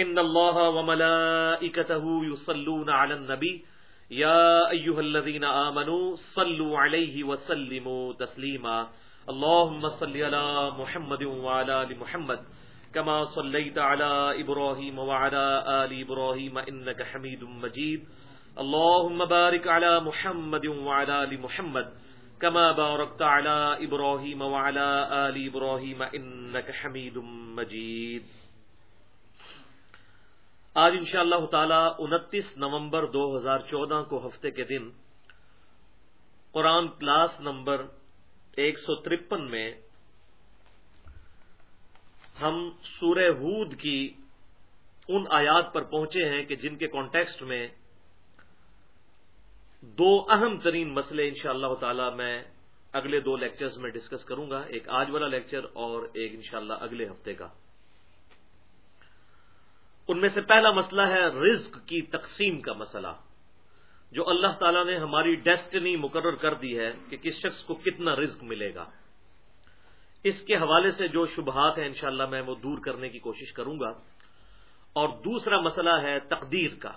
إن الله وملائكته يصلون على النبي. يا أيها الذين آمنوا صلوا عليه وسلموا تسليما. اللهم صل على محمد وعلى آل محمد كما صليت على إبراهيم وعلى آل إبراهيم إنك حميد مجيد. اللهم بارك على محمد وعلى آل محمد كما باركت على إبراهيم وعلى آل إبراهيم إنك حميد مجيد. آج ان شاء اللہ تعالی انتیس نومبر دو ہزار چودہ کو ہفتے کے دن قرآن کلاس نمبر ایک سو ترپن میں ہم سورہ ہود کی ان آیات پر پہنچے ہیں کہ جن کے کانٹیکسٹ میں دو اہم ترین مسئلے ان شاء اللہ تعالی میں اگلے دو لیکچرز میں ڈسکس کروں گا، ایک آج والا لیکچر اور ایک انشاءاللہ اگلے ہفتے کا۔ ان میں سے پہلا مسئلہ ہے رزق کی تقسیم کا مسئلہ، جو اللہ تعالیٰ نے ہماری ڈیسٹنی مقرر کر دی ہے کہ کس شخص کو کتنا رزق ملے گا۔ اس کے حوالے سے جو شبہات ہیں انشاءاللہ میں وہ دور کرنے کی کوشش کروں گا۔ اور دوسرا مسئلہ ہے تقدیر کا،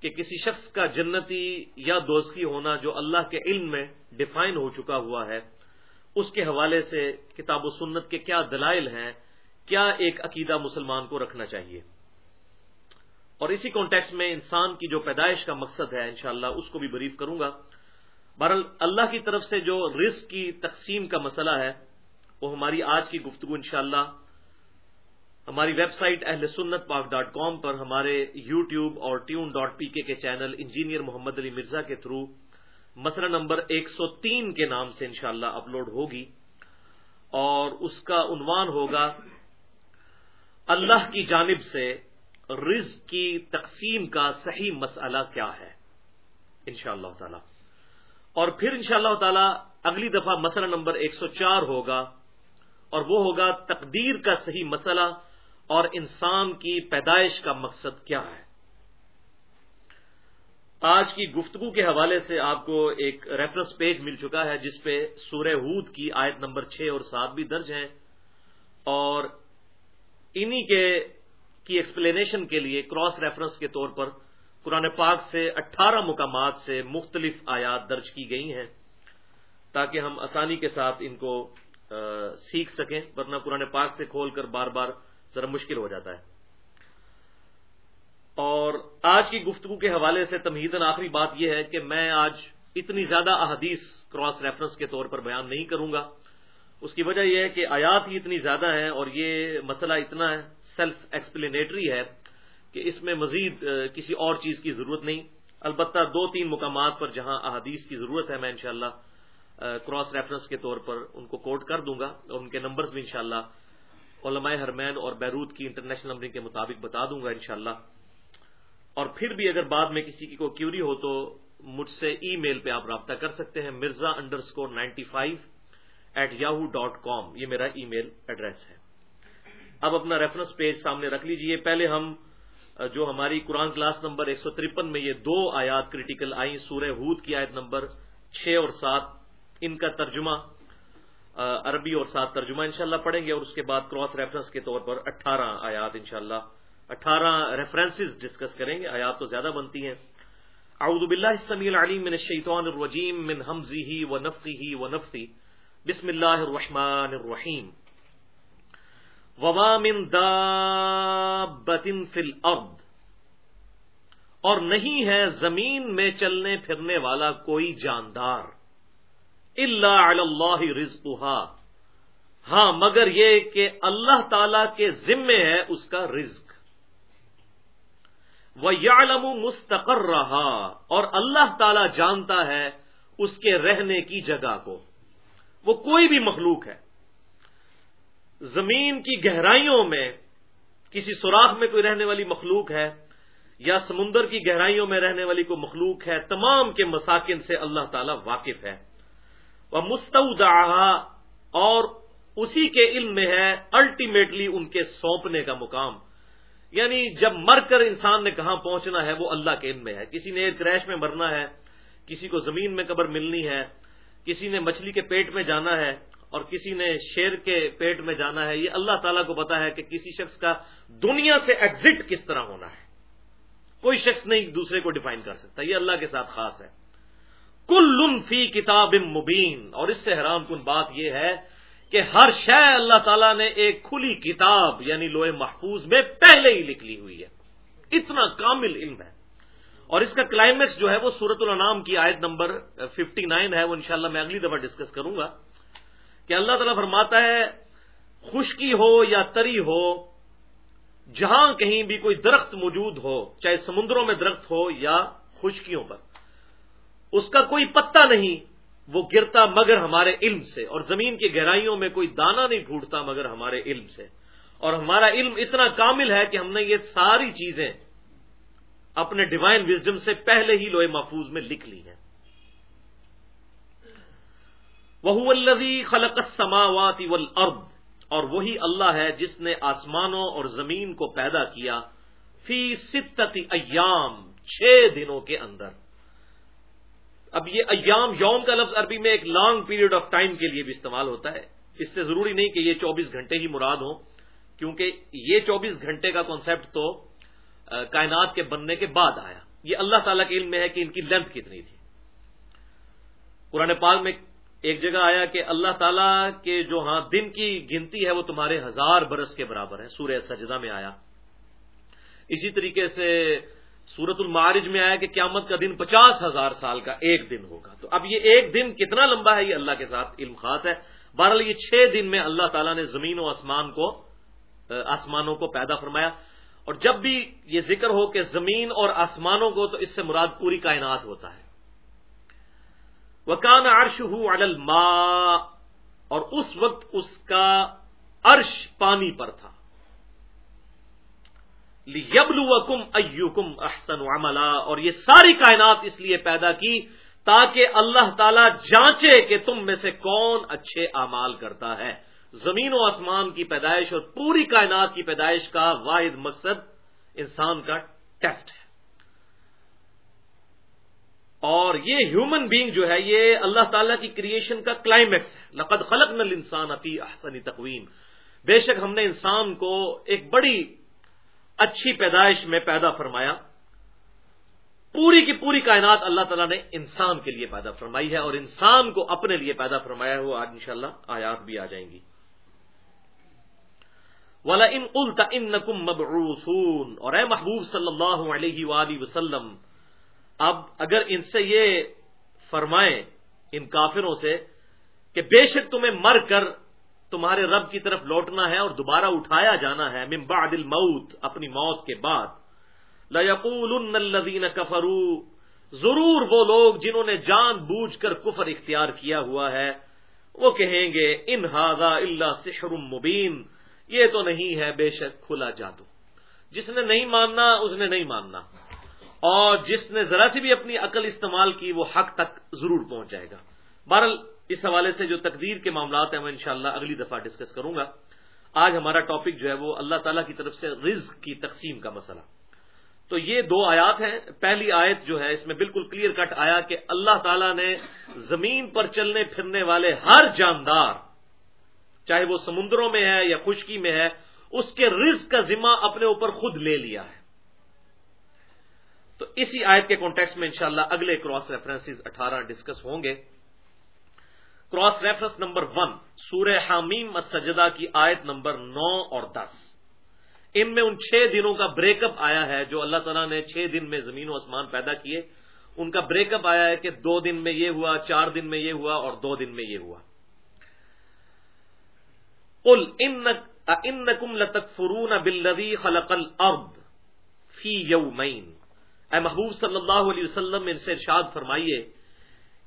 کہ کسی شخص کا جنتی یا دوستی ہونا جو اللہ کے علم میں ڈیفائن ہو چکا ہوا ہے، اس کے حوالے سے کتاب و سنت کے کیا دلائل ہیں، کیا ایک عقیدہ مسلمان کو رکھنا چاہیے۔ اور اسی کانٹیکس میں انسان کی جو پیدائش کا مقصد ہے، انشاءاللہ اس کو بھی بریف کروں گا۔ بہرحال، اللہ کی طرف سے جو رزق کی تقسیم کا مسئلہ ہے، وہ ہماری آج کی گفتگو انشاءاللہ ہماری ویب سائٹ اہل سنت پاک ڈاٹ کام پر، ہمارے یو ٹیوب اور ٹیون ڈاٹ پی کے کے چینل انجینئر محمد علی مرزا کے تھرو مسئلہ نمبر ایک سو تین کے نام سے انشاءاللہ اپلوڈ ہوگی۔ اور اس کا عنوان ہوگا، اللہ کی جانب سے رزق کی تقسیم کا صحیح مسئلہ کیا ہے؟ ان شاء اللہ تعالی۔ اور پھر ان شاء اللہ تعالی اگلی دفعہ مسئلہ نمبر ایک سو چار ہوگا، اور وہ ہوگا تقدیر کا صحیح مسئلہ اور انسان کی پیدائش کا مقصد کیا ہے۔ آج کی گفتگو کے حوالے سے آپ کو ایک ریفرنس پیج مل چکا ہے، جس پہ سورہ ہود کی آیت نمبر چھ اور سات بھی درج ہیں۔ اور انہی کے کی ایکسپلینیشن کے لیے کراس ریفرنس کے طور پر قرآن پاک سے اٹھارہ مقامات سے مختلف آیات درج کی گئی ہیں تاکہ ہم آسانی کے ساتھ ان کو سیکھ سکیں، ورنہ قرآن پاک سے کھول کر بار بار ذرا مشکل ہو جاتا ہے۔ اور آج کی گفتگو کے حوالے سے تمہیدن آخری بات یہ ہے کہ میں آج اتنی زیادہ احادیث کراس ریفرنس کے طور پر بیان نہیں کروں گا۔ اس کی وجہ یہ ہے کہ آیات ہی اتنی زیادہ ہیں اور یہ مسئلہ اتنا ہے سیلف ایکسپلینیٹری ہے کہ اس میں مزید کسی اور چیز کی ضرورت نہیں۔ البتہ دو تین مقامات پر جہاں احادیث کی ضرورت ہے، میں انشاءاللہ کراس ریفرنس کے طور پر ان کو کوٹ کر دوں گا اور ان کے نمبرز بھی انشاءاللہ علماء حرمین اور بیروت کی انٹرنیشنل نمبرنگ کے مطابق بتا دوں گا انشاءاللہ۔ اور پھر بھی اگر بعد میں کسی کی کو کیوری ہو تو مجھ سے ای میل پہ آپ رابطہ کر سکتے ہیں، Mirza underscore ninety five at Yahoo dot com, یہ میرا ای میل ایڈریس ہے۔ اب اپنا ریفرنس پیج سامنے رکھ لیجیے۔ پہلے ہم جو ہماری قرآن کلاس نمبر ایک سو ترپن میں یہ دو آیات کریٹیکل آئیں، سورہ ہود کی آیت نمبر چھ اور سات، ان کا ترجمہ عربی اور سات ترجمہ انشاءاللہ پڑھیں گے اور اس کے بعد کراس ریفرنس کے طور پر اٹھارہ آیات انشاءاللہ، اٹھارہ ریفرنسز ڈسکس کریں گے۔ آیات تو زیادہ بنتی ہیں۔ اعوذ باللہ السمیع العلیم من الشیطان الرجیم من حمزه ونفخه ونفثه بسم اللہ الرحمن الرحیم۔ وما من دابت فی الارض اور نہیں ہے زمین میں چلنے پھرنے والا کوئی جاندار اللہ اللہ رزق ہاں مگر یہ کہ اللہ تعالی کے ذمے ہے اس کا رزق۔ وہ یالم مستقر رہا اور اللہ تعالی جانتا ہے اس کے رہنے کی جگہ کو۔ وہ کوئی بھی مخلوق ہے۔ زمین کی گہرائیوں میں کسی سوراخ میں کوئی رہنے والی مخلوق ہے یا سمندر کی گہرائیوں میں رہنے والی کوئی مخلوق ہے، تمام کے مساکن سے اللہ تعالی واقف ہے۔ وہ مستعود اور اسی کے علم میں ہے الٹیمیٹلی ان کے سونپنے کا مقام۔ یعنی جب مر کر انسان نے کہاں پہنچنا ہے، وہ اللہ کے علم میں ہے۔ کسی نے ایک کریش میں مرنا ہے، کسی کو زمین میں قبر ملنی ہے، کسی نے مچھلی کے پیٹ میں جانا ہے اور کسی نے شیر کے پیٹ میں جانا ہے، یہ اللہ تعالیٰ کو پتا ہے کہ کسی شخص کا دنیا سے ایگزٹ کس طرح ہونا ہے۔ کوئی شخص نہیں دوسرے کو ڈیفائن کر سکتا، یہ اللہ کے ساتھ خاص ہے۔ کل فی کتاب مبین، اور اس سے حیران کن بات یہ ہے کہ ہر شے اللہ تعالیٰ نے ایک کھلی کتاب یعنی لوہے محفوظ میں پہلے ہی لکھ لی ہوئی ہے۔ اتنا کامل علم ہے۔ اور اس کا کلائمیکس جو ہے وہ سورت الانام کی آیت نمبر 59 ہے، وہ انشاءاللہ میں اگلی دفعہ ڈسکس کروں گا۔ کہ اللہ تعالیٰ فرماتا ہے، خشکی ہو یا تری ہو، جہاں کہیں بھی کوئی درخت موجود ہو، چاہے سمندروں میں درخت ہو یا خشکیوں پر، اس کا کوئی پتہ نہیں، وہ گرتا مگر ہمارے علم سے، اور زمین کی گہرائیوں میں کوئی دانا نہیں پھوٹتا مگر ہمارے علم سے۔ اور ہمارا علم اتنا کامل ہے کہ ہم نے یہ ساری چیزیں اپنے ڈیوائن وزڈم سے پہلے ہی لوہے محفوظ میں لکھ لی ہیں۔ وہ الذی خلق السماوات والارض اور وہی اللہ ہے جس نے آسمانوں اور زمین کو پیدا کیا فی ستت ایام، چھ دنوں کے اندر۔ اب یہ ایام، یوم کا لفظ عربی میں ایک لانگ پیریڈ آف ٹائم کے لیے بھی استعمال ہوتا ہے۔ اس سے ضروری نہیں کہ یہ چوبیس گھنٹے ہی مراد ہوں، کیونکہ یہ چوبیس گھنٹے کا کانسیپٹ تو کائنات کے بننے کے بعد آیا۔ یہ اللہ تعالیٰ کے علم میں ہے کہ ان کی لینتھ کتنی تھی۔ قرآن پاک میں ایک جگہ آیا کہ اللہ تعالیٰ کے جو ہاں دن کی گنتی ہے وہ تمہارے ہزار برس کے برابر ہے، سورہ سجدہ میں آیا۔ اسی طریقے سے سورت المعارج میں آیا کہ قیامت کا دن پچاس ہزار سال کا ایک دن ہوگا۔ تو اب یہ ایک دن کتنا لمبا ہے، یہ اللہ کے ساتھ علم خاص ہے۔ بہرحال یہ چھ دن میں اللہ تعالیٰ نے زمین و آسمان کو آسمانوں کو پیدا فرمایا۔ اور جب بھی یہ ذکر ہو کہ زمین اور آسمانوں کو تو اس سے مراد پوری کائنات ہوتا ہے۔ وہ عرش ہو الماء، اور اس وقت اس کا عرش پانی پر تھا۔ یبلوکم ایوکم احسن عملا، اور یہ ساری کائنات اس لیے پیدا کی تاکہ اللہ تعالی جانچے کہ تم میں سے کون اچھے اعمال کرتا ہے۔ زمین و آسمان کی پیدائش اور پوری کائنات کی پیدائش کا واحد مقصد انسان کا ٹیسٹ ہے۔ اور یہ ہیومن بینگ جو ہے، یہ اللہ تعالیٰ کی کریشن کا کلائمیکس ہے۔ لقد خلق نل انسان اتی احسنی تقویم۔ بے شک ہم نے انسان کو ایک بڑی اچھی پیدائش میں پیدا فرمایا۔ پوری کی پوری کائنات اللہ تعالیٰ نے انسان کے لیے پیدا فرمائی ہے اور انسان کو اپنے لیے پیدا فرمایا ہے۔ وہ آج انشاءاللہ آیات بھی آ جائیں گی۔ ولا ان التا ان نقم مبروسون اور اے محبوب صلی اللہ علیہ وآلہ وسلم اب اگر ان سے یہ فرمائیں ان کافروں سے کہ بے شک تمہیں مر کر تمہارے رب کی طرف لوٹنا ہے اور دوبارہ اٹھایا جانا ہے من بعد الموت، اپنی موت کے بعد۔ الذین کفروا، ضرور وہ لوگ جنہوں نے جان بوجھ کر کفر اختیار کیا ہوا ہے۔ وہ کہیں گے، ان ہاضا اللہ سحر مبین، یہ تو نہیں ہے، بے شک کھلا جادو۔ جس نے نہیں ماننا، اس نے نہیں ماننا۔ اور جس نے ذرا سی بھی اپنی عقل استعمال کی وہ حق تک ضرور پہنچ جائے گا۔ بہرحال، اس حوالے سے جو تقدیر کے معاملات ہیں، میں انشاءاللہ اگلی دفعہ ڈسکس کروں گا۔ آج ہمارا ٹاپک جو ہے وہ اللہ تعالیٰ کی طرف سے رزق کی تقسیم کا مسئلہ۔ تو یہ دو آیات ہیں۔ پہلی آیت جو ہے، اس میں بالکل کلیئر کٹ آیا کہ اللہ تعالیٰ نے زمین پر چلنے پھرنے والے ہر جاندار، چاہے وہ سمندروں میں ہے یا خشکی میں ہے، اس کے رزق کا ذمہ اپنے اوپر خود لے لیا ہے۔ تو اسی آیت کے کانٹیکس میں انشاءاللہ اگلے کراس ریفرنسز اٹھارہ ڈسکس ہوں گے۔ کراس ریفرنس نمبر ون سورہ حامیم السجدہ کی آیت نمبر نو اور دس۔ ان میں ان چھ دنوں کا بریک اپ آیا ہے جو اللہ تعالیٰ نے چھ دن میں زمین و آسمان پیدا کیے۔ ان کا بریک اپ آیا ہے کہ دو دن میں یہ ہوا، چار دن میں یہ ہوا اور دو دن میں یہ ہوا۔ ان کم لتک فرون خلق الارض فی یومین۔ اے محبوب صلی اللہ علیہ وسلم، ان سے ارشاد فرمائیے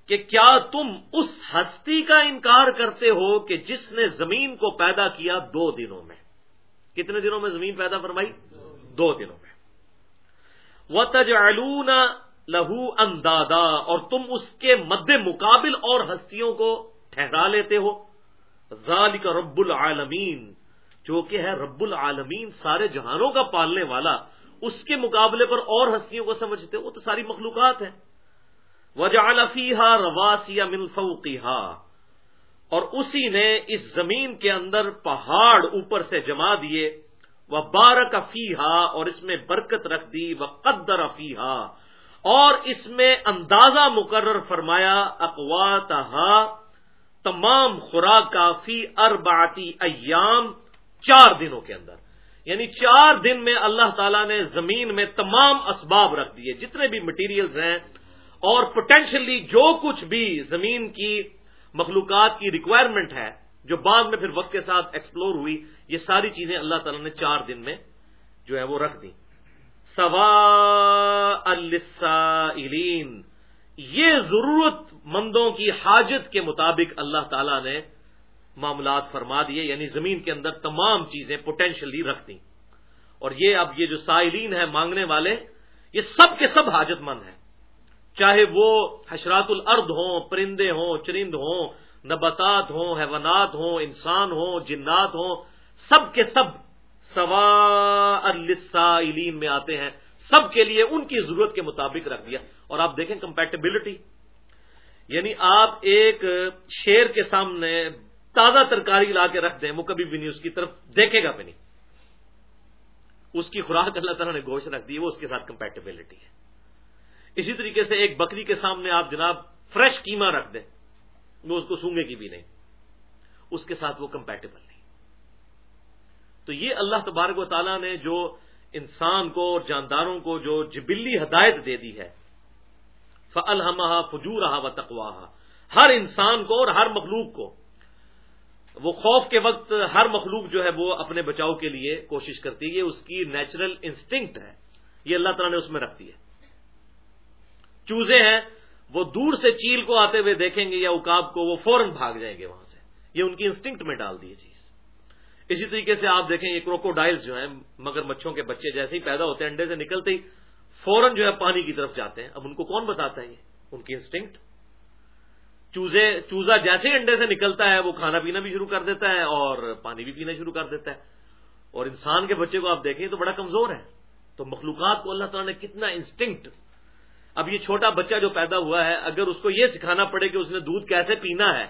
کہ کیا تم اس ہستی کا انکار کرتے ہو کہ جس نے زمین کو پیدا کیا دو دنوں میں؟ کتنے دنوں میں زمین پیدا فرمائی؟ دو دنوں میں۔ وہ تجعلون لہو اندادا اور تم اس کے مد مقابل اور ہستیوں کو ٹھہرا لیتے ہو۔ ذالک رب العالمین جو کہ ہے رب العالمین، سارے جہانوں کا پالنے والا۔ اس کے مقابلے پر اور ہستیوں کو سمجھتے، وہ تو ساری مخلوقات ہیں۔ وجہ فیحا رواسیا منفوقیحا اور اسی نے اس زمین کے اندر پہاڑ اوپر سے جما دیے۔ وہ بارک فیحا اور اس میں برکت رکھ دی۔ وہ قدر فیحا اور اس میں اندازہ مقرر فرمایا اقوات تمام خوراک کا فی ارباتی ایام، چار دنوں کے اندر۔ یعنی چار دن میں اللہ تعالیٰ نے زمین میں تمام اسباب رکھ دیے، جتنے بھی مٹیریلز ہیں، اور پوٹینشلی جو کچھ بھی زمین کی مخلوقات کی ریکوائرمنٹ ہے، جو بعد میں پھر وقت کے ساتھ ایکسپلور ہوئی، یہ ساری چیزیں اللہ تعالیٰ نے چار دن میں جو ہے وہ رکھ دی سوا السائلین یہ ضرورت مندوں کی حاجت کے مطابق اللہ تعالیٰ نے معاملات فرما دیے یعنی زمین کے اندر تمام چیزیں پوٹینشلی رکھ دیں۔ اور یہ اب یہ جو سائلین ہیں، مانگنے والے، یہ سب کے سب حاجت مند ہیں۔ چاہے وہ حشرات الارض ہوں، پرندے ہوں، چرند ہوں، نباتات ہوں، حیوانات ہوں، انسان ہوں، جنات ہوں، سب کے سب سوا السائلین میں آتے ہیں۔ سب کے لیے ان کی ضرورت کے مطابق رکھ دیا۔ اور آپ دیکھیں کمپیٹیبلٹی یعنی آپ ایک شیر کے سامنے تازہ ترکاری لا کے رکھ دیں وہ کبھی بھی نہیں، اس کی طرف دیکھے گا بھی نہیں۔ اس کی خوراک اللہ تعالیٰ نے گوشت رکھ دی، وہ اس کے ساتھ کمپیٹیبلٹی ہے۔ اسی طریقے سے ایک بکری کے سامنے آپ جناب فریش کیما رکھ دیں، وہ اس کو سونگے کی بھی نہیں۔ اس کے ساتھ وہ کمپیٹیبل نہیں۔ تو یہ اللہ تبارک و تعالیٰ نے جو انسان کو اور جانداروں کو جو جبلی ہدایت دے دی ہے فلحمہ فجور رہا و تقوا ہر انسان کو اور ہر مخلوق کو وہ خوف کے وقت ہر مخلوق جو ہے وہ اپنے بچاؤ کے لیے کوشش کرتی ہے، یہ اس کی نیچرل انسٹنکٹ ہے۔ یہ اللہ تعالیٰ نے اس میں رکھتی ہے۔ چوزے ہیں، وہ دور سے چیل کو آتے ہوئے دیکھیں گے یا اکاب کو، وہ فوراً بھاگ جائیں گے وہاں سے۔ یہ ان کی انسٹنکٹ میں ڈال دی چیز۔ اسی طریقے سے آپ دیکھیں، یہ کروکوڈائل جو ہیں، مگر مچھوں کے بچے جیسے ہی پیدا ہوتے ہیں، انڈے سے نکلتے ہی فوراً جو ہے پانی کی طرف جاتے ہیں۔ اب ان کو کون بتاتا ہے یہ؟ ان کی انسٹنکٹ چوزے، چوزا جیسے ہی انڈے سے نکلتا ہے، وہ کھانا پینا بھی شروع کر دیتا ہے اور پانی بھی پینا شروع کر دیتا ہے۔ اور انسان کے بچے کو آپ دیکھیں تو بڑا کمزور ہے۔ تو مخلوقات کو اللہ تعالیٰ نے کتنا انسٹنکٹ اب یہ چھوٹا بچہ جو پیدا ہوا ہے، اگر اس کو یہ سکھانا پڑے کہ اس نے دودھ کیسے پینا ہے،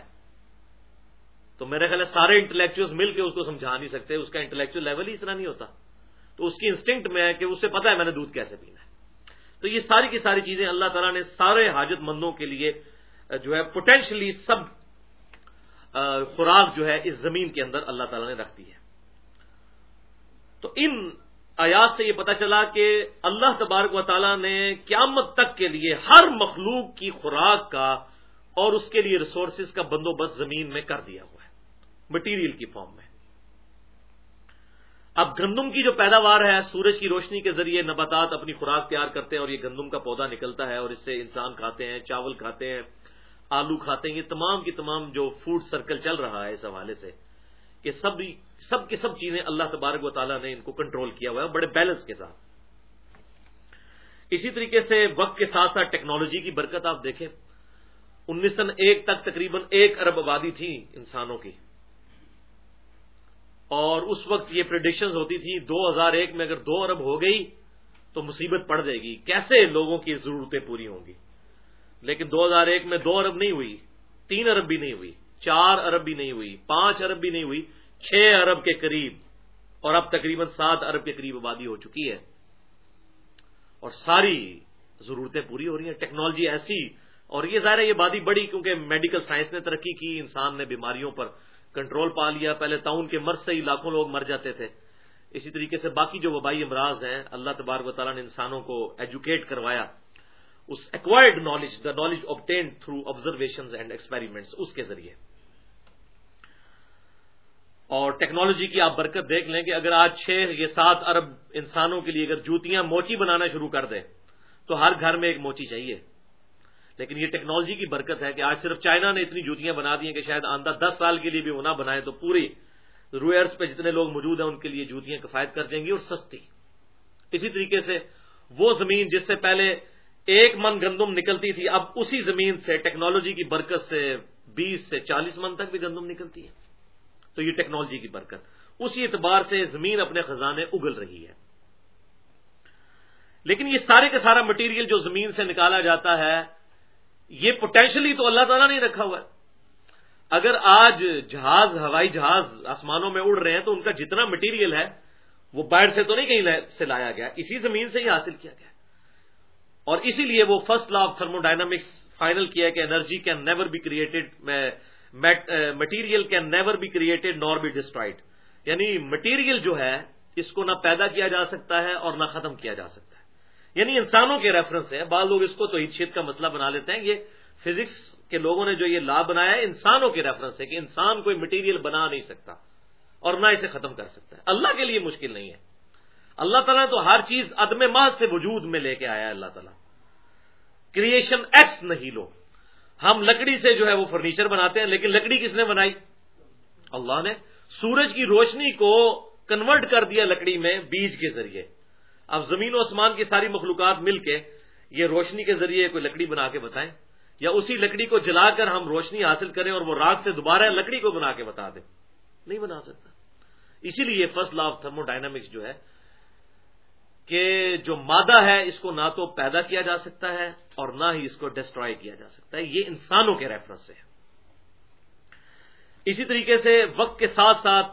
تو میرے خیال سارے انٹلیکچوئل مل کے اس کو سمجھا نہیں سکتے، اس کا انٹلیکچوئل لیول ہی اتنا نہیں ہوتا۔ تو اس کی انسٹنکٹ میں ہے کہ اسے پتا ہے میں نے دودھ کیسے پینا ہے۔ تو یہ ساری کی ساری چیزیں اللہ تعالیٰ نے سارے حاجت مندوں کے لیے جو ہے پوٹینشلی سب خوراک جو ہے اس زمین کے اندر اللہ تعالیٰ نے رکھ دی ہے۔ تو ان آیات سے یہ پتا چلا کہ اللہ تبارک و تعالیٰ نے قیامت تک کے لیے ہر مخلوق کی خوراک کا اور اس کے لیے ریسورسز کا بندوبست زمین میں کر دیا ہوا ہے مٹیریل کی فارم میں۔ اب گندم کی جو پیداوار ہے، سورج کی روشنی کے ذریعے نباتات اپنی خوراک تیار کرتے ہیں اور یہ گندم کا پودا نکلتا ہے اور اس سے انسان کھاتے ہیں، چاول کھاتے ہیں۔ آلو کھاتے ہیں، یہ تمام کی تمام جو فوڈ سرکل چل رہا ہے اس حوالے سے، کہ سب سب کی سب چیزیں اللہ تبارک و تعالیٰ نے ان کو کنٹرول کیا ہوا ہے، بڑے بیلنس کے ساتھ۔ اسی طریقے سے وقت کے ساتھ ساتھ ٹیکنالوجی کی برکت آپ دیکھیں۔ انیس سن ایک تک تقریباً ایک ارب آبادی تھی انسانوں کی۔ اور اس وقت یہ پرڈکشن ہوتی تھی دو ہزار ایک میں اگر دو ارب ہو گئی تو مصیبت پڑ جائے گی۔ کیسے لوگوں کی ضرورتیں پوری ہوں گی؟ لیکن دو ہزار ایک میں دو ارب نہیں ہوئی، تین ارب بھی نہیں ہوئی، چار ارب بھی نہیں ہوئی، پانچ ارب بھی نہیں ہوئی، چھ ارب کے قریب، اور اب تقریباً سات ارب کے قریب آبادی ہو چکی ہے۔ اور ساری ضرورتیں پوری ہو رہی ہیں۔ ٹیکنالوجی ایسی، اور یہ ظاہر ہے یہ بادی بڑی، کیونکہ میڈیکل سائنس نے ترقی کی، انسان نے بیماریوں پر کنٹرول پا لیا۔ پہلے تاؤن کے مرض سے ہی لاکھوں لوگ مر جاتے تھے۔ اسی طریقے سے باقی جو وبائی امراض ہیں، اللہ تبارک و تعالیٰ نے انسانوں کو ایجوکیٹ کروایا۔ اس acquired knowledge the knowledge obtained through observation and experiments اس کے ذریعے۔ اور ٹیکنالوجی کی آپ برکت دیکھ لیں کہ اگر آج چھ یا سات ارب انسانوں کے لیے اگر جوتیاں موچی بنانا شروع کر دیں، تو ہر گھر میں ایک موچی چاہیے۔ لیکن یہ ٹیکنالوجی کی برکت ہے کہ آج صرف چائنا نے اتنی جوتیاں بنا دی ہیں کہ شاید آندہ دس سال کے لیے بھی وہ نہ بنائے تو پوری روئرس پہ جتنے لوگ موجود ہیں ان کے لیے جوتیاں کفایت کر دیں گی اور سستی۔ اسی طریقے سے وہ زمین جس سے پہلے ایک من گندم نکلتی تھی، اب اسی زمین سے، ٹیکنالوجی کی برکت سے بیس سے چالیس من تک بھی گندم نکلتی ہے تو یہ ٹیکنالوجی کی برکت۔ اسی اعتبار سے زمین اپنے خزانے اگل رہی ہے۔ لیکن یہ سارے کا سارا مٹیریل جو زمین سے نکالا جاتا ہے، یہ پوٹینشلی تو اللہ تعالیٰ نہیں رکھا ہوا ہے۔ اگر آج جہاز، ہوائی جہاز آسمانوں میں اڑ رہے ہیں، تو ان کا جتنا مٹیریل ہے، وہ باہر سے تو نہیں کہیں سے لایا گیا، اسی زمین سے ہی حاصل کیا گیا۔ اور اسی لیے وہ first law of thermodynamics final کیا کہ energy can never be created material can never be created nor be destroyed یعنی مٹیریل جو ہے، اس کو نہ پیدا کیا جا سکتا ہے اور نہ ختم کیا جا سکتا ہے۔ یعنی انسانوں کے ریفرنس ہے۔ بعض لوگ اس کو تو شیت کا مسئلہ بنا لیتے ہیں۔ یہ فزکس کے لوگوں نے جو یہ لا بنایا ہے، انسانوں کے ریفرنس ہے کہ انسان کوئی مٹیریل بنا نہیں سکتا اور نہ اسے ختم کر سکتا ہے۔ اللہ کے لیے مشکل نہیں ہے۔ اللہ تعالیٰ تو ہر چیز عدم ماہ سے وجود میں لے کے آیا ہے اللہ تعالیٰ۔ کریشن ایکس نہیں لو۔ ہم لکڑی سے جو ہے وہ فرنیچر بناتے ہیں، لیکن لکڑی کس نے بنائی؟ اللہ نے۔ سورج کی روشنی کو کنورٹ کر دیا لکڑی میں بیج کے ذریعے۔ اب زمین و آسمان کی ساری مخلوقات مل کے یہ روشنی کے ذریعے کوئی لکڑی بنا کے بتائیں، یا اسی لکڑی کو جلا کر ہم روشنی حاصل کریں اور وہ راگ سے دوبارہ لکڑی کو بنا کے بتا دیں۔ نہیں بنا سکتا۔ اسی لیے first law of thermodynamics جو ہے کہ جو مادہ ہے اس کو نہ تو پیدا کیا جا سکتا ہے اور نہ ہی اس کو ڈسٹروائے کیا جا سکتا ہے۔ یہ انسانوں کے ریفرنس سے ہے۔ اسی طریقے سے وقت کے ساتھ ساتھ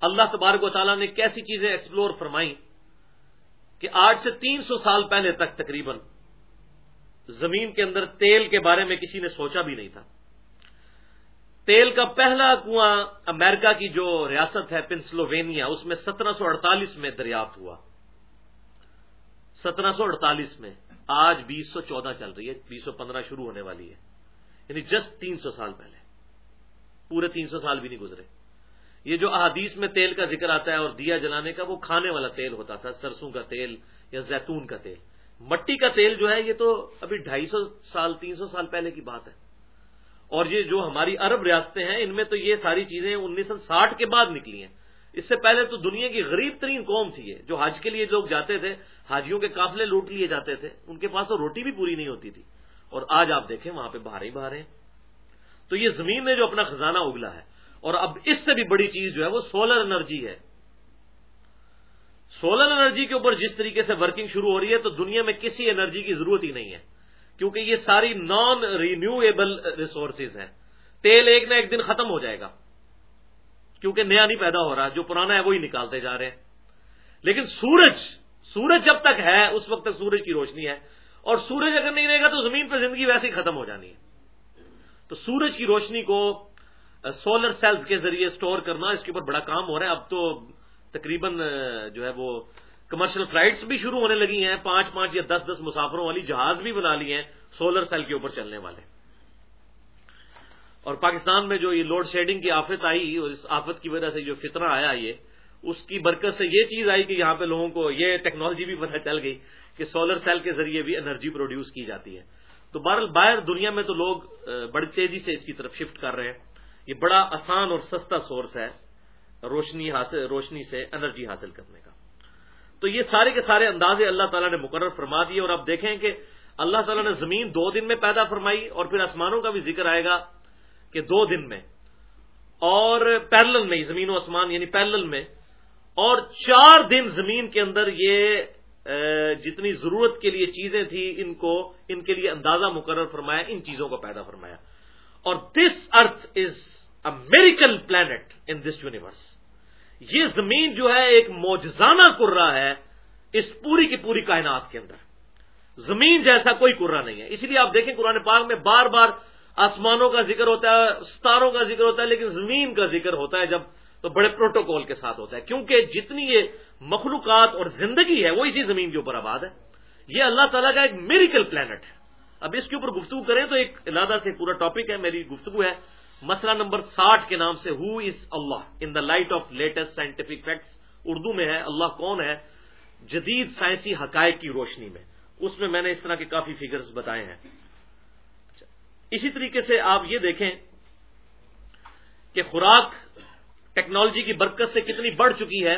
اللہ تبارک و تعالیٰ نے کیسی چیزیں ایکسپلور فرمائی کہ آج سے تین سو سال پہلے تک تقریباً زمین کے اندر تیل کے بارے میں کسی نے سوچا بھی نہیں تھا۔ تیل کا پہلا کنواں امریکہ کی جو ریاست ہے پنسلووینیا اس میں سترہ سو اڑتالیس میں دریافت ہوا۔ سترہ سو اڑتالیس میں آج بیس سو چودہ چل رہی ہے، بیس سو پندرہ شروع ہونے والی ہے۔ یعنی جسٹ تین سو سال پہلے۔ پورے تین سو سال بھی نہیں گزرے۔ یہ جو احادیث میں تیل کا ذکر آتا ہے اور دیا جلانے کا، وہ کھانے والا تیل ہوتا تھا، سرسوں کا تیل یا زیتون کا تیل۔ مٹی کا تیل جو ہے، یہ تو ابھی ڈھائی سو سال، تین سو سال پہلے کی بات ہے۔ اور یہ جو ہماری عرب ریاستیں ہیں، ان میں تو یہ ساری چیزیں انیس سو ساٹھ کے بعد نکلی ہیں۔ اس سے پہلے تو دنیا کی غریب ترین قوم تھی یہ، جو حج کے لیے لوگ جاتے تھے، حاجیوں کے قافلے لوٹ لیے جاتے تھے، ان کے پاس تو روٹی بھی پوری نہیں ہوتی تھی۔ اور آج آپ دیکھیں، وہاں پہ باہر ہی باہر ہیں تو یہ زمین نے جو اپنا خزانہ اگلا ہے، اور اب اس سے بھی بڑی چیز جو ہے، وہ سولر انرجی ہے۔ سولر انرجی کے اوپر جس طریقے سے ورکنگ شروع ہو رہی ہے، تو دنیا میں کسی انرجی کی ضرورت ہی نہیں ہے۔ کیونکہ یہ ساری نان رینیویبل ریسورسز ہیں۔ تیل ایک نہ ایک دن ختم ہو جائے گا۔ کیونکہ نیا نہیں پیدا ہو رہا، جو پرانا ہے وہی نکالتے جا رہے ہیں۔ لیکن سورج سورج جب تک ہے، اس وقت تک سورج کی روشنی ہے۔ اور سورج اگر نہیں رہے گا تو زمین پہ زندگی ویسے ہی ختم ہو جانی ہے۔ تو سورج کی روشنی کو سولر سیلز کے ذریعے سٹور کرنا اس کے اوپر بڑا کام ہو رہا ہے۔ اب تو تقریباً جو ہے وہ کمرشل فلائٹس بھی شروع ہونے لگی ہیں۔ پانچ پانچ یا دس دس مسافروں والی جہاز بھی بنا لی ہیں سولر سیل کے اوپر چلنے والے۔ اور پاکستان میں جو یہ لوڈ شیڈنگ کی آفت آئی اور اس آفت کی وجہ سے جو فطرہ آیا یہ، اس کی برکت سے یہ چیز آئی کہ یہاں پہ لوگوں کو یہ ٹیکنالوجی بھی پتہ چل گئی کہ سولر سیل کے ذریعے بھی انرجی پروڈیوس کی جاتی ہے۔ تو بہرحال باہر دنیا میں تو لوگ بڑی تیزی سے اس کی طرف شفٹ کر رہے ہیں۔ یہ بڑا آسان اور سستا سورس ہے روشنی حاصل، روشنی سے انرجی حاصل کرنے کا۔ تو یہ سارے کے سارے اندازے اللہ تعالیٰ نے مقرر فرما دیے اور اب دیکھیں کہ اللہ تعالیٰ نے زمین دو دن میں پیدا فرمائی اور پھر آسمانوں کا بھی ذکر آئے گا۔ کہ دو دن میں اور پیرلل میں زمین و آسمان یعنی پیرلل میں۔ اور چار دن زمین کے اندر یہ جتنی ضرورت کے لیے چیزیں تھیں، ان کو، ان کے لیے اندازہ مقرر فرمایا، ان چیزوں کو پیدا فرمایا۔ اور this earth is a miracle planet in this universe یہ زمین جو ہے، ایک موجزانہ کرا ہے اس پوری کی پوری کائنات کے اندر۔ زمین جیسا کوئی کرا نہیں ہے۔ اسی لیے آپ دیکھیں قرآن پاک میں بار بار آسمانوں کا ذکر ہوتا ہے، ستاروں کا ذکر ہوتا ہے، لیکن زمین کا ذکر ہوتا ہے جب تو بڑے پروٹوکول کے ساتھ ہوتا ہے۔ کیونکہ جتنی یہ مخلوقات اور زندگی ہے، وہ اسی زمین کے اوپر آباد ہے۔ یہ اللہ تعالیٰ کا ایک میریکل پلانٹ ہے۔ اب اس کے اوپر گفتگو کریں تو ایک علادہ سے پورا ٹاپک ہے، میری گفتگو ہے۔ مسئلہ نمبر ساٹھ کے نام سے who is Allah in the light of latest scientific facts Urdu میں ہے، اللہ کون ہے؟ جدید سائنسی حقائق کی روشنی میں۔ اس میں میں نے اس طرح کے کافی فگرز بتائے ہیں۔ اسی طریقے سے آپ یہ دیکھیں کہ خوراک ٹیکنالوجی کی برکت سے کتنی بڑھ چکی ہے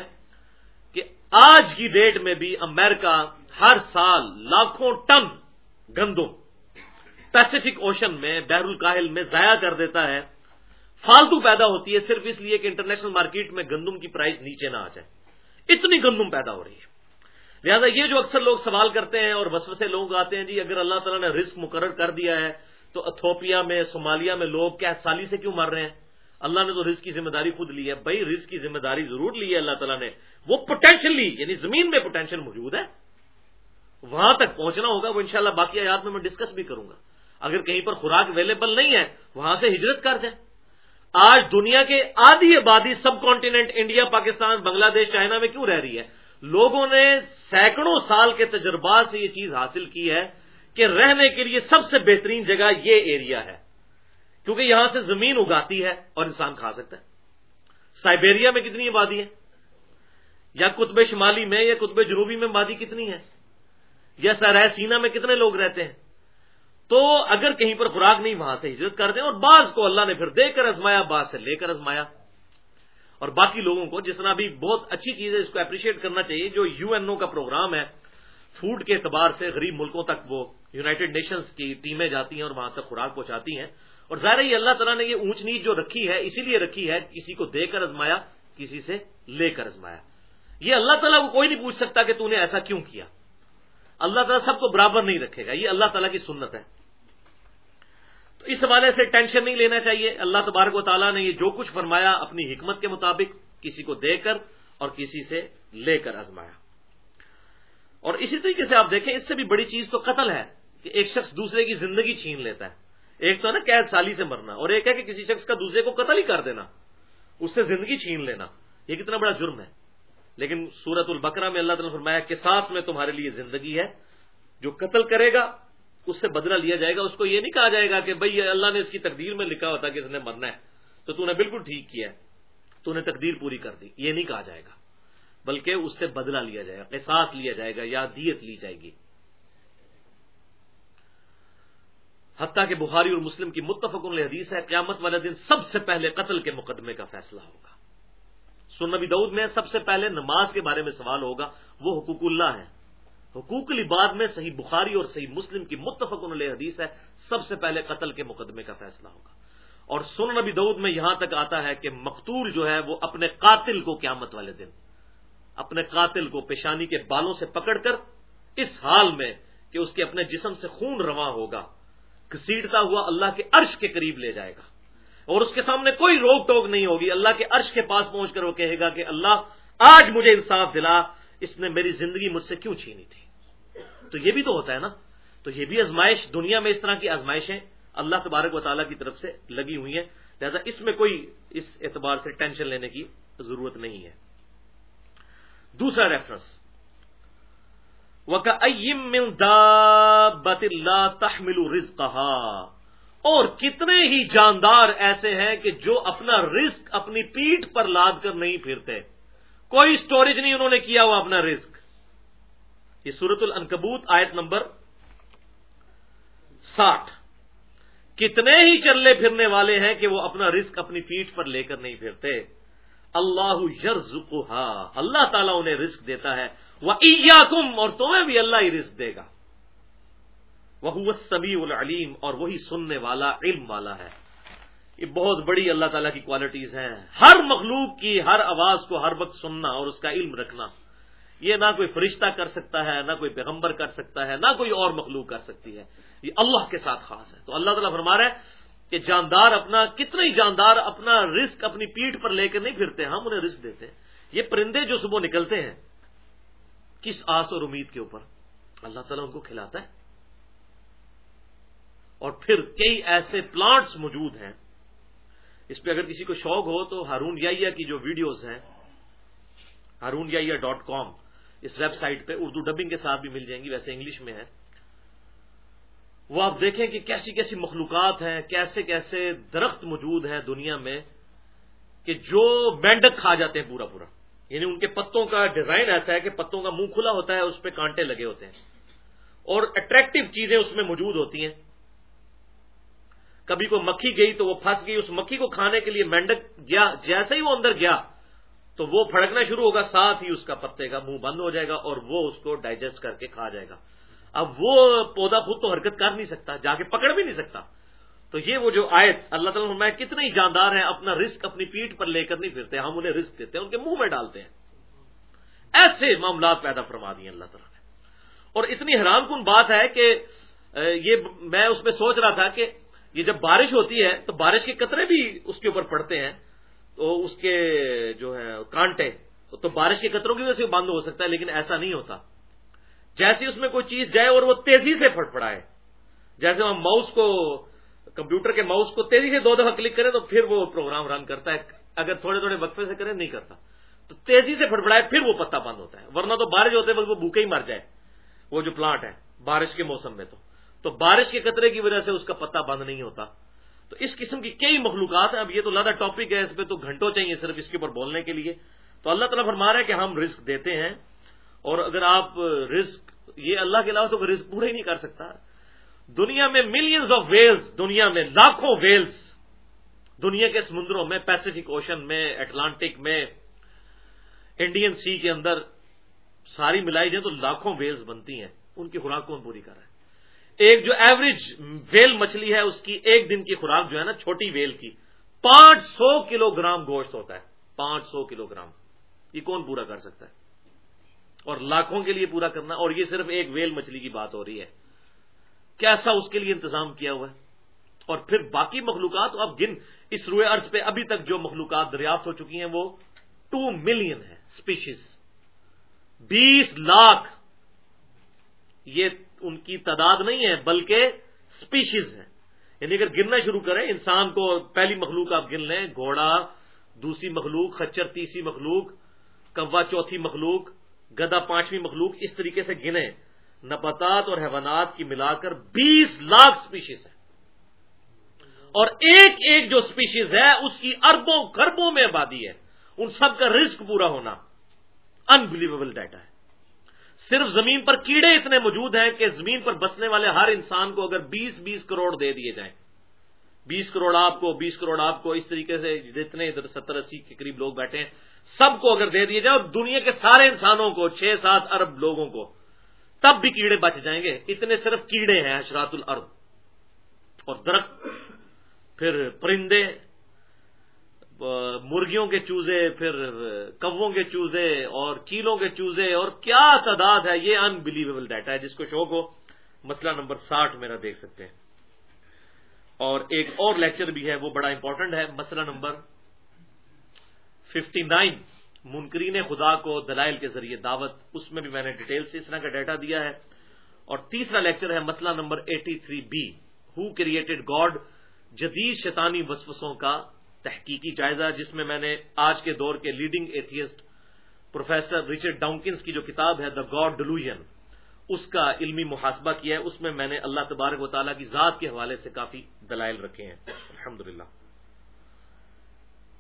کہ آج کی ڈیٹ میں بھی امریکہ ہر سال لاکھوں ٹن گندم پیسفک اوشن میں، بحر الکاہل میں ضائع کر دیتا ہے۔ فالتو پیدا ہوتی ہے صرف اس لیے کہ انٹرنیشنل مارکیٹ میں گندم کی پرائز نیچے نہ آ جائے۔ اتنی گندم پیدا ہو رہی ہے۔ لہٰذا یہ جو اکثر لوگ سوال کرتے ہیں اور وسو سے لوگ آتے ہیں جی اگر اللہ تعالیٰ نے رسک مقرر کر دیا ہے تو اتھوپیا میں صومالیہ میں لوگ کیا سالی سے کیوں مر رہے ہیں؟ اللہ نے تو رزق کی ذمہ داری خود لی ہے۔ بھائی، رزق کی ذمہ داری ضرور لی ہے اللہ تعالیٰ نے۔ وہ پوٹینشیل لی یعنی زمین میں پوٹینشیل موجود ہے۔ وہاں تک پہنچنا ہوگا، وہ انشاءاللہ باقی آیات میں میں ڈسکس بھی کروں گا۔ اگر کہیں پر خوراک اویلیبل نہیں ہے، وہاں سے ہجرت کر دیں آج دنیا کے آدھی آبادی subcontinent India Pakistan, Bangladesh, China میں کیوں رہ رہی ہے؟ لوگوں نے سینکڑوں سال کے تجربات سے یہ چیز حاصل کی ہے۔ کہ رہنے کے لیے سب سے بہترین جگہ یہ ایریا ہے۔ کیونکہ یہاں سے زمین اگاتی ہے اور انسان کھا سکتا ہے۔ سائبیریا میں کتنی آبادی ہے؟ یا قطب شمالی میں یا قطب جنوبی میں آبادی کتنی ہے؟ یا سرائے سینا میں کتنے لوگ رہتے ہیں؟ تو اگر کہیں پر خوراک نہیں، وہاں سے ہجرت کر دیں اور بعض کو اللہ نے پھر دے کر ازمایا، بعض سے لے کر ازمایا۔ اور باقی لوگوں کو جس طرح بھی بہت اچھی چیز ہے اس کو اپریشیٹ کرنا چاہیے، جو یو این او کا پروگرام ہے، فوڈ کے اعتبار سے غریب ملکوں تک وہ یوناٹیڈ نیشنز کی ٹیمیں جاتی ہیں اور وہاں تک خوراک پہنچاتی ہیں۔ اور ظاہر یہ اللہ تعالیٰ نے یہ اونچ نیچ جو رکھی ہے، اسی لیے رکھی ہے، کسی کو دے کر ازمایا، کسی سے لے کر ازمایا۔ یہ اللہ تعالیٰ کو کوئی نہیں پوچھ سکتا کہ تو نے ایسا کیوں کیا۔ اللہ تعالیٰ سب کو برابر نہیں رکھے گا، یہ اللہ تعالیٰ کی سنت ہے۔ تو اس حوالے سے ٹینشن نہیں لینا چاہیے۔ اللہ تبارک و تعالیٰ نے یہ جو کچھ فرمایا اپنی حکمت کے مطابق کسی کو دے کر اور کسی سے لے کر ازمایا۔ اور اسی طریقے سے آپ دیکھیں، اس سے بھی بڑی چیز تو قتل ہے۔ کہ ایک شخص دوسرے کی زندگی چھین لیتا ہے۔ ایک تو ہے نا قید سالی سے مرنا، اور ایک ہے کہ کسی شخص کا دوسرے کو قتل ہی کر دینا، اس سے زندگی چھین لینا۔ یہ کتنا بڑا جرم ہے۔ لیکن سورت البکرا میں اللہ تعالیٰ فرمایا کہ ساتھ میں تمہارے لیے زندگی ہے، جو قتل کرے گا، اس سے بدلہ لیا جائے گا۔ اس کو یہ نہیں کہا جائے گا کہ بھائی اللہ نے اس کی تقدیر میں لکھا ہوتا کہ اس نے مرنا ہے۔ تو تو نے بالکل ٹھیک کیا ہے۔ تو نے تقدیر پوری کر دی۔ یہ نہیں کہا جائے گا، بلکہ اس سے بدلہ لیا جائے گا احساس لیا جائے گا، یا دیت لی جائے گی۔ حتیٰ کہ بخاری اور مسلم کی متفق حدیث ہے، قیامت والے دن سب سے پہلے قتل کے مقدمے کا فیصلہ ہوگا۔ سنبی دعود میں سب سے پہلے نماز کے بارے میں سوال ہوگا، وہ حقوق اللہ ہے حقوق العباد میں صحیح بخاری اور صحیح مسلم کی متفق حدیث ہے، سب سے پہلے قتل کے مقدمے کا فیصلہ ہوگا۔ اور سن نبی دعود میں یہاں تک آتا ہے کہ مقتول جو ہے، وہ اپنے قاتل کو قیامت والے دن، اپنے قاتل کو پیشانی کے بالوں سے پکڑ کر اس حال میں کہ اس کے اپنے جسم سے خون رواں ہوگا۔ گھسیٹتا ہوا اللہ کے عرش کے قریب لے جائے گا۔ اور اس کے سامنے کوئی روک ٹوک نہیں ہوگی۔ اللہ کے عرش کے پاس پہنچ کر وہ کہے گا کہ اللہ، آج مجھے انصاف دلا، اس نے میری زندگی مجھ سے کیوں چھینی تھی؟ تو یہ بھی تو ہوتا ہے نا؟ تو یہ بھی آزمائش، دنیا میں اس طرح کی آزمائشیں اللہ تبارک و تعالیٰ کی طرف سے لگی ہوئی ہیں۔ لہذا اس میں کوئی اس اعتبار سے ٹینشن لینے کی ضرورت نہیں ہے۔ دوسرا ریفرنس تحمل رزقها۔ اور کتنے ہی جاندار ایسے ہیں کہ جو اپنا رزق اپنی پیٹ پر لاد کر نہیں پھرتے۔ کوئی سٹوریج نہیں انہوں نے کیا ہوا اپنا رزق۔ یہ سورت العنکبوت آیت نمبر ساٹھ۔ کتنے ہی چلنے پھرنے والے ہیں کہ وہ اپنا رزق اپنی پیٹ پر لے کر نہیں پھرتے۔ اللہ یرز اللہ تعالیٰ انہیں رزق دیتا ہے۔ وہ کم اور تمہیں بھی اللہ ہی رزق دے گا۔ وہ سبی العلیم اور وہی سننے والا، علم والا ہے۔ یہ بہت بڑی اللہ تعالیٰ کی کوالٹیز ہیں۔ ہر مخلوق کی ہر آواز کو ہر وقت سننا اور اس کا علم رکھنا۔ یہ نہ کوئی فرشتہ کر سکتا ہے، نہ کوئی پیغمبر کر سکتا ہے، نہ کوئی اور مخلوق کر سکتی ہے۔ یہ اللہ کے ساتھ خاص ہے۔ تو اللہ تعالیٰ فرما رہا ہے کہ جاندار اپنا کتنے ہی جاندار اپنا رسک اپنی پیٹ پر لے کر نہیں پھرتے، ہم انہیں رسک دیتے ہیں۔ یہ پرندے جو صبح نکلتے ہیں کس آس اور امید کے اوپر اللہ تعالیٰ ان کو کھلاتا ہے اور پھر کئی ایسے پلانٹس موجود ہیں اس پہ اگر کسی کو شوق ہو تو ہارون یا کی جو ویڈیوز ہیں، ہارون یا ڈاٹ کام اس ویب سائٹ پہ اردو ڈبنگ کے ساتھ بھی مل جائیں گی، ویسے انگلش میں ہے۔ وہ آپ دیکھیں کہ کیسی کیسی مخلوقات ہیں، کیسے کیسے درخت موجود ہیں دنیا میں کہ جو مینڈک کھا جاتے ہیں پورا پورا۔ یعنی ان کے پتوں کا ڈیزائن ایسا ہے کہ پتوں کا منہ کھلا ہوتا ہے، اس پہ کانٹے لگے ہوتے ہیں۔ اور اٹریکٹو چیزیں اس میں موجود ہوتی ہیں۔ کبھی کوئی مکھی گئی تو وہ پھنس گئی، اس مکھی کو کھانے کے لیے مینڈک گیا، جیسے ہی وہ اندر گیا، تو وہ پھڑکنا شروع ہوگا، ساتھ ہی اس کا پتے کا منہ بند ہو جائے گا اور وہ اس کو ڈائجسٹ کر کے کھا جائے گا۔ اب وہ پودا خود تو حرکت کر نہیں سکتا، جا کے پکڑ بھی نہیں سکتا۔ تو یہ وہ جو آیت اللہ تعالیٰ میں کتنے ہی جاندار ہیں، اپنا رسک اپنی پیٹ پر لے کر نہیں پھرتے، ہم انہیں رسک دیتے ہیں، ان کے منہ میں ڈالتے ہیں۔ ایسے معاملات پیدا فرما دیے اللہ تعالیٰ نے۔ اور اتنی حیران کن بات ہے کہ یہ میں اس میں سوچ رہا تھا کہ یہ جب بارش ہوتی ہے تو بارش کے قطرے بھی اس کے اوپر پڑتے ہیں، تو اس کے جو ہے کانٹے، تو بارش کے قطروں کی وجہ سے بند ہو سکتا ہے، لیکن ایسا نہیں ہوتا۔ جیسی اس میں کوئی چیز جائے اور وہ تیزی سے پھٹ پڑائے، جیسے ہم ماؤس کو کمپیوٹر کے ماؤس کو تیزی سے دو دفعہ کلک کریں تو پھر وہ پروگرام رن کرتا ہے۔ اگر تھوڑے تھوڑے وقفے سے کریں نہیں کرتا۔ تو تیزی سے پھٹ پڑائے پھر وہ پتا بند ہوتا ہے۔ ورنہ تو بارش ہوتے وقت وہ بھوکے ہی مر جائے۔ وہ جو پلانٹ ہے، بارش کے موسم میں تو۔ تو بارش کے قطرے کی وجہ سے اس کا پتا بند نہیں ہوتا۔ تو اس قسم کی کئی مخلوقات ہیں۔ اب یہ تو زیادہ ٹاپک ہے، اس پہ تو گھنٹوں چاہیے صرف اس کے اوپر بولنے کے لیے۔ تو اللہ تعالیٰ فرما رہا ہے کہ ہم رسک دیتے ہیں۔ اور اگر آپ رسک یہ اللہ کے علاوہ تو رسک پورا ہی نہیں کر سکتا۔ دنیا میں ملینز آف ویلز دنیا میں لاکھوں ویلز دنیا کے سمندروں میں پیسفک اوشن میں اٹلانٹک میں انڈین سی کے اندر ساری ملائی جائیں تو لاکھوں ویلز بنتی ہیں۔ ان کی خوراک کون پوری کر رہا ہے؟ ایک جو ایوریج ویل مچھلی ہے، اس کی ایک دن کی خوراک جو ہے نا چھوٹی ویل کی۔ پانچ سو کلو گرام گوشت ہوتا ہے۔ پانچ سو کلو گرام یہ کون پورا کر سکتا ہے؟ اور لاکھوں کے لیے پورا کرنا، اور یہ صرف ایک ویل مچھلی کی بات ہو رہی ہے۔ کیسا اس کے لیے انتظام کیا ہوا ہے؟ اور پھر باقی مخلوقات، اب جن اس روئے ارض پہ ابھی تک جو مخلوقات دریافت ہو چکی ہیں، وہ ٹو ملین ہے اسپیشیز بیس لاکھ یہ ان کی تعداد نہیں ہے، بلکہ اسپیشیز ہے یعنی اگر گرنا شروع کریں، انسان کو پہلی مخلوق آپ گن لیں، گھوڑا، دوسری مخلوق، خچر، تیسری مخلوق، کوا، چوتھی مخلوق، گدا، پانچویں مخلوق، اس طریقے سے گنے نباتات اور حیوانات کی ملا کر بیس لاکھ اسپیشیز ہے اور ایک ایک جو اسپیشیز ہے، اس کی اربوں خربوں میں آبادی ہے۔ ان سب کا رسک پورا ہونا۔ انبلیویبل ڈیٹا ہے۔ صرف زمین پر کیڑے اتنے موجود ہیں کہ زمین پر بسنے والے ہر انسان کو اگر بیس بیس کروڑ دے دیے جائیں۔ بیس کروڑ آپ کو، بیس کروڑ آپ کو، اس طریقے سے جتنے ادھر ستر اسی کے قریب لوگ بیٹھے ہیں، سب کو اگر دے دیے جائے اور دنیا کے سارے انسانوں کو، چھ سات ارب لوگوں کو تب بھی کیڑے بچ جائیں گے۔ اتنے صرف کیڑے ہیں حشرات الارض۔ اور درخت، پھر پرندے، مرغیوں کے چوزے، پھر کووں کے چوزے اور چیلوں کے چوزے۔ اور کیا تعداد ہے، یہ انبلیویبل ڈیٹا ہے۔ جس کو شوق ہو، مسئلہ نمبر ساٹھ میرا دیکھ سکتے ہیں۔ اور ایک اور لیکچر بھی ہے، وہ بڑا امپورٹنٹ ہے۔ مسئلہ نمبر ففٹی نائن منکرین خدا کو دلائل کے ذریعے دعوت، اس میں بھی میں نے ڈیٹیل سے اس طرح کا ڈیٹا دیا ہے۔ اور تیسرا لیکچر ہے مسئلہ number eighty three B who created God جدید شیطانی وسوسوں کا تحقیقی جائزہ، جس میں میں نے آج کے دور کے leading atheist professor Richard Dawkins کی جو کتاب ہے دا گاڈ ڈلوژن اس کا علمی محاسبہ کیا ہے۔ اس میں میں نے اللہ تبارک و تعالیٰ کی ذات کے حوالے سے کافی دلائل رکھے ہیں۔ الحمد للہ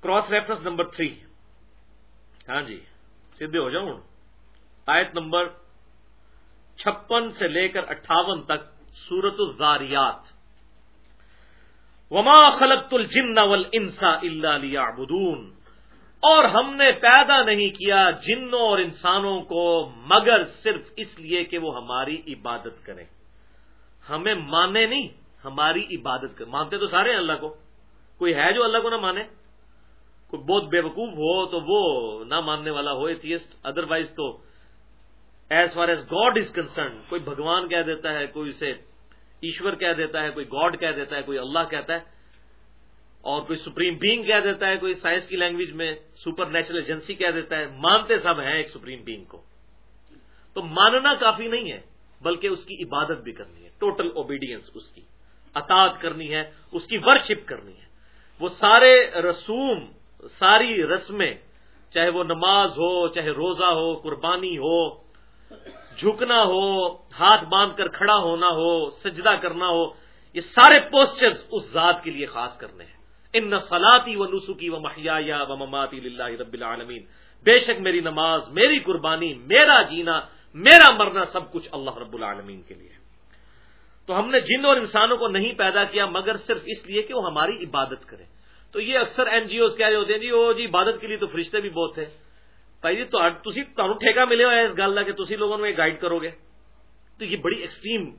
کراس ریفرنس نمبر تھری ہاں جی سیدھے ہو جاؤں۔ آیت نمبر چھپن سے لے کر اٹھاون تک سورت الزاریات وما خلقت الجن والانس الا ليعبدون۔ اور ہم نے پیدا نہیں کیا جنوں اور انسانوں کو، مگر صرف اس لیے کہ وہ ہماری عبادت کریں۔ ہمیں مانے نہیں، ہماری عبادت کریں۔ مانتے تو سارے ہیں اللہ کو۔ کوئی ہے جو اللہ کو نہ مانے؟ کوئی بہت بے وقوف ہو تو وہ نہ ماننے والا ہو ایتھیسٹ ادر وائز تو as far as God is concern کوئی بھگوان کہہ دیتا ہے، کوئی اسے ایشور کہہ دیتا ہے، کوئی گاڈ کہہ دیتا ہے، کوئی اللہ کہتا ہے، اور کوئی سپریم بینگ کہہ دیتا ہے، کوئی سائنس کی لینگویج میں سپر نیچرل ایجنسی کہہ دیتا ہے، مانتے سب ہیں ایک سپریم بینگ کو۔ تو ماننا کافی نہیں ہے، بلکہ اس کی عبادت بھی کرنی ہے ٹوٹل اوبیڈینس اس کی، اطاعت کرنی ہے، اس کی ورشپ کرنی ہے۔ وہ سارے رسوم ساری رسمیں، چاہے وہ نماز ہو، چاہے روزہ ہو، قربانی ہو، جھکنا ہو، ہاتھ باندھ کر کھڑا ہونا ہو، سجدہ کرنا ہو، یہ سارے پوسچرز اس ذات کے لیے خاص کرنے ہیں۔ ان نسلاتی و نسخی و محیا و مماتی اللہ رب العالمین بے شک میری نماز، میری قربانی، میرا جینا، میرا مرنا سب کچھ اللہ رب العالمین کے لیے تو ہم نے جن اور انسانوں کو نہیں پیدا کیا مگر صرف اس لیے کہ وہ ہماری عبادت کریں۔ تو یہ اکثر این جی اوز کہہ رہے ہوتے ہیں جی وہ جی عبادت کے لیے تو فرشتے بھی بہت تھے بھائی جی تمہیں ٹھیکا ملے ہوا ہے اس گل کا کہ تھی لوگوں نے گائڈ کرو گے۔ تو یہ بڑی ایکسٹریم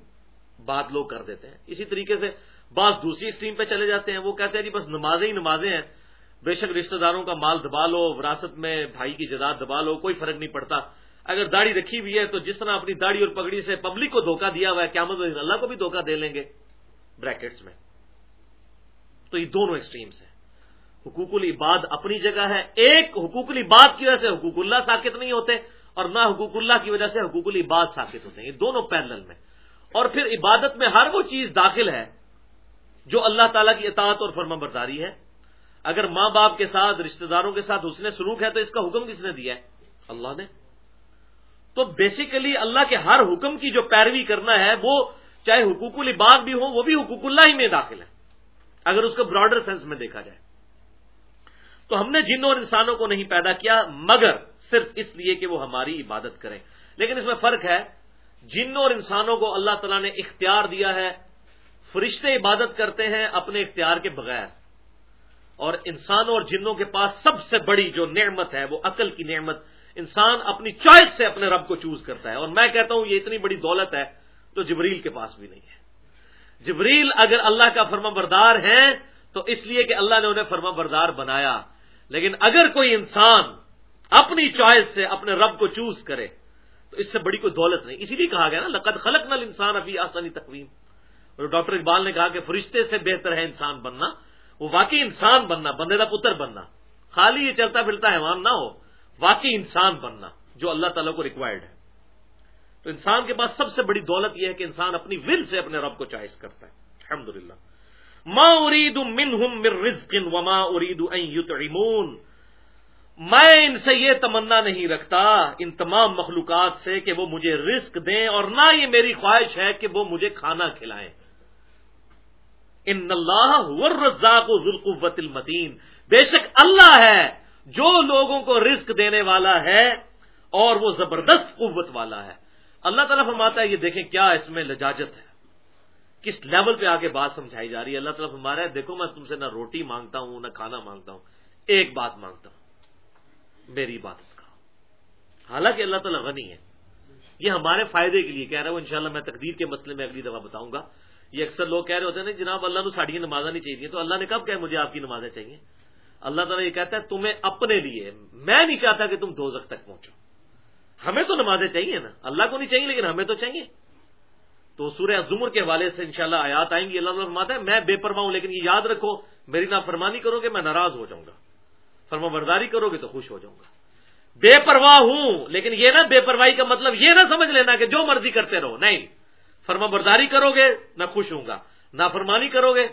بات لوگ کر دیتے ہیں۔ اسی طریقے سے بعض دوسری اسٹریم پہ چلے جاتے ہیں۔ وہ کہتے ہیں جی بس نمازیں ہی نمازیں ہیں۔ بے شک رشتہ داروں کا مال دبا لو، وراثت میں بھائی کی جداد دبا لو، کوئی فرق نہیں پڑتا۔ اگر داڑھی رکھی ہوئی ہے تو جس طرح اپنی داڑھی اور پگڑی سے پبلک کو دھوکہ دیا ہوا ہے کیا مطلب اللہ کو بھی دھوکہ دے لیں گے۔ بریکٹس میں۔ تو یہ دونوں ایکسٹریمس ہیں۔ حقوق العباد اپنی جگہ ہے۔ ایک حقوق العباد کی وجہ سے حقوق اللہ ساکت نہیں ہوتے اور نہ حقوق اللہ کی وجہ سے حقوق العباد ساکت ہوتے ہیں۔ یہ دونوں پیرل میں۔ اور پھر عبادت میں ہر وہ چیز داخل ہے جو اللہ تعالیٰ کی اطاعت اور فرما برداری ہے۔ اگر ماں باپ کے ساتھ، رشتہ داروں کے ساتھ اس نے سلوک ہے تو اس کا حکم کس نے دیا ہے؟ اللہ نے۔ تو بیسیکلی اللہ کے ہر حکم کی جو پیروی کرنا ہے وہ چاہے حقوق العباد بھی ہو وہ بھی حقوق اللہ ہی میں داخل ہے۔ اگر اس کو براڈر سینس میں دیکھا جائے۔ تو ہم نے جنوں اور انسانوں کو نہیں پیدا کیا، مگر صرف اس لیے کہ وہ ہماری عبادت کریں۔ لیکن اس میں فرق ہے، جنوں اور انسانوں کو اللہ تعالیٰ نے اختیار دیا ہے، فرشتے عبادت کرتے ہیں اپنے اختیار کے بغیر۔ اور انسانوں اور جنوں کے پاس سب سے بڑی جو نعمت ہے، وہ عقل کی نعمت، انسان اپنی چوائس سے اپنے رب کو چوز کرتا ہے۔ اور میں کہتا ہوں، یہ اتنی بڑی دولت ہے تو جبریل کے پاس بھی نہیں ہے۔ جبریل اگر اللہ کا فرما بردار ہے تو اس لیے کہ اللہ نے انہیں فرما بردار بنایا۔ لیکن اگر کوئی انسان اپنی چوائس سے اپنے رب کو چوز کرے، تو اس سے بڑی کوئی دولت نہیں۔ اسی لیے کہا گیا نا، لقد خلق نل انسان ابھی آسانی تقویم۔ اور ڈاکٹر اقبال نے کہا کہ فرشتے سے بہتر ہے انسان بننا، وہ واقعی انسان بننا، بندے کا پتر بننا۔ خالی یہ چلتا پھرتا حیوان نہ ہو، واقعی انسان بننا، جو اللہ تعالیٰ کو ریکوائرڈ ہے۔ تو انسان کے پاس سب سے بڑی دولت یہ ہے کہ انسان اپنی ول سے اپنے رب کو چوائس کرتا ہے۔ الحمد للہ ماں ارید وما ارید یطعمون میں ان سے یہ تمنا نہیں رکھتا ان تمام مخلوقات سے کہ وہ مجھے رزق دیں اور نہ یہ میری خواہش ہے کہ وہ مجھے کھانا کھلائیں۔ ان اللہ رزاق و ذوالقوت المتین بے شک اللہ ہے جو لوگوں کو رزق دینے والا ہے اور وہ زبردست قوت والا ہے۔ اللہ تعالیٰ فرماتا ہے، یہ دیکھیں کیا اس میں لجاجت ہے۔ کس لیول پہ آگے بات سمجھائی جا رہی ہے؟ اللہ تعالیٰ فرما رہا ہے، دیکھو میں تم سے نہ روٹی مانگتا ہوں، نہ کھانا مانگتا ہوں، ایک بات مانگتا ہوں، میری عبادت کا۔ حالانکہ اللہ تعالیٰ غنی ہے۔ یہ ہمارے فائدے کے لیے کہہ رہا ہوں انشاءاللہ میں تقدیر کے مسئلے میں اگلی دفعہ بتاؤں گا۔ یہ اکثر لوگ کہہ رہے ہوتے ہیں نا، جناب اللہ نے ساڑیاں نمازیں نہیں چاہیے تو اللہ نے کب کہا مجھے آپ کی نمازیں چاہیے؟ اللہ تعالیٰ یہ کہتا ہے، تمہیں اپنے لیے، میں نہیں چاہتا کہ تم دو تک پہنچو۔ ہمیں تو نمازیں چاہیے نا، اللہ کو نہیں چاہیے لیکن ہمیں تو چاہیے۔ تو سورہ زمر کے حوالے سے انشاءاللہ آیات آئیں گی، اللہ فرماتا ہے، میں بے پرواہ ہوں، لیکن یہ یاد رکھو، میری نافرمانی کرو گے، میں ناراض ہو جاؤں گا۔ فرما برداری کرو گے تو خوش ہو جاؤں گا۔ بے پرواہ ہوں، لیکن یہ نا بے پرواہی کا مطلب یہ نہ سمجھ لینا کہ جو مرضی کرتے رہو، نہیں۔ فرما برداری کرو گے، میں خوش ہوں گا۔ نافرمانی کرو گے،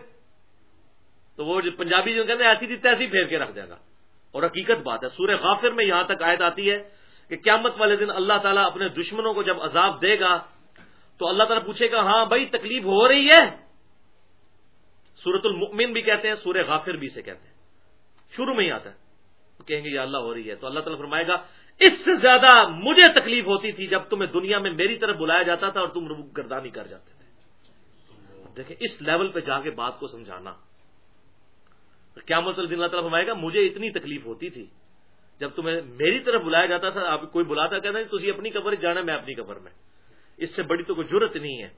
تو وہ جو پنجابی جو کہتے ہیں، ایسی تھی تیسی پھیر کے رکھ دے گا۔ اور حقیقت بات ہے، سورہ غافر میں یہاں تک آیت آتی ہے کہ قیامت والے دن اللہ تعالیٰ اپنے دشمنوں کو جب عذاب دے گا تو اللہ تعالیٰ پوچھے گا ہاں بھائی، تکلیف ہو رہی ہے؟ سورت المؤمن بھی کہتے ہیں، سورہ غافر بھی سے کہتے ہیں۔ شروع میں ہی آتا ہے۔ کہیں گے، یا اللہ، ہو رہی ہے۔ تو اللہ تعالیٰ فرمائے گا، اس سے زیادہ مجھے تکلیف ہوتی تھی جب تمہیں دنیا میں میری طرف بلایا جاتا تھا اور تم گردانی کر جاتے تھے۔ دیکھیں، اس لیول پہ جا کے بات کو سمجھانا۔ کیا مطلب اللہ تعالیٰ فرمائے گا، مجھے اتنی تکلیف ہوتی تھی جب تمہیں میری طرف بلایا جاتا تھا، آپ کوئی بلاتا کہنا تھی اپنی قبر جانا، میں اپنی قبر میں۔ اس سے بڑی تو کوئی ضرورت نہیں ہے۔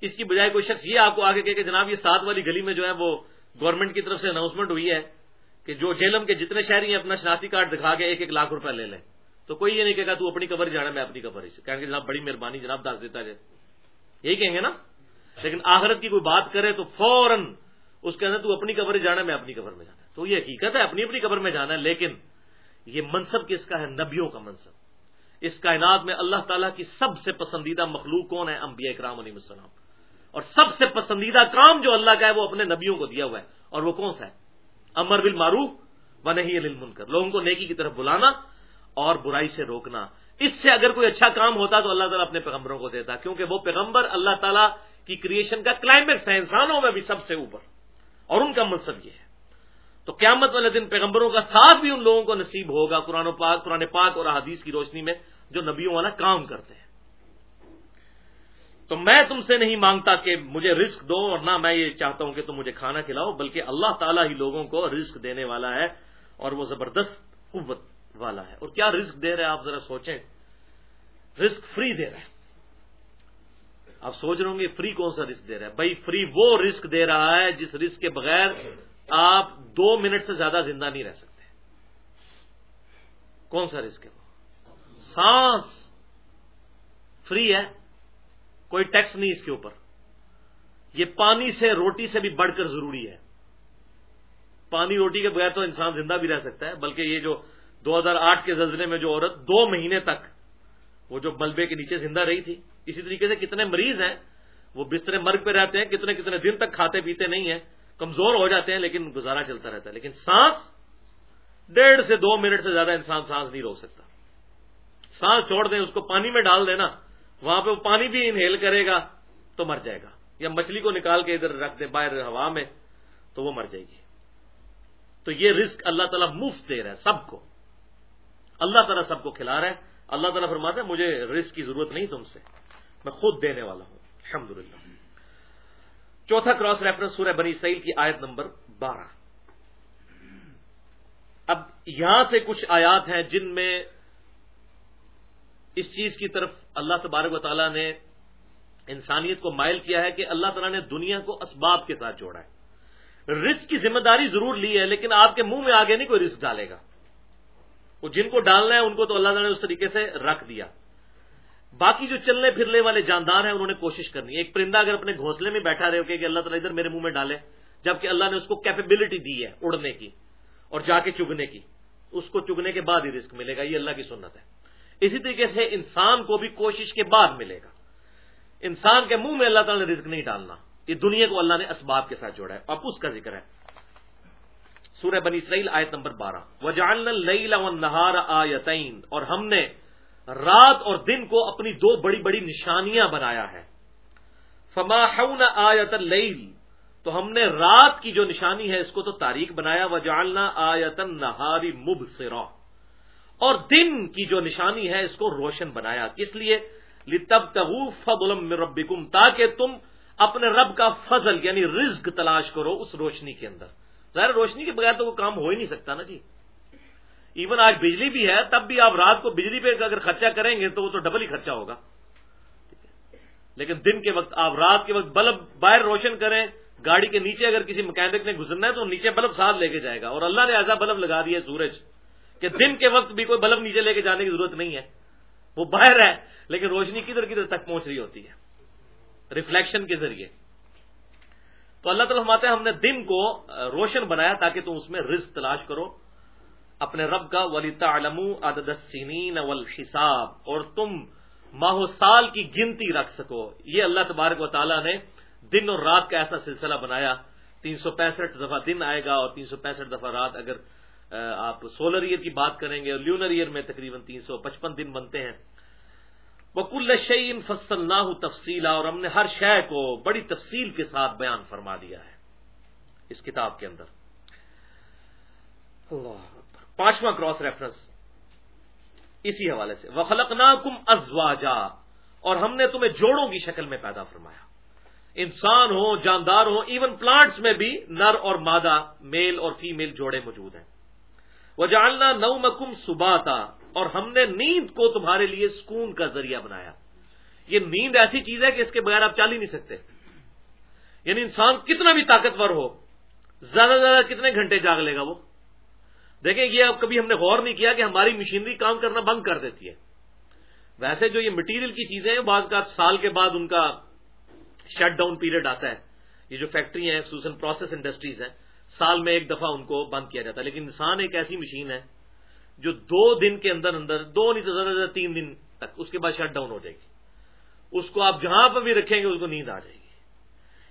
اس کی بجائے کوئی شخص یہ آپ کو آگے کہ جناب یہ سات والی گلی میں جو ہے وہ گورنمنٹ کی طرف سے اناؤنسمنٹ ہوئی ہے کہ جو جیلم کے جتنے شہری ہیں اپنا شناختی کارڈ دکھا کے ایک ایک لاکھ روپے لے لیں۔ تو کوئی یہ نہیں کہے گا تو اپنی قبر جانا میں اپنی قبر سے کہیں گے جناب بڑی مہربانی جناب دس دیتا جائے۔ یہی کہیں گے نا؟ لیکن آخرت کی کوئی بات کرے تو فوراً اس کے اندر تو اپنی قبر جانا میں اپنی قبر میں جانا تو یہ حقیقت ہے، اپنی اپنی قبر میں جانا ہے، لیکن یہ منصب کس کا ہے؟ نبیوں کا منصب۔ اس کائنات میں اللہ تعالیٰ کی سب سے پسندیدہ مخلوق کون ہے؟ انبیاء اکرام علیہ السلام۔ اور سب سے پسندیدہ کام جو اللہ کا ہے وہ اپنے نبیوں کو دیا ہوا ہے۔ اور وہ کون سا ہے؟ امر بل معروف و نہیں المنکر۔ لوگوں کو نیکی کی طرف بلانا اور برائی سے روکنا۔ اس سے اگر کوئی اچھا کام ہوتا تو اللہ تعالیٰ اپنے پیغمبروں کو دیتا، کیونکہ وہ پیغمبر اللہ تعالیٰ کی کریشن کا کلائمیکس ہے انسانوں میں بھی سب سے اوپر۔ اور ان کا منصب یہ ہے۔ تو قیامت والے دن پیغمبروں کا ساتھ بھی ان لوگوں کو نصیب ہوگا قرآن پاک قرآن پاک اور حدیث کی روشنی میں جو نبیوں والا کام کرتے ہیں۔ تو میں تم سے نہیں مانگتا کہ مجھے رزق دو اور نہ میں یہ چاہتا ہوں کہ تم مجھے کھانا کھلاؤ، بلکہ اللہ تعالیٰ ہی لوگوں کو رزق دینے والا ہے اور وہ زبردست قوت والا ہے۔ اور کیا رزق دے رہے آپ ذرا سوچیں۔ رزق فری دے رہا ہے آپ سوچ رہے ہوں گے فری کون سا رسک دے رہا ہے؟ بھائی فری وہ رسک دے رہا ہے جس رسک کے بغیر آپ دو منٹ سے زیادہ زندہ نہیں رہ سکتے۔ کون سا رسک ہے؟ سانس۔ فری ہے۔ کوئی ٹیکس نہیں اس کے اوپر۔ یہ پانی سے روٹی سے بھی بڑھ کر ضروری ہے۔ پانی روٹی کے بغیر تو انسان زندہ بھی رہ سکتا ہے، بلکہ یہ جو دو ہزار آٹھ کے زلزلے میں جو عورت دو مہینے تک وہ جو بلبے کے نیچے زندہ رہی تھی، اسی طریقے سے کتنے مریض ہیں، وہ بستر مرگ پہ رہتے ہیں، کتنے کتنے دن تک کھاتے پیتے نہیں ہیں کمزور ہو جاتے ہیں لیکن گزارا چلتا رہتا ہے۔ لیکن سانس ڈیڑھ سے دو منٹ سے زیادہ انسان سانس نہیں روک سکتا۔ سانس چھوڑ دیں، اس کو پانی میں ڈال دینا۔ وہاں پہ وہ پانی بھی انہیل کرے گا تو مر جائے گا۔ یا مچھلی کو نکال کے ادھر رکھ دیں باہر ہوا میں تو وہ مر جائے گی۔ تو یہ رسک اللہ تعالیٰ مفت دے رہا ہے سب کو۔ اللہ تعالیٰ سب کو کھلا رہا ہے۔ اللہ تعالیٰ فرماتے ہیں مجھے رسک کی ضرورت نہیں تم سے۔ میں خود دینے والا ہوں۔ الحمد چوتھا کراس ریفرنس سورہ بنی سعید کی آیت نمبر بارہ۔ اب یہاں سے کچھ آیات ہیں جن میں اس چیز کی طرف اللہ تبارک و تعالیٰ نے انسانیت کو مائل کیا ہے کہ اللہ تعالیٰ نے دنیا کو اسباب کے ساتھ جوڑا ہے۔ رزق کی ذمہ داری ضرور لی ہے، لیکن آپ کے منہ میں آگے نہیں کوئی رزق ڈالے گا۔ وہ جن کو ڈالنا ہے، ان کو تو اللہ تعالیٰ نے اس طریقے سے رکھ دیا۔ باقی جو چلنے پھرنے والے جاندار ہیں، انہوں نے کوشش کرنی ہے۔ ایک پرندہ اگر اپنے گھونسلے میں بیٹھا رہے کہ اللہ تعالیٰ ادھر میرے منہ میں ڈالے، جبکہ اللہ نے اس کو کیپیبلٹی دی ہے اڑنے کی اور جا کے چگنے کی، اس کو چگنے کے بعد ہی رسک ملے گا، یہ اللہ کی سنت ہے۔ اسی طریقے سے انسان کو بھی کوشش کے بعد ملے گا۔ انسان کے منہ میں اللہ تعالیٰ نے رزق نہیں ڈالنا۔ یہ دنیا کو اللہ نے اسباب کے ساتھ جوڑا ہے۔ اب اس کا ذکر ہے۔ سورہ بنی اسرائیل آیت نمبر بارہ۔ وجال آیتین اور ہم نے رات اور دن کو اپنی دو بڑی بڑی نشانیاں بنایا ہے۔ فما آیت اللیل تو ہم نے رات کی جو نشانی ہے، اس کو تو تاریخ بنایا۔ وجالنا آیتن نہاری مب اور دن کی جو نشانی ہے، اس کو روشن بنایا۔ کس لیے لتب فضل ربکم تاکہ تم اپنے رب کا فضل یعنی رزق تلاش کرو اس روشنی کے اندر۔ ظاہر روشنی کے بغیر تو وہ کام ہو ہی نہیں سکتا نا جی۔ ایون آج بجلی بھی ہے، تب بھی آپ رات کو بجلی پہ اگر خرچہ کریں گے تو وہ تو ڈبل ہی خرچہ ہوگا۔ لیکن دن کے وقت آپ رات کے وقت بلب باہر روشن کریں، گاڑی کے نیچے اگر کسی مکینک نے گزرنا ہے تو نیچے بلب ساتھ لے کے جائے گا۔ اور اللہ نے ایسا بلب لگا دیا سورج کہ دن کے وقت بھی کوئی بلب نیچے لے کے جانے کی ضرورت نہیں ہے۔ وہ باہر ہے، لیکن روشنی کدھر کدھر تک پہنچ رہی ہوتی ہے؟ ریفلیکشن کے ذریعے۔ تو اللہ تعالیٰ ہیں، ہم نے دن کو روشن بنایا تاکہ تم اس میں رزق تلاش کرو۔ اپنے رب کا ولی تعلم عدد السنین والحساب اور تم ماہ سال کی گنتی رکھ سکو۔ یہ اللہ تبارک و تعالیٰ نے دن اور رات کا ایسا سلسلہ بنایا۔ تین سو پینسٹھ دفعہ دن آئے گا اور تین سو پینسٹھ دفعہ رات اگر آپ سولر ایئر کی بات کریں گے اور لیونر ایئر میں تقریباً تین سو پچپن دن بنتے ہیں۔ بکل شعین فصل نہ تفصیلا اور ہم نے ہر شے کو بڑی تفصیل کے ساتھ بیان فرما دیا ہے۔ اس کتاب کے اندر۔ پانچواں کراس ریفرنس اسی حوالے سے۔ وخلق نا کم ازواجا اور ہم نے تمہیں جوڑوں کی شکل میں پیدا فرمایا۔ انسان ہو، جاندار ہو ایون پلانٹس میں بھی نر اور مادہ میل اور فیمیل جوڑے موجود ہیں۔ وہ جاننا نو مکم سباتا۔ اور ہم نے نیند کو تمہارے لیے سکون کا ذریعہ بنایا۔ یہ نیند ایسی چیز ہے کہ اس کے بغیر آپ چل ہی نہیں سکتے۔ یعنی انسان کتنا بھی طاقتور ہو، زیادہ سے زیادہ کتنے گھنٹے جاگ لے گا وہ؟ دیکھیں یہ اب کبھی ہم نے غور نہیں کیا کہ ہماری مشینری کام کرنا بند کر دیتی ہے۔ ویسے جو یہ مٹیریل کی چیزیں ہیں، بعض کا سال کے بعد ان کا شٹ ڈاؤن پیریڈ آتا ہے۔ یہ جو فیکٹری ہیں، خصوصاً پروسیس انڈسٹریز ہیں، سال میں ایک دفعہ ان کو بند کیا جاتا ہے۔ لیکن انسان ایک ایسی مشین ہے جو دو دن کے اندر اندر، دو نہیں تو زیادہ زیادہ تین دن تک اس کے بعد شٹ ڈاؤن ہو جائے گی۔ اس کو آپ جہاں پہ بھی رکھیں گے، اس کو نیند آ جائے گی۔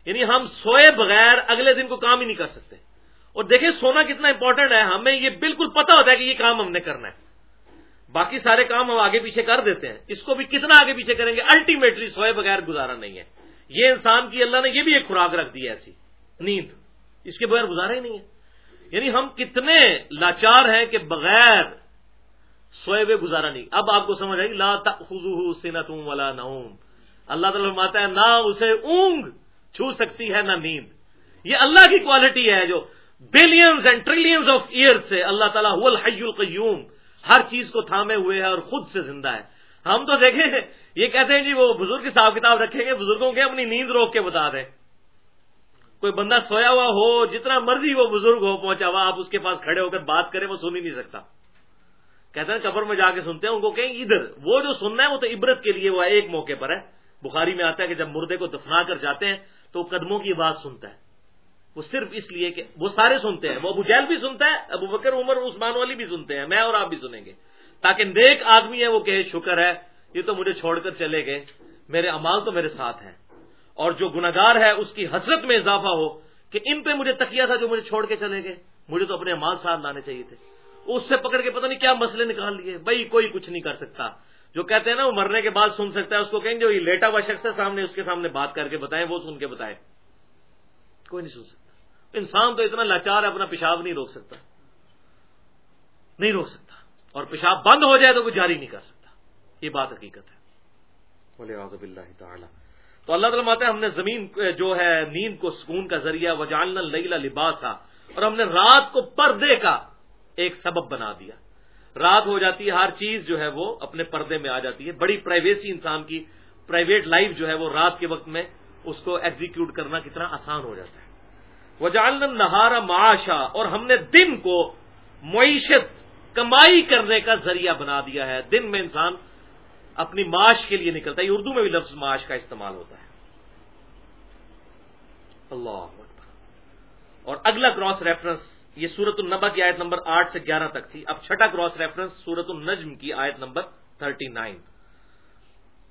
یعنی ہم سوئے بغیر اگلے دن کو کام ہی نہیں کر سکتے۔ اور دیکھیں سونا کتنا امپورٹنٹ ہے، ہمیں یہ بالکل پتا ہوتا ہے کہ یہ کام ہم نے کرنا ہے۔ باقی سارے کام ہم آگے پیچھے کر دیتے ہیں۔ اس کو بھی کتنا آگے پیچھے کریں گے؟ الٹیمیٹلی سوئے بغیر گزارا نہیں ہے۔ یہ انسان کی اللہ نے یہ بھی ایک خوراک رکھ دی ہے ایسی۔ نیند۔ اس کے بغیر گزارا ہی نہیں ہے۔ یعنی ہم کتنے لاچار ہیں کہ بغیر سوئے ہوئے گزارا نہیں۔ اب آپ کو سمجھ آئی لا سینت والا نوم۔ اللہ تعالیٰ فرماتا ہے، نہ اسے اونگ چھو سکتی ہے، نہ نیند۔ یہ اللہ کی کوالٹی ہے جو billions and trillions of year سے اللہ تعالیٰ الحی القیوم، ہر چیز کو تھامے ہوئے ہے اور خود سے زندہ ہے۔ ہم تو دیکھیں یہ کہتے ہیں جی وہ بزرگ حساب کتاب رکھیں گے، بزرگوں کے اپنی نیند روک کے بتا دیں۔ کوئی بندہ سویا ہوا ہو، جتنا مرضی وہ بزرگ ہو پہنچا ہوا، آپ اس کے پاس کھڑے ہو کر بات کریں، وہ سن ہی نہیں سکتا۔ کہتے ہیں قبر میں جا کے سنتے ہیں، ان کو کہیں ادھر۔ وہ جو سننا ہے، وہ تو عبرت کے لیے وہ ایک موقع پر ہے۔ بخاری میں آتا ہے کہ جب مردے کو دفنا کر جاتے ہیں، تو قدموں کی آواز سنتا ہے۔ وہ صرف اس لیے کہ وہ سارے سنتے ہیں، وہ ابو جیل بھی سنتا ہے، ابو بکر، عمر، عثمان والی بھی سنتے ہیں، میں اور آپ بھی سنیں گے۔ تاکہ نیک آدمی ہے، وہ کہے شکر ہے، یہ تو مجھے چھوڑ کر چلے گئے، میرے امال تو میرے ساتھ ہیں۔ اور جو گناگار ہے، اس کی حسرت میں اضافہ ہو کہ ان پہ مجھے تکیا تھا جو مجھے چھوڑ کے چلے گئے۔ مجھے تو اپنے امال ساتھ لانے چاہیے تھے۔ اس سے پکڑ کے پتہ نہیں کیا مسئلے نکال لیے۔ بھائی، کوئی کچھ نہیں کر سکتا۔ جو کہتے ہیں نا، وہ مرنے کے بعد سن سکتا ہے، اس کو کہیں جو یہ لیٹا ہوا شخص ہے، سامنے اس کے سامنے بات کر کے بتائیں، وہ سن کے بتائے کوئی نہیں سن سکتا۔ انسان تو اتنا لاچار ہے اپنا پیشاب نہیں روک سکتا۔ نہیں روک سکتا۔ اور پیشاب بند ہو جائے تو کوئی جاری نہیں کر سکتا۔ یہ بات حقیقت ہے۔ اللہ تعالیٰ۔ تو اللہ تعالیٰ ماتا ہے ہم نے زمین جو ہے نیند کو سکون کا ذریعہ وجالنا لیلا لباسا۔ اور ہم نے رات کو پردے کا ایک سبب بنا دیا۔ رات ہو جاتی ہے ہر چیز جو ہے وہ اپنے پردے میں آ جاتی ہے۔ بڑی پرائیویسی انسان کی پرائیویٹ لائف جو ہے وہ رات کے وقت میں اس کو ایگزیکیوٹ کرنا کتنا آسان ہو جاتا ہے۔ وہ نہارا معاشا، اور ہم نے دن کو معیشت، کمائی کرنے کا ذریعہ بنا دیا ہے۔ دن میں انسان اپنی معاش کے لیے نکلتا ہے۔ اردو میں بھی لفظ معاش کا استعمال ہوتا ہے۔ اللہ اور اگلا کراس ریفرنس یہ سورت النبا کی آیت نمبر آٹھ سے گیارہ تک تھی۔ اب چھٹا کراس ریفرنس سورت النجم کی آیت نمبر تھرٹی نائن۔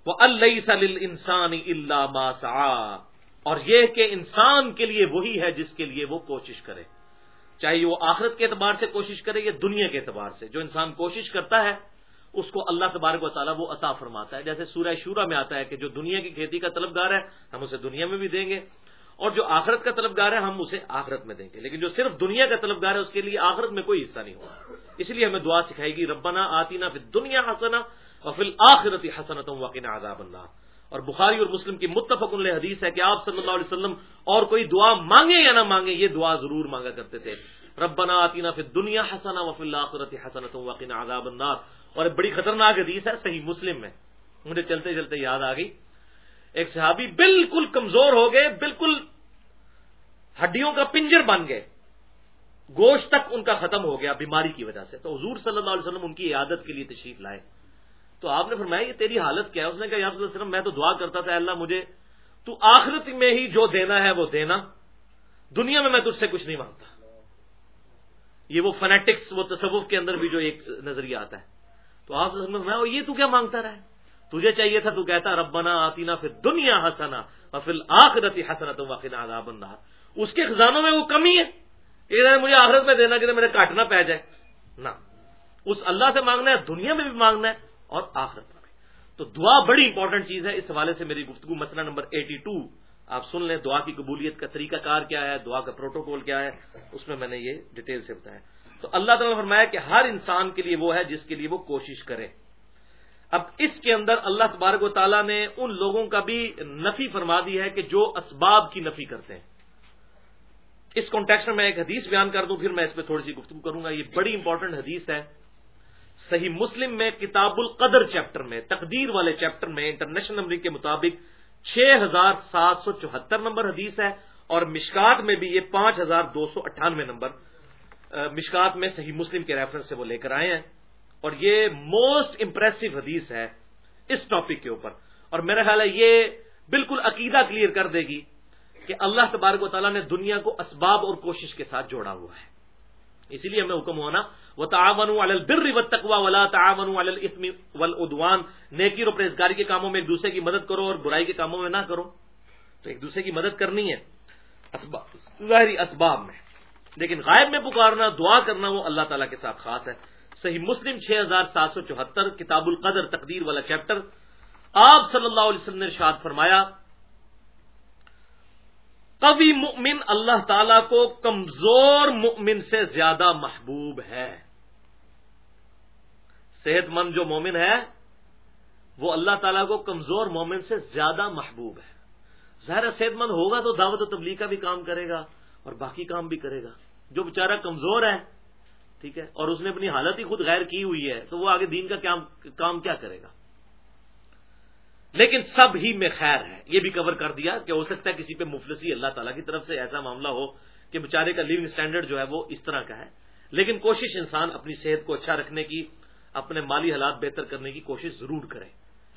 وہ اللہ سل انسان اللہ اور یہ کہ انسان کے لیے وہی ہے جس کے لیے وہ کوشش کرے۔ چاہے وہ آخرت کے اعتبار سے کوشش کرے یا دنیا کے اعتبار سے، جو انسان کوشش کرتا ہے، اس کو اللہ تبارک و تعالیٰ وہ عطا فرماتا ہے۔ جیسے سورہ شورہ میں آتا ہے کہ جو دنیا کی کھیتی کا طلبگار ہے، ہم اسے دنیا میں بھی دیں گے، اور جو آخرت کا طلبگار ہے، ہم اسے آخرت میں دیں گے۔ لیکن جو صرف دنیا کا طلبگار ہے، اس کے لیے آخرت میں کوئی حصہ نہیں ہوگا۔ اس لیے ہمیں دعا سکھائے گی ربنا آتی نا پھر دنیا حسنا اور پھر آخرتی حسنت وقین عذاب اللہ اور بخاری اور مسلم کی متفق حدیث ہے کہ آپ صلی اللہ علیہ وسلم اور کوئی دعا مانگے یا نہ مانگے یہ دعا ضرور مانگا کرتے تھے۔ ربنا آتی نا پھر دنیا حسنا وفی آخرت حسنت وقین عذاب النار۔ اور بڑی خطرناک حدیث ہے، صحیح مسلم میں۔ مجھے چلتے چلتے یاد آ گئی۔ ایک صحابی بالکل کمزور ہو گئے، بالکل ہڈیوں کا پنجر بن گئے۔ گوشت تک ان کا ختم ہو گیا، بیماری کی وجہ سے۔ تو حضور صلی اللہ علیہ وسلم ان کی عادت کے لیے تشریف لائے۔ تو آپ نے فرمایا، یہ تیری حالت کیا ہے؟ اس نے کہا، یا وسلم، میں تو دعا کرتا تھا اللہ مجھے تو آخرت میں ہی جو دینا ہے وہ دینا، دنیا میں میں تجھ سے کچھ نہیں مانگتا. یہ وہ فنیٹکس وہ تصوف کے اندر بھی جو ایک نظریہ آتا ہے۔ تو آپ میں یہ تو کیا مانگتا رہا تجھے چاہیے تھا تو کہتا، ربنا آتی نا پھر دنیا ہسنا اور پھر آخرتی حسنا تو واقع آگاہ اس کے خزانوں میں وہ کمی ہے کہ مجھے آخرت میں دینا کہ میرے کاٹنا پہ جائے. نہ اس اللہ سے مانگنا ہے، دنیا میں بھی مانگنا ہے اور آخرت میں تو دعا بڑی امپورٹنٹ چیز ہے۔ اس حوالے سے میری گفتگو مسئلہ نمبر ایٹی ٹو آپ سن لیں دعا کی قبولیت کا طریقہ کار کیا ہے، دعا کا پروٹوکول کیا ہے، اس میں میں نے یہ ڈیٹیل سے بتایا۔ تو اللہ تعالیٰ نے فرمایا کہ ہر انسان کے لیے وہ ہے جس کے لیے وہ کوشش کرے۔ اب اس کے اندر اللہ تبارک و تعالیٰ نے ان لوگوں کا بھی نفی فرما دی ہے کہ جو اسباب کی نفی کرتے ہیں۔ اس کانٹیکس میں میں ایک حدیث بیان کر دوں، پھر میں اس پہ تھوڑی سی گفتگو کروں گا۔ یہ بڑی امپورٹنٹ حدیث ہے۔ صحیح مسلم میں کتاب القدر چیپٹر میں، تقدیر والے چیپٹر میں انٹرنیشنل نمبر کے مطابق چھ ہزار سات سو چوہتر نمبر حدیث ہے اور مشکات میں بھی یہ پانچ ہزار دو سو اٹھانوے نمبر مشکات میں صحیح مسلم کے ریفرنس سے وہ لے کر آئے ہیں۔ اور یہ موسٹ امپریسو حدیث ہے اس ٹاپک کے اوپر۔ اور میرا خیال ہے یہ بالکل عقیدہ کلیئر کر دے گی کہ اللہ تبارک و تعالیٰ نے دنیا کو اسباب اور کوشش کے ساتھ جوڑا ہوا ہے۔ اسی لیے ہمیں حکم ہونا وہ تعاون البر و تقوا ولا تعاون ولادوان نیکی اور پرہزگاری کے کاموں میں ایک دوسرے کی مدد کرو اور برائی کے کاموں میں نہ کرو۔ تو ایک دوسرے کی مدد کرنی ہے۔ ظاہری اسباب میں۔ لیکن غائب میں پکارنا، دعا کرنا وہ اللہ تعالیٰ کے ساتھ خاص ہے۔ صحیح مسلم چھ ہزار سات سو چوہتر، کتاب القدر تقدیر والا چیپٹر۔ آپ صلی اللہ علیہ وسلم نے ارشاد فرمایا قوی مؤمن اللہ تعالی کو کمزور مؤمن سے زیادہ محبوب ہے۔ صحت مند جو مومن ہے، وہ اللہ تعالیٰ کو کمزور مومن سے زیادہ محبوب ہے۔ ظاہر صحت مند ہوگا تو دعوت و تبلیغ کا بھی کام کرے گا اور باقی کام بھی کرے گا۔ جو بیچارہ کمزور ہے، ٹھیک ہے، اور اس نے اپنی حالت ہی خود غیر کی ہوئی ہے، تو وہ آگے دین کا کام کیا کرے گا؟ لیکن سب ہی میں خیر ہے۔ یہ بھی کور کر دیا کہ ہو سکتا ہے کسی پہ مفلسی اللہ تعالیٰ کی طرف سے ایسا معاملہ ہو کہ بیچارے کا لیونگ اسٹینڈرڈ جو ہے وہ اس طرح کا ہے۔ لیکن کوشش انسان اپنی صحت کو اچھا رکھنے کی، اپنے مالی حالات بہتر کرنے کی کوشش ضرور کرے۔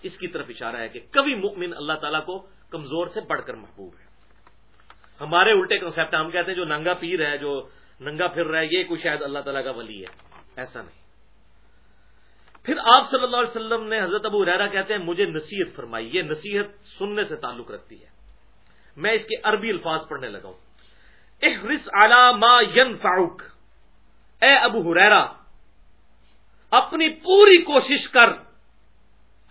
اس کی طرف اشارہ ہے کہ کبھی مؤمن اللہ تعالیٰ کو کمزور سے بڑھ کر محبوب ہے۔ ہمارے الٹے کنسپٹ ہم کہتے ہیں جو ننگا پیر ہے، جو ننگا پھر رہا ہے، یہ کوئی شاید اللہ تعالیٰ کا ولی ہے۔ ایسا نہیں۔ پھر آپ صلی اللہ علیہ وسلم نے حضرت ابو ریرا کہتے ہیں، مجھے نصیحت فرمائی۔ یہ نصیحت سننے سے تعلق رکھتی ہے۔ میں اس کے عربی الفاظ پڑھنے لگا ہوں۔ احرس ما ین اے ابو ہریرا اپنی پوری کوشش کر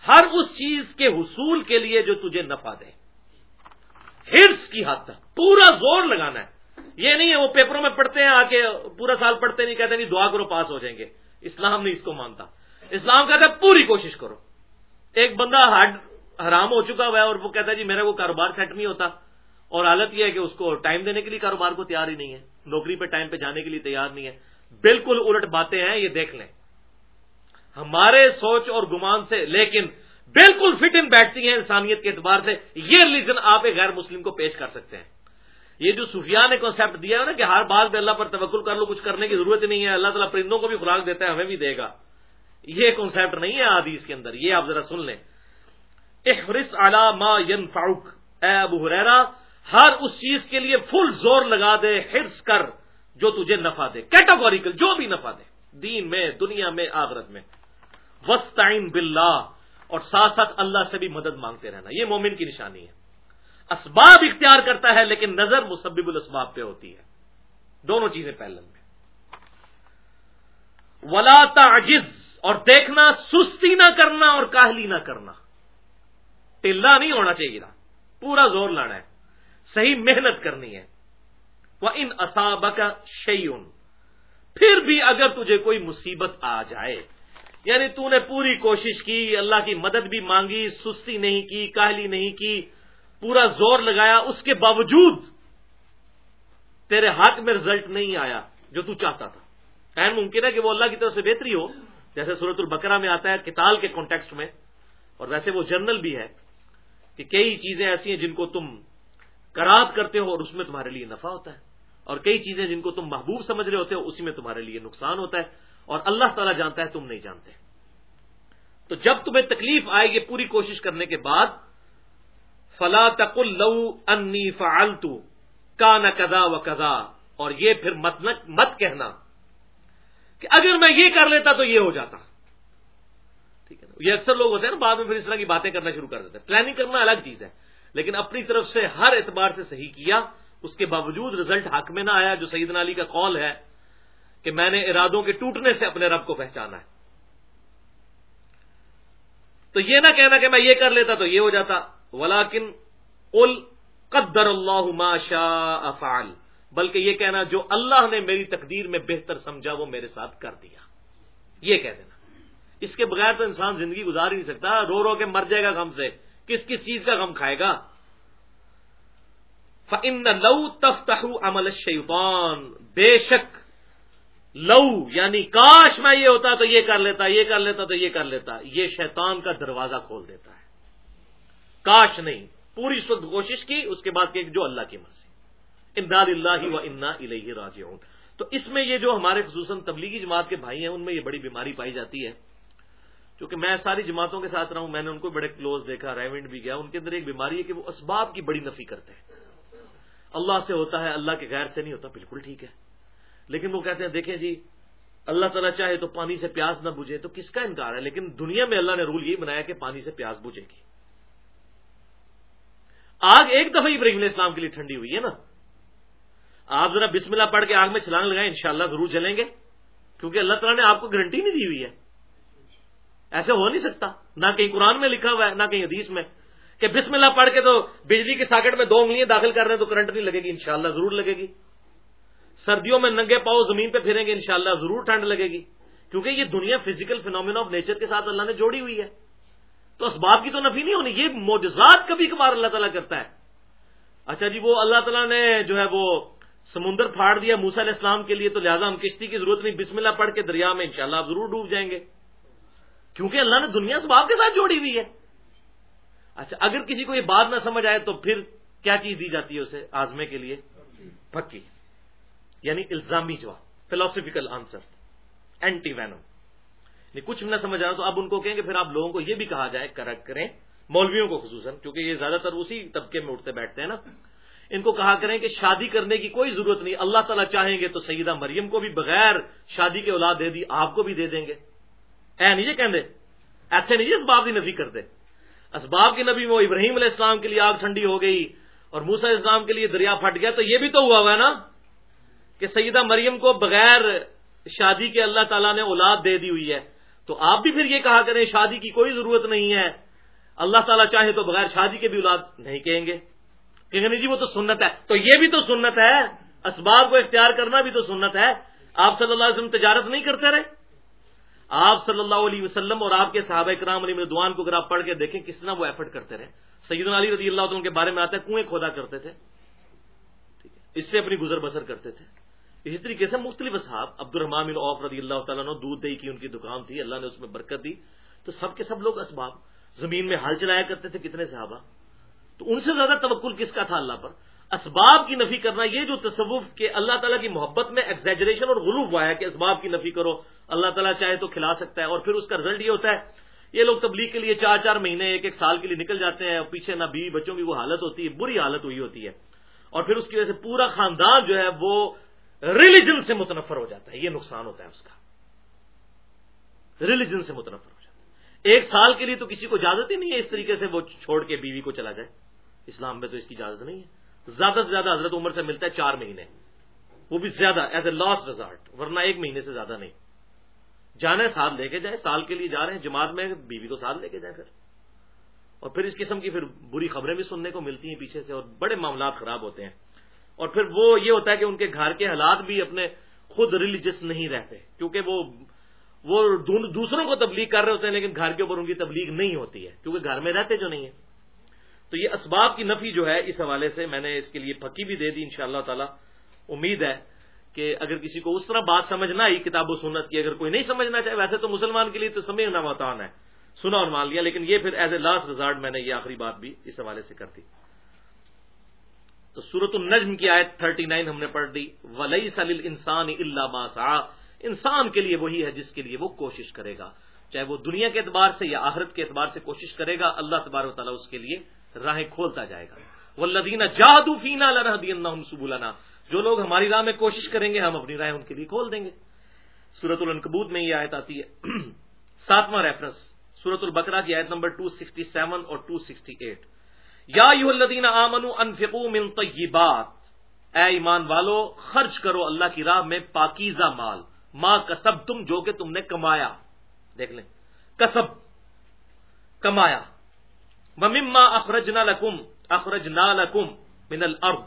ہر اس چیز کے حصول کے لیے جو تجھے نفع دے۔ ہرس کی حد تک۔ پورا زور لگانا ہے۔ یہ نہیں ہے، وہ پیپروں میں پڑھتے ہیں آ کے پورا سال پڑھتے نہیں، کہتے نہیں، دعا کرو، پاس ہو جائیں گے۔ اسلام نہیں اس کو مانتا۔ اسلام کہتا ہے پوری کوشش کرو۔ ایک بندہ ہارڈ حرام ہو چکا ہوا ہے اور وہ کہتا ہے جی میرا وہ کاروبار سیٹ نہیں ہوتا۔ اور حالت یہ ہے کہ اس کو ٹائم دینے کے لیے کاروبار کو تیار ہی نہیں ہے۔ نوکری پہ ٹائم پہ جانے کے لیے تیار نہیں ہے۔ بالکل الٹ باتیں ہیں، یہ دیکھ لیں۔ ہمارے سوچ اور گمان سے، لیکن بالکل فٹ ان بیٹھتی ہیں انسانیت کے اعتبار سے۔ یہ ریلیجن آپ ایک غیر مسلم کو پیش کر سکتے ہیں۔ یہ جو صوفیاء نے کانسیپٹ دیا ہے نا کہ ہر بات میں اللہ پر توکل کر لو، کچھ کرنے کی ضرورت نہیں ہے۔ اللہ تعالیٰ پرندوں کو بھی خوراک دیتا ہے، ہمیں بھی دے گا۔ یہ کانسیپٹ نہیں ہے حدیث کے اندر، یہ آپ ذرا سن لیں۔ احرس ما ین فاروق اے ابو حریرا ہر اس چیز کے لیے فل زور لگا دے ہرس کر جو تجھے نفع دے کیٹاگوریکل جو بھی نفع دے۔ دین میں، دنیا میں آغرت میں۔ وسطین باللہ اور ساتھ ساتھ اللہ سے بھی مدد مانگتے رہنا۔ یہ مومن کی نشانی ہے۔ اسباب اختیار کرتا ہے، لیکن نظر مسبب الاسباب پہ ہوتی ہے۔ دونوں چیزیں پہلن میں۔ ولا تعجز۔ اور دیکھنا، سستی نہ کرنا اور کاہلی نہ کرنا۔ ٹلا نہیں ہونا چاہیے پورا زور لانا ہے۔ صحیح محنت کرنی ہے۔ وہ ان اصاب کا شیون پھر بھی اگر تجھے کوئی مصیبت آ جائے یعنی تو نے پوری کوشش کی، اللہ کی مدد بھی مانگی، سستی نہیں کی، کاہلی نہیں کی، پورا زور لگایا، اس کے باوجود تیرے ہاتھ میں رزلٹ نہیں آیا جو تو چاہتا تھا۔ این ممکن ہے کہ وہ اللہ کی طرف سے بہتری ہو۔ جیسے صورت البکرا میں آتا ہے کتال کے کانٹیکسٹ میں، اور ویسے وہ جرنل بھی ہے کہ کئی چیزیں ایسی ہیں جن کو تم کراب کرتے ہو اور اس میں تمہارے لیے نفع ہوتا ہے۔ اور کئی چیزیں جن کو تم محبوب سمجھ رہے ہوتے ہو، اسی میں تمہارے لیے نقصان ہوتا ہے۔ اور اللہ تعالیٰ جانتا ہے، تم نہیں جانتے۔ تو جب تمہیں تکلیف آئے گی پوری کوشش کرنے کے بعد، فلا تک لو انی فالتو کا نہ کدا و کدا اور یہ پھر مت مت کہنا۔ کہ اگر میں یہ کر لیتا تو یہ ہو جاتا۔ ٹھیک ہے نا؟ یہ اکثر لوگ ہوتے ہیں نا، بعد میں پھر اس طرح کی باتیں کرنا شروع کر دیتے ہیں۔ پلاننگ کرنا الگ چیز ہے، لیکن اپنی طرف سے ہر اعتبار سے صحیح کیا، اس کے باوجود رزلٹ حق میں نہ آیا، جو سعید علی کا کال ہے کہ میں نے ارادوں کے ٹوٹنے سے اپنے رب کو پہچانا ہے۔ تو یہ نہ کہنا کہ میں یہ کر لیتا تو یہ ہو جاتا۔ ولاکن ال قدر اللہ شاء افعل بلکہ یہ کہنا جو اللہ نے میری تقدیر میں بہتر سمجھا وہ میرے ساتھ کر دیا۔ یہ کہہ دینا۔ اس کے بغیر تو انسان زندگی گزار ہی نہیں سکتا۔ رو رو کے مر جائے گا غم سے۔ کس کس چیز کا غم کھائے گا؟ فن لو تف عمل شیطان بے شک، لو یعنی کاش میں یہ ہوتا تو یہ کر لیتا، یہ کر لیتا تو یہ کر لیتا۔ یہ شیطان کا دروازہ کھول دیتا ہے۔ کاش نہیں، پوری اس وقت کوشش کی، اس کے بعد کہ جو اللہ کی مرضی۔ امداد اللہ و انا الہ راج تو اس میں یہ جو ہمارے خصوصاً تبلیغی جماعت کے بھائی ہیں، ان میں یہ بڑی بیماری پائی جاتی ہے۔ کیونکہ میں ساری جماعتوں کے ساتھ رہا ہوں، میں نے ان کو بڑے کلوز دیکھا، ریونڈ بھی گیا۔ ان کے اندر ایک بیماری ہے کہ وہ اسباب کی بڑی نفی کرتے ہیں۔ اللہ سے ہوتا ہے، اللہ کے غیر سے نہیں ہوتا، بالکل ٹھیک ہے۔ لیکن وہ کہتے ہیں، دیکھیں جی اللہ تعالیٰ چاہے تو پانی سے پیاس نہ بجھے تو کس کا انکار ہے؟ لیکن دنیا میں اللہ نے رول یہی بنایا کہ پانی سے پیاس بجھے گی۔ آگ ایک دفعہ ابراہیم علیہ السلام کے لیے ٹھنڈی ہوئی ہے نا؟ آپ ذرا بسم اللہ پڑھ کے آگ میں چھلانگ لگائیں، انشاءاللہ ضرور جلیں گے۔ کیونکہ اللہ تعالیٰ نے آپ کو گارنٹی نہیں دی ہوئی ہے۔ ایسے ہو نہیں سکتا۔ نہ کہیں قرآن میں لکھا ہوا ہے، نہ کہیں حدیث میں کہ بسم اللہ پڑھ کے تو بجلی کے ساکٹ میں دو انگلیاں داخل کر رہے ہیں تو کرنٹ نہیں لگے گی، انشاءاللہ ضرور لگے گی۔ سردیوں میں ننگے پاؤ زمین پہ پھریں گے، انشاءاللہ ضرور ٹھنڈ لگے گی۔ کیونکہ یہ دنیا فزیکل فینومینا آف نیچر کے ساتھ اللہ نے جوڑی ہوئی ہے۔ تو اسباب کی تو نفی نہیں ہونی، یہ موجزات کبھی کبھار اللہ تعالیٰ کرتا ہے۔ اچھا جی وہ اللہ تعالیٰ نے جو ہے وہ سمندر پھاڑ دیا موسا علیہ السلام کے لیے تو لہٰذا ہم کشتی کی ضرورت نہیں، بسم اللہ پڑھ کے دریا میں انشاءاللہ آپ ضرور ڈوب جائیں گے۔ کیونکہ اللہ نے دنیا اسباب کے ساتھ جوڑی ہوئی ہے۔ اچھا اگر کسی کو یہ بات نہ سمجھ آئے تو پھر کیا چیز دی جاتی ہے اسے آزمے کے لیے؟ پکی یعنی الزامی جواب فلاسفیکل آنسر اینٹی وینم کچھ نہ سمجھ آ تو اب ان کو کہیں گے، پھر آپ لوگوں کو یہ بھی کہا جائے کریکٹ کریں، مولویوں کو خصوصاً، کیونکہ یہ زیادہ تر اسی طبقے میں اٹھتے بیٹھتے ہیں نا۔ ان کو کہا کریں کہ شادی کرنے کی کوئی ضرورت نہیں، اللہ تعالیٰ چاہیں گے تو سیدہ مریم کو بھی بغیر شادی کے اولاد دے دی، آپ کو بھی دے دیں گے۔ اے نہیں یہ کہ ایسے نہیں اسباب کی نفی کرتے اسباب کی نبی وہ ابراہیم علیہ السلام کے لیے آگ ٹھنڈی ہو گئی اور موسا اسلام کے لیے دریا پھٹ گیا، تو یہ بھی تو ہوا ہوا ہے نا کہ سیدہ مریم کو بغیر شادی کے اللہ تعالیٰ نے اولاد دے دی ہوئی ہے۔ تو آپ بھی پھر یہ کہا کریں، شادی کی کوئی ضرورت نہیں ہے۔ اللہ تعالیٰ چاہے تو بغیر شادی کے بھی اولاد نہیں کہیں گے۔ کہ نہیں جی وہ تو سنت ہے۔ تو یہ بھی تو سنت ہے۔ اسباب کو اختیار کرنا بھی تو سنت ہے۔ آپ صلی اللہ علیہ وسلم تجارت نہیں کرتے رہے؟ آپ صلی اللہ علیہ وسلم اور آپ کے صحابہ کرام علی مردوان کو اگر آپ پڑھ کے دیکھیں، کس طرح وہ ایفرٹ کرتے رہے؟ سید علی رضی اللہ عنہ کے بارے میں آتا ہے، کنویں کھودا کرتے تھے۔ اس سے اپنی گزر بسر کرتے تھے۔ اسی طریقے سے مختلف صاحب عبد الرحمان اوف رضی اللہ تعالیٰ نے دودھ دہی کی ان کی دکان تھی، اللہ نے اس میں برکت دی۔ تو سب کے سب لوگ اسباب۔ زمین میں ہل چلایا کرتے تھے کتنے صحابہ؟ تو ان سے زیادہ توکل کس کا تھا اللہ پر؟ اسباب کی نفی کرنا، یہ جو تصوف کہ اللہ تعالیٰ کی محبت میں ایکزیجریشن اور غلوب ہوا ہے کہ اسباب کی نفی کرو، اللہ تعالیٰ چاہے تو کھلا سکتا ہے اور پھر اس کا رزلٹ یہ ہوتا ہے۔ یہ لوگ تبلیغ کے لیے چار چار مہینے، ایک ایک سال کے لیے نکل جاتے ہیں اور پیچھے نہ بیوی بچوں کی وہ حالت ہوتی ہے، بری حالت ہوئی ہوتی ہے۔ اور پھر اس کی وجہ سے پورا خاندان جو ہے وہ ریلیجن سے متنفر ہو جاتا ہے، یہ نقصان ہوتا ہے اس کا۔ ریلیجن سے متنفر ہو جاتا ہے۔ ایک سال کے لیے تو کسی کو اجازت ہی نہیں ہے اس طریقے سے وہ چھوڑ کے بیوی کو چلا جائے۔ اسلام میں تو اس کی اجازت نہیں ہے۔ زیادہ سے زیادہ حضرت عمر سے ملتا ہے چار مہینے۔ وہ بھی زیادہ ایز اے لاسٹ ریزارٹ ورنہ ایک مہینے سے زیادہ نہیں۔ جانا ہے ساتھ لے کے جائیں، سال کے لیے جا رہے ہیں، جماعت میں بیوی کو ساتھ لے کے جائیں پھر۔ اور پھر اس قسم کی پھر بری خبریں بھی سننے کو ملتی ہیں پیچھے سے اور بڑے معاملات خراب ہوتے ہیں۔ اور پھر وہ یہ ہوتا ہے کہ ان کے گھر کے حالات بھی اپنے خود ریلیجس نہیں رہتے، کیونکہ وہ وہ دوسروں کو تبلیغ کر رہے ہوتے ہیں، لیکن گھر کے اوپر ان کی تبلیغ نہیں ہوتی ہے، کیونکہ گھر میں رہتے جو نہیں ہے تو یہ اسباب کی نفی جو ہے، اس حوالے سے میں نے اس کے لیے پکی بھی دے دی ان شاء اللہ تعالی۔ امید ہے کہ اگر کسی کو اس طرح بات سمجھنا ہی کتاب و سنت کی، اگر کوئی نہیں سمجھنا چاہے، ویسے تو مسلمان کے لیے تو سمجھنا محتان ہے۔ سنا اور مان لیا، لیکن یہ پھر ایز اے لاسٹ ریزارٹ میں نے یہ آخری بات بھی اس حوالے سے کر دی۔ تو سورت النجم کی آیت 39 ہم نے پڑھ دی۔ ولی سلیل انسان اللہ باسا انسان کے لیے وہی ہے جس کے لیے وہ کوشش کرے گا۔ چاہے وہ دنیا کے اعتبار سے یا آخرت کے اعتبار سے کوشش کرے گا، اللہ تبار و تعالیٰ اس کے لیے راہیں کھولتا جائے گا۔ وہ لدینہ جادو فینا سبولانا جو لوگ ہماری راہ میں کوشش کریں گے، ہم اپنی رائے ان کے لیے کھول دیں گے۔ سورت النکبوت میں یہ آیت آتی ہے۔ ساتواں ریفرنس سورت البکرا کی آیت نمبر 267 اور 268 یا یو الدین آمن انفقو من طیبات۔ اے ایمان والو، خرچ کرو اللہ کی راہ میں پاکیزہ مال۔ ماں کسب تم جو کہ تم نے کمایا۔ دیکھ لیں۔ کسب، کمایا۔ مما اخرج نہ لکم اخرج نہ لکم من الارض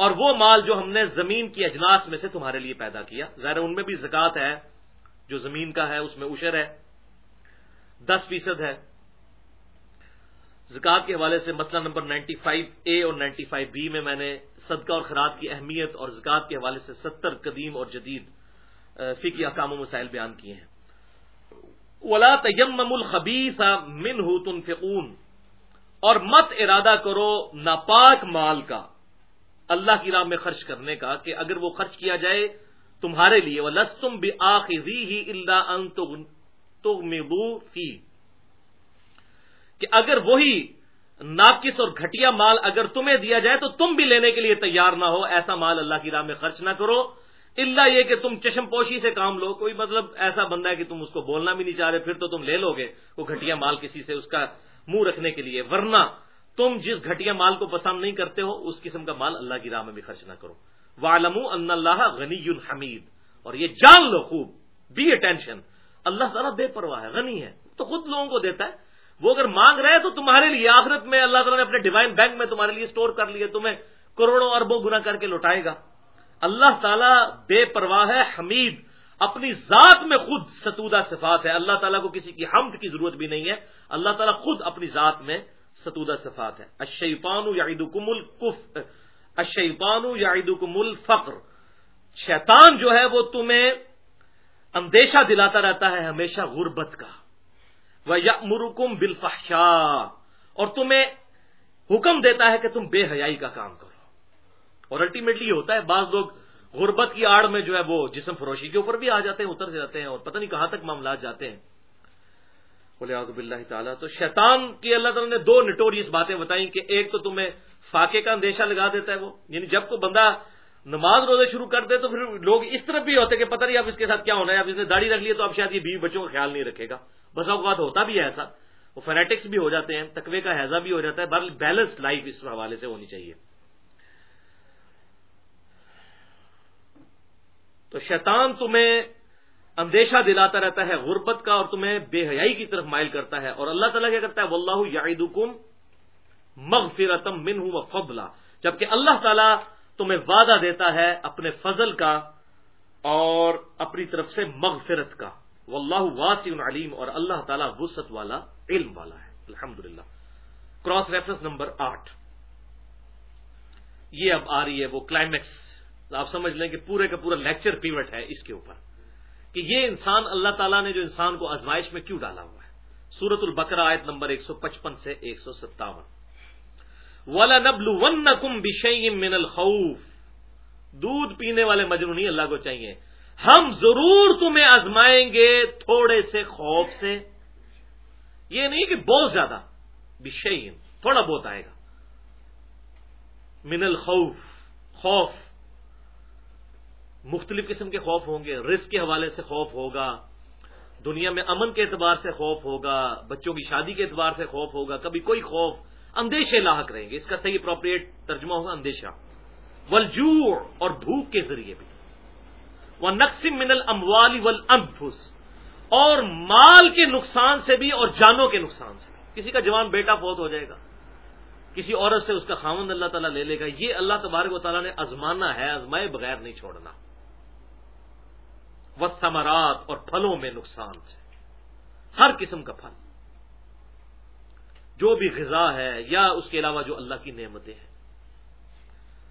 اور وہ مال جو ہم نے زمین کی اجلاس میں سے تمہارے لیے پیدا کیا، ظاہر ان میں بھی زکوٰۃ ہے، جو زمین کا ہے، اس میں اشر ہے، دس فیصد ہے۔ زکات کے حوالے سے مسئلہ نمبر نائنٹی فائیو اے اور نائنٹی فائیو بی میں میں نے صدقہ اور خراب کی اہمیت اور زکات کے حوالے سے ستر قدیم اور جدید فکی احکام و مسائل بیان کیے ہیں۔ ولا تیم الخبیث من تنفقون۔ اور مت ارادہ کرو ناپاک مال کا۔ اللہ کی راہ میں خرچ کرنے کا کہ اگر وہ خرچ کیا جائے تمہارے لیے وہ لستم بھی آخری ہی اللہ فی کہ اگر وہی ناقص اور گھٹیا مال اگر تمہیں دیا جائے تو تم بھی لینے کے لیے تیار نہ ہو، ایسا مال اللہ کی راہ میں خرچ نہ کرو۔ اللہ یہ کہ تم چشم پوشی سے کام لو، کوئی مطلب ایسا بندہ ہے کہ تم اس کو بولنا بھی نہیں چاہ رہے، پھر تو تم لے لو گے۔ وہ گھٹیا مال کسی سے، اس کا منہ رکھنے کے لیے، ورنہ تم جس گھٹیا مال کو پسند نہیں کرتے ہو، اس قسم کا مال اللہ کی راہ میں بھی خرچ نہ کرو۔ والم ان اللہ غنی الحمید اور یہ جان لو خوب۔ بی اٹینشن اللہ تعالیٰ بے پرواہ ہے، غنی ہے۔ تو خود لوگوں کو دیتا ہے۔ وہ اگر مانگ رہے تو تمہارے لیے، آخرت میں اللہ تعالیٰ نے اپنے ڈیوائن بینک میں تمہارے لیے اسٹور کر لیے، تمہیں کروڑوں اربوں گنا کر کے لوٹائے گا۔ اللہ تعالیٰ بے پرواہ ہے، حمید۔ اپنی ذات میں خود ستودہ صفات ہے اللہ تعالیٰ کو کسی کی حمد کی ضرورت بھی نہیں ہے۔ اللہ تعالیٰ خود اپنی ذات میں ستودہ صفات ہے اشیفان یعید کمل کف اشیفان یعید کمل فخر شیطان جو ہے وہ تمہیں اندیشہ دلاتا رہتا ہے ہمیشہ غربت کا۔ وہ یا مرکم اور تمہیں حکم دیتا ہے کہ تم بے حیائی کا کام کرو۔ اور الٹیمیٹلی یہ ہوتا ہے، بعض لوگ غربت کی آڑ میں جو ہے وہ جسم فروشی کے اوپر بھی آ جاتے ہیں، اتر جاتے ہیں اور پتہ نہیں کہاں تک معاملات جاتے ہیں۔ بولے آزب اللہ تعالیٰ۔ تو شیطان کی اللہ تعالیٰ نے دو نٹوریس باتیں بتائیں کہ ایک تو تمہیں فاقے کا اندیشہ لگا دیتا ہے وہ یعنی جب کو بندہ نماز روزے شروع کر دے تو پھر لوگ اس طرف بھی ہوتے کہ پتہ نہیں اب اس کے ساتھ کیا ہونا ہے، اب اس نے داڑھی رکھ لی تو اب شاید یہ بیوی بچوں کا خیال نہیں رکھے گا۔ بس اوقات ہوتا بھی ہے ایسا۔ وہ فنیٹکس بھی ہو جاتے ہیں، تقوی کا حیضہ بھی ہو جاتا ہے بیلنس لائف اس حوالے سے ہونی چاہیے۔ تو شیطان تمہیں اندیشہ دلاتا رہتا ہے غربت کا اور تمہیں بے حیائی کی طرف مائل کرتا ہے اور اللہ تعالیٰ کیا کرتا ہے؟ واللہ یعیدکم مغفرتم منہ و فضلہ۔ جبکہ اللہ تعالیٰ تمہیں وعدہ دیتا ہے اپنے فضل کا اور اپنی طرف سے مغفرت کا۔ واللہ واسع علیم اور اللہ تعالیٰ وسط والا، علم والا ہے۔ الحمد کراس ریفرنس نمبر آٹھ۔ یہ اب آ رہی ہے وہ کلائمیکس آپ سمجھ لیں کہ پورے کا پورا لیکچر پیوٹ ہے اس کے اوپر کہ یہ انسان اللہ تعالیٰ نے جو انسان کو آزمائش میں کیوں ڈالا ہوا ہے؟ سورت البکرا آیت نمبر ایک سو پچپن سے ایک سو ستاون ولا نبل من الخوف دودھ پینے والے مجنو نہیں اللہ کو چاہیے۔ ہم ضرور تمہیں آزمائیں گے تھوڑے سے خوف سے۔ یہ نہیں کہ بہت زیادہ بشین تھوڑا بہت آئے گا۔ من الخوف، خوف۔ مختلف قسم کے خوف ہوں گے۔ رزق کے حوالے سے خوف ہوگا۔ دنیا میں امن کے اعتبار سے خوف ہوگا۔ بچوں کی شادی کے اعتبار سے خوف ہوگا۔ کبھی کوئی خوف اندیشے لاحق رہیں گے۔ اس کا صحیح اپروپریٹ ترجمہ ہوگا اندیشہ۔ ولجوڑ اور بھوک کے ذریعے بھی۔ وہ نقصم من الموال ول اور مال کے نقصان سے بھی اور جانوں کے نقصان سے بھی۔ کسی کا جوان بیٹا فوت ہو جائے گا۔ کسی عورت سے اس کا خامند اللہ تعالیٰ لے لے گا۔ یہ اللہ تبارک و تعالیٰ نے ازمانا ہے، ازمائے بغیر نہیں چھوڑنا۔ و ثمرات اور پھلوں میں نقصان سے ہر قسم کا پھل۔ جو بھی غذا ہے یا اس کے علاوہ جو اللہ کی نعمتیں ہیں۔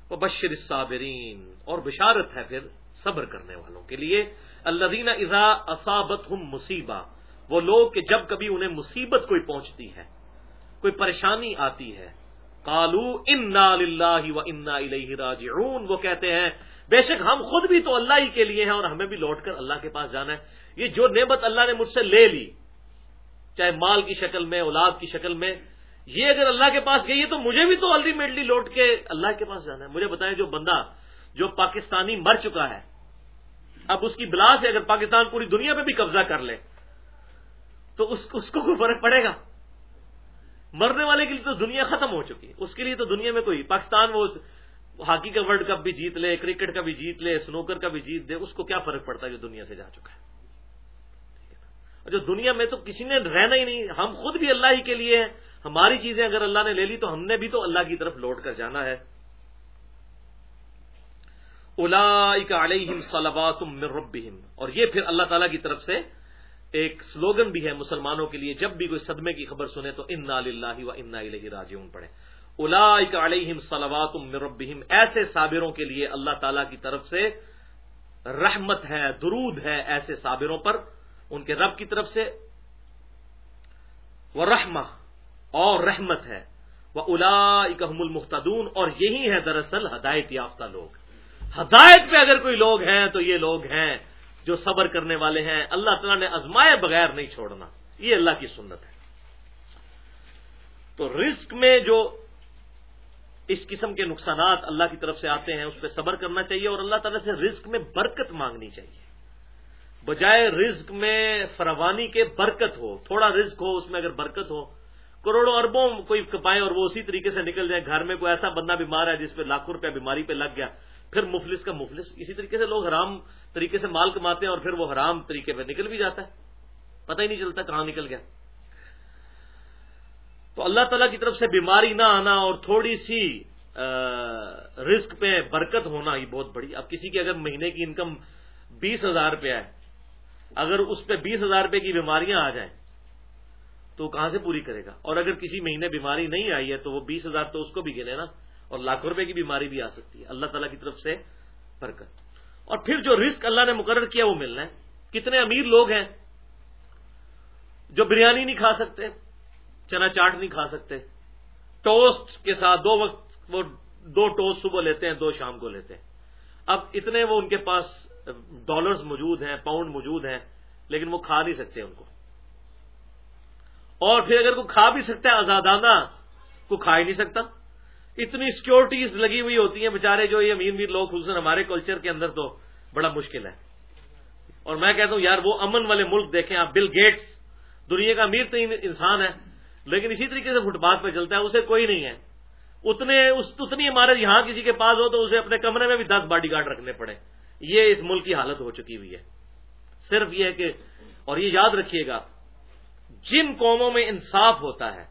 وہ بشر صابرین اور بشارت ہے پھر صبر کرنے والوں کے لیے۔ اللہ دینا ازا اصابت ہم مصیبہ۔ وہ لوگ کہ جب کبھی انہیں مصیبت کوئی پہنچتی ہے، کوئی پریشانی آتی ہے کالو انا و انا راجعون۔ وہ کہتے ہیں بے شک ہم خود بھی تو اللہ ہی کے لیے ہیں اور ہمیں بھی لوٹ کر اللہ کے پاس جانا ہے۔ یہ جو نعمت اللہ نے مجھ سے لے لی، چاہے مال کی شکل میں، اولاد کی شکل میں، یہ اگر اللہ کے پاس گئی ہے تو مجھے بھی تو الٹیمیٹلی لوٹ کے اللہ کے پاس جانا ہے۔ مجھے بتائیں جو بندہ، جو پاکستانی مر چکا ہے، اب اس کی بلا سے اگر پاکستان پوری دنیا پہ بھی قبضہ کر لے، تو اس کو کوئی فرق پڑے گا؟ مرنے والے کے لیے تو دنیا ختم ہو چکی ہے۔ اس کے لیے تو دنیا میں کوئی، پاکستان وہ ہاکی کا ورلڈ کپ بھی جیت لے، کرکٹ کا بھی جیت لے، سنوکر کا بھی جیت دے، اس کو کیا فرق پڑتا ہے جو دنیا سے جا چکا ہے؟ جو دنیا میں تو کسی نے رہنا ہی نہیں، ہم خود بھی اللہ ہی کے لیے ہیں۔ ہماری چیزیں اگر اللہ نے لے لی تو ہم نے بھی تو اللہ کی طرف لوٹ کر جانا ہے۔ الا علیہم صلواتم ربہم۔ اور یہ پھر اللہ تعالیٰ کی طرف سے ایک سلوگن بھی ہے مسلمانوں کے لیے۔ جب بھی کوئی صدمے کی خبر سنے تو انا للہ و انا الہ راجعون پڑھے علیہم صلوات مربہم ایسے صابروں کے لیے اللہ تعالی کی طرف سے رحمت ہے، درود ہے ایسے صابروں پر، ان کے رب کی طرف سے۔ وہ رحمہ اور رحمت ہے۔ وہ الا المختدون اور یہی ہے دراصل ہدایت یافتہ لوگ۔ ہدایت پہ اگر کوئی لوگ ہیں تو یہ لوگ ہیں جو صبر کرنے والے ہیں۔ اللہ تعالیٰ نے ازمائے بغیر نہیں چھوڑنا۔ یہ اللہ کی سنت ہے۔ تو رزق میں جو اس قسم کے نقصانات اللہ کی طرف سے آتے ہیں، اس پہ صبر کرنا چاہیے اور اللہ تعالیٰ سے رزق میں برکت مانگنی چاہیے۔ بجائے رزق میں فراوانی کے برکت ہو، تھوڑا رزق ہو، اس میں اگر برکت ہو، کروڑوں اربوں کوئی کپائیں اور وہ اسی طریقے سے نکل جائیں، گھر میں کوئی ایسا بندہ بیمار ہے جس پہ لاکھوں روپیہ بیماری پہ لگ گیا، پھر مفلس کا مفلس۔ اسی طریقے سے لوگ حرام طریقے سے مال کماتے ہیں اور پھر وہ حرام طریقے پہ نکل بھی جاتا ہے۔ پتہ ہی نہیں چلتا کہاں نکل گیا۔ تو اللہ تعالیٰ کی طرف سے بیماری نہ آنا اور تھوڑی سی رسک پہ برکت ہونا یہ بہت بڑی۔ اب کسی کی اگر مہینے کی انکم بیس ہزار روپیہ ہے، اگر اس پہ بیس ہزار روپے کی بیماریاں آ جائیں، تو کہاں سے پوری کرے گا؟ اور اگر کسی مہینے بیماری نہیں آئی ہے، تو وہ بیس ہزار تو اس کو بھی گنے نا، اور لاکھوں روپے کی بیماری بھی آ سکتی ہے۔ اللہ تعالیٰ کی طرف سے برکت۔ اور پھر جو رسک اللہ نے مقرر کیا، وہ ملنا ہے۔ کتنے امیر لوگ ہیں جو بریانی نہیں کھا سکتے چنا چاٹ نہیں کھا سکتے۔ ٹوسٹ کے ساتھ دو وقت وہ دو ٹوسٹ صبح لیتے ہیں، دو شام کو لیتے ہیں۔ اب اتنے وہ ان کے پاس ڈالرز موجود ہیں پاؤنڈ موجود ہیں، لیکن وہ کھا نہیں سکتے ان کو۔ اور پھر اگر کوئی کھا بھی سکتا ہے آزادانہ کو کھا ہی نہیں سکتا۔ اتنی سیکورٹیز لگی ہوئی ہوتی ہیں بےچارے جو یہ امیر امیر لوگ، خصوصاً ہمارے کلچر کے اندر تو بڑا مشکل ہے۔ اور میں کہتا ہوں، یار، وہ امن والے ملک دیکھیں آپ بل گیٹس دنیا کا امیر ترین انسان ہے۔ لیکن اسی طریقے سے فٹ پاتھ پہ چلتا ہے، اسے کوئی نہیں ہے۔ اتنے اتنی عمارت یہاں کسی کے پاس ہو تو اسے اپنے کمرے میں بھی دس باڈی گارڈ رکھنے پڑے۔ یہ اس ملک کی حالت ہو چکی ہوئی ہے۔ صرف یہ ہے کہ، اور یہ یاد رکھیے گا، جن قوموں میں انصاف ہوتا ہے،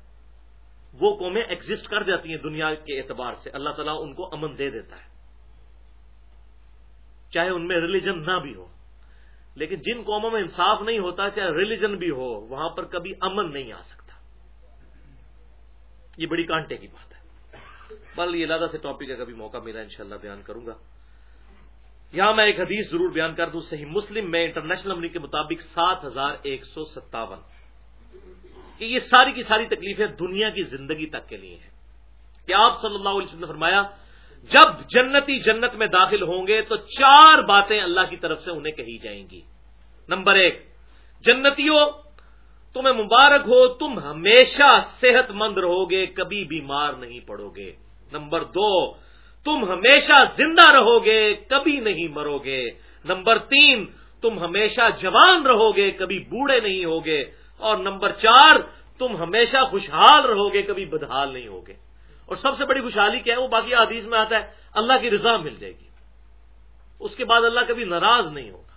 وہ قومیں ایگزٹ کر جاتی ہیں دنیا کے اعتبار سے۔ اللہ تعالیٰ ان کو امن دے دیتا ہے۔ چاہے ان میں ریلیجن نہ بھی ہو۔ لیکن جن قوموں میں انصاف نہیں ہوتا، چاہے ریلیجن بھی ہو، وہاں پر کبھی امن نہیں آ سکتا۔ یہ بڑی کانٹے کی بات ہے۔ بل یہ لادہ سے ٹاپک ہے، کبھی موقع ملا انشاءاللہ بیان کروں گا۔ یہاں میں ایک حدیث ضرور بیان کر دوں، صحیح مسلم میں انٹرنیشنل امریک کے مطابق سات ہزار ایک سو ستاون۔ کہ یہ ساری کی ساری تکلیفیں دنیا کی زندگی تک کے لیے ہیں۔ کہ آپ صلی اللہ علیہ وسلم نے فرمایا، جب جنتی جنت میں داخل ہوں گے تو چار باتیں اللہ کی طرف سے انہیں کہی جائیں گی۔ نمبر ایک، جنتیوں تمہیں مبارک ہو، تم ہمیشہ صحت مند رہو گے کبھی بیمار نہیں پڑو گے نمبر دو، تم ہمیشہ زندہ رہو گے کبھی نہیں مرو گے۔ نمبر تین، تم ہمیشہ جوان رہو گے کبھی بوڑھے نہیں ہوگے۔ اور نمبر چار، تم ہمیشہ خوشحال رہو گے کبھی بدحال نہیں ہوگے۔ اور سب سے بڑی خوشحالی کیا ہے؟ وہ باقی حدیث میں آتا ہے، اللہ کی رضا مل جائے گی۔ اس کے بعد اللہ کبھی ناراض نہیں ہوگا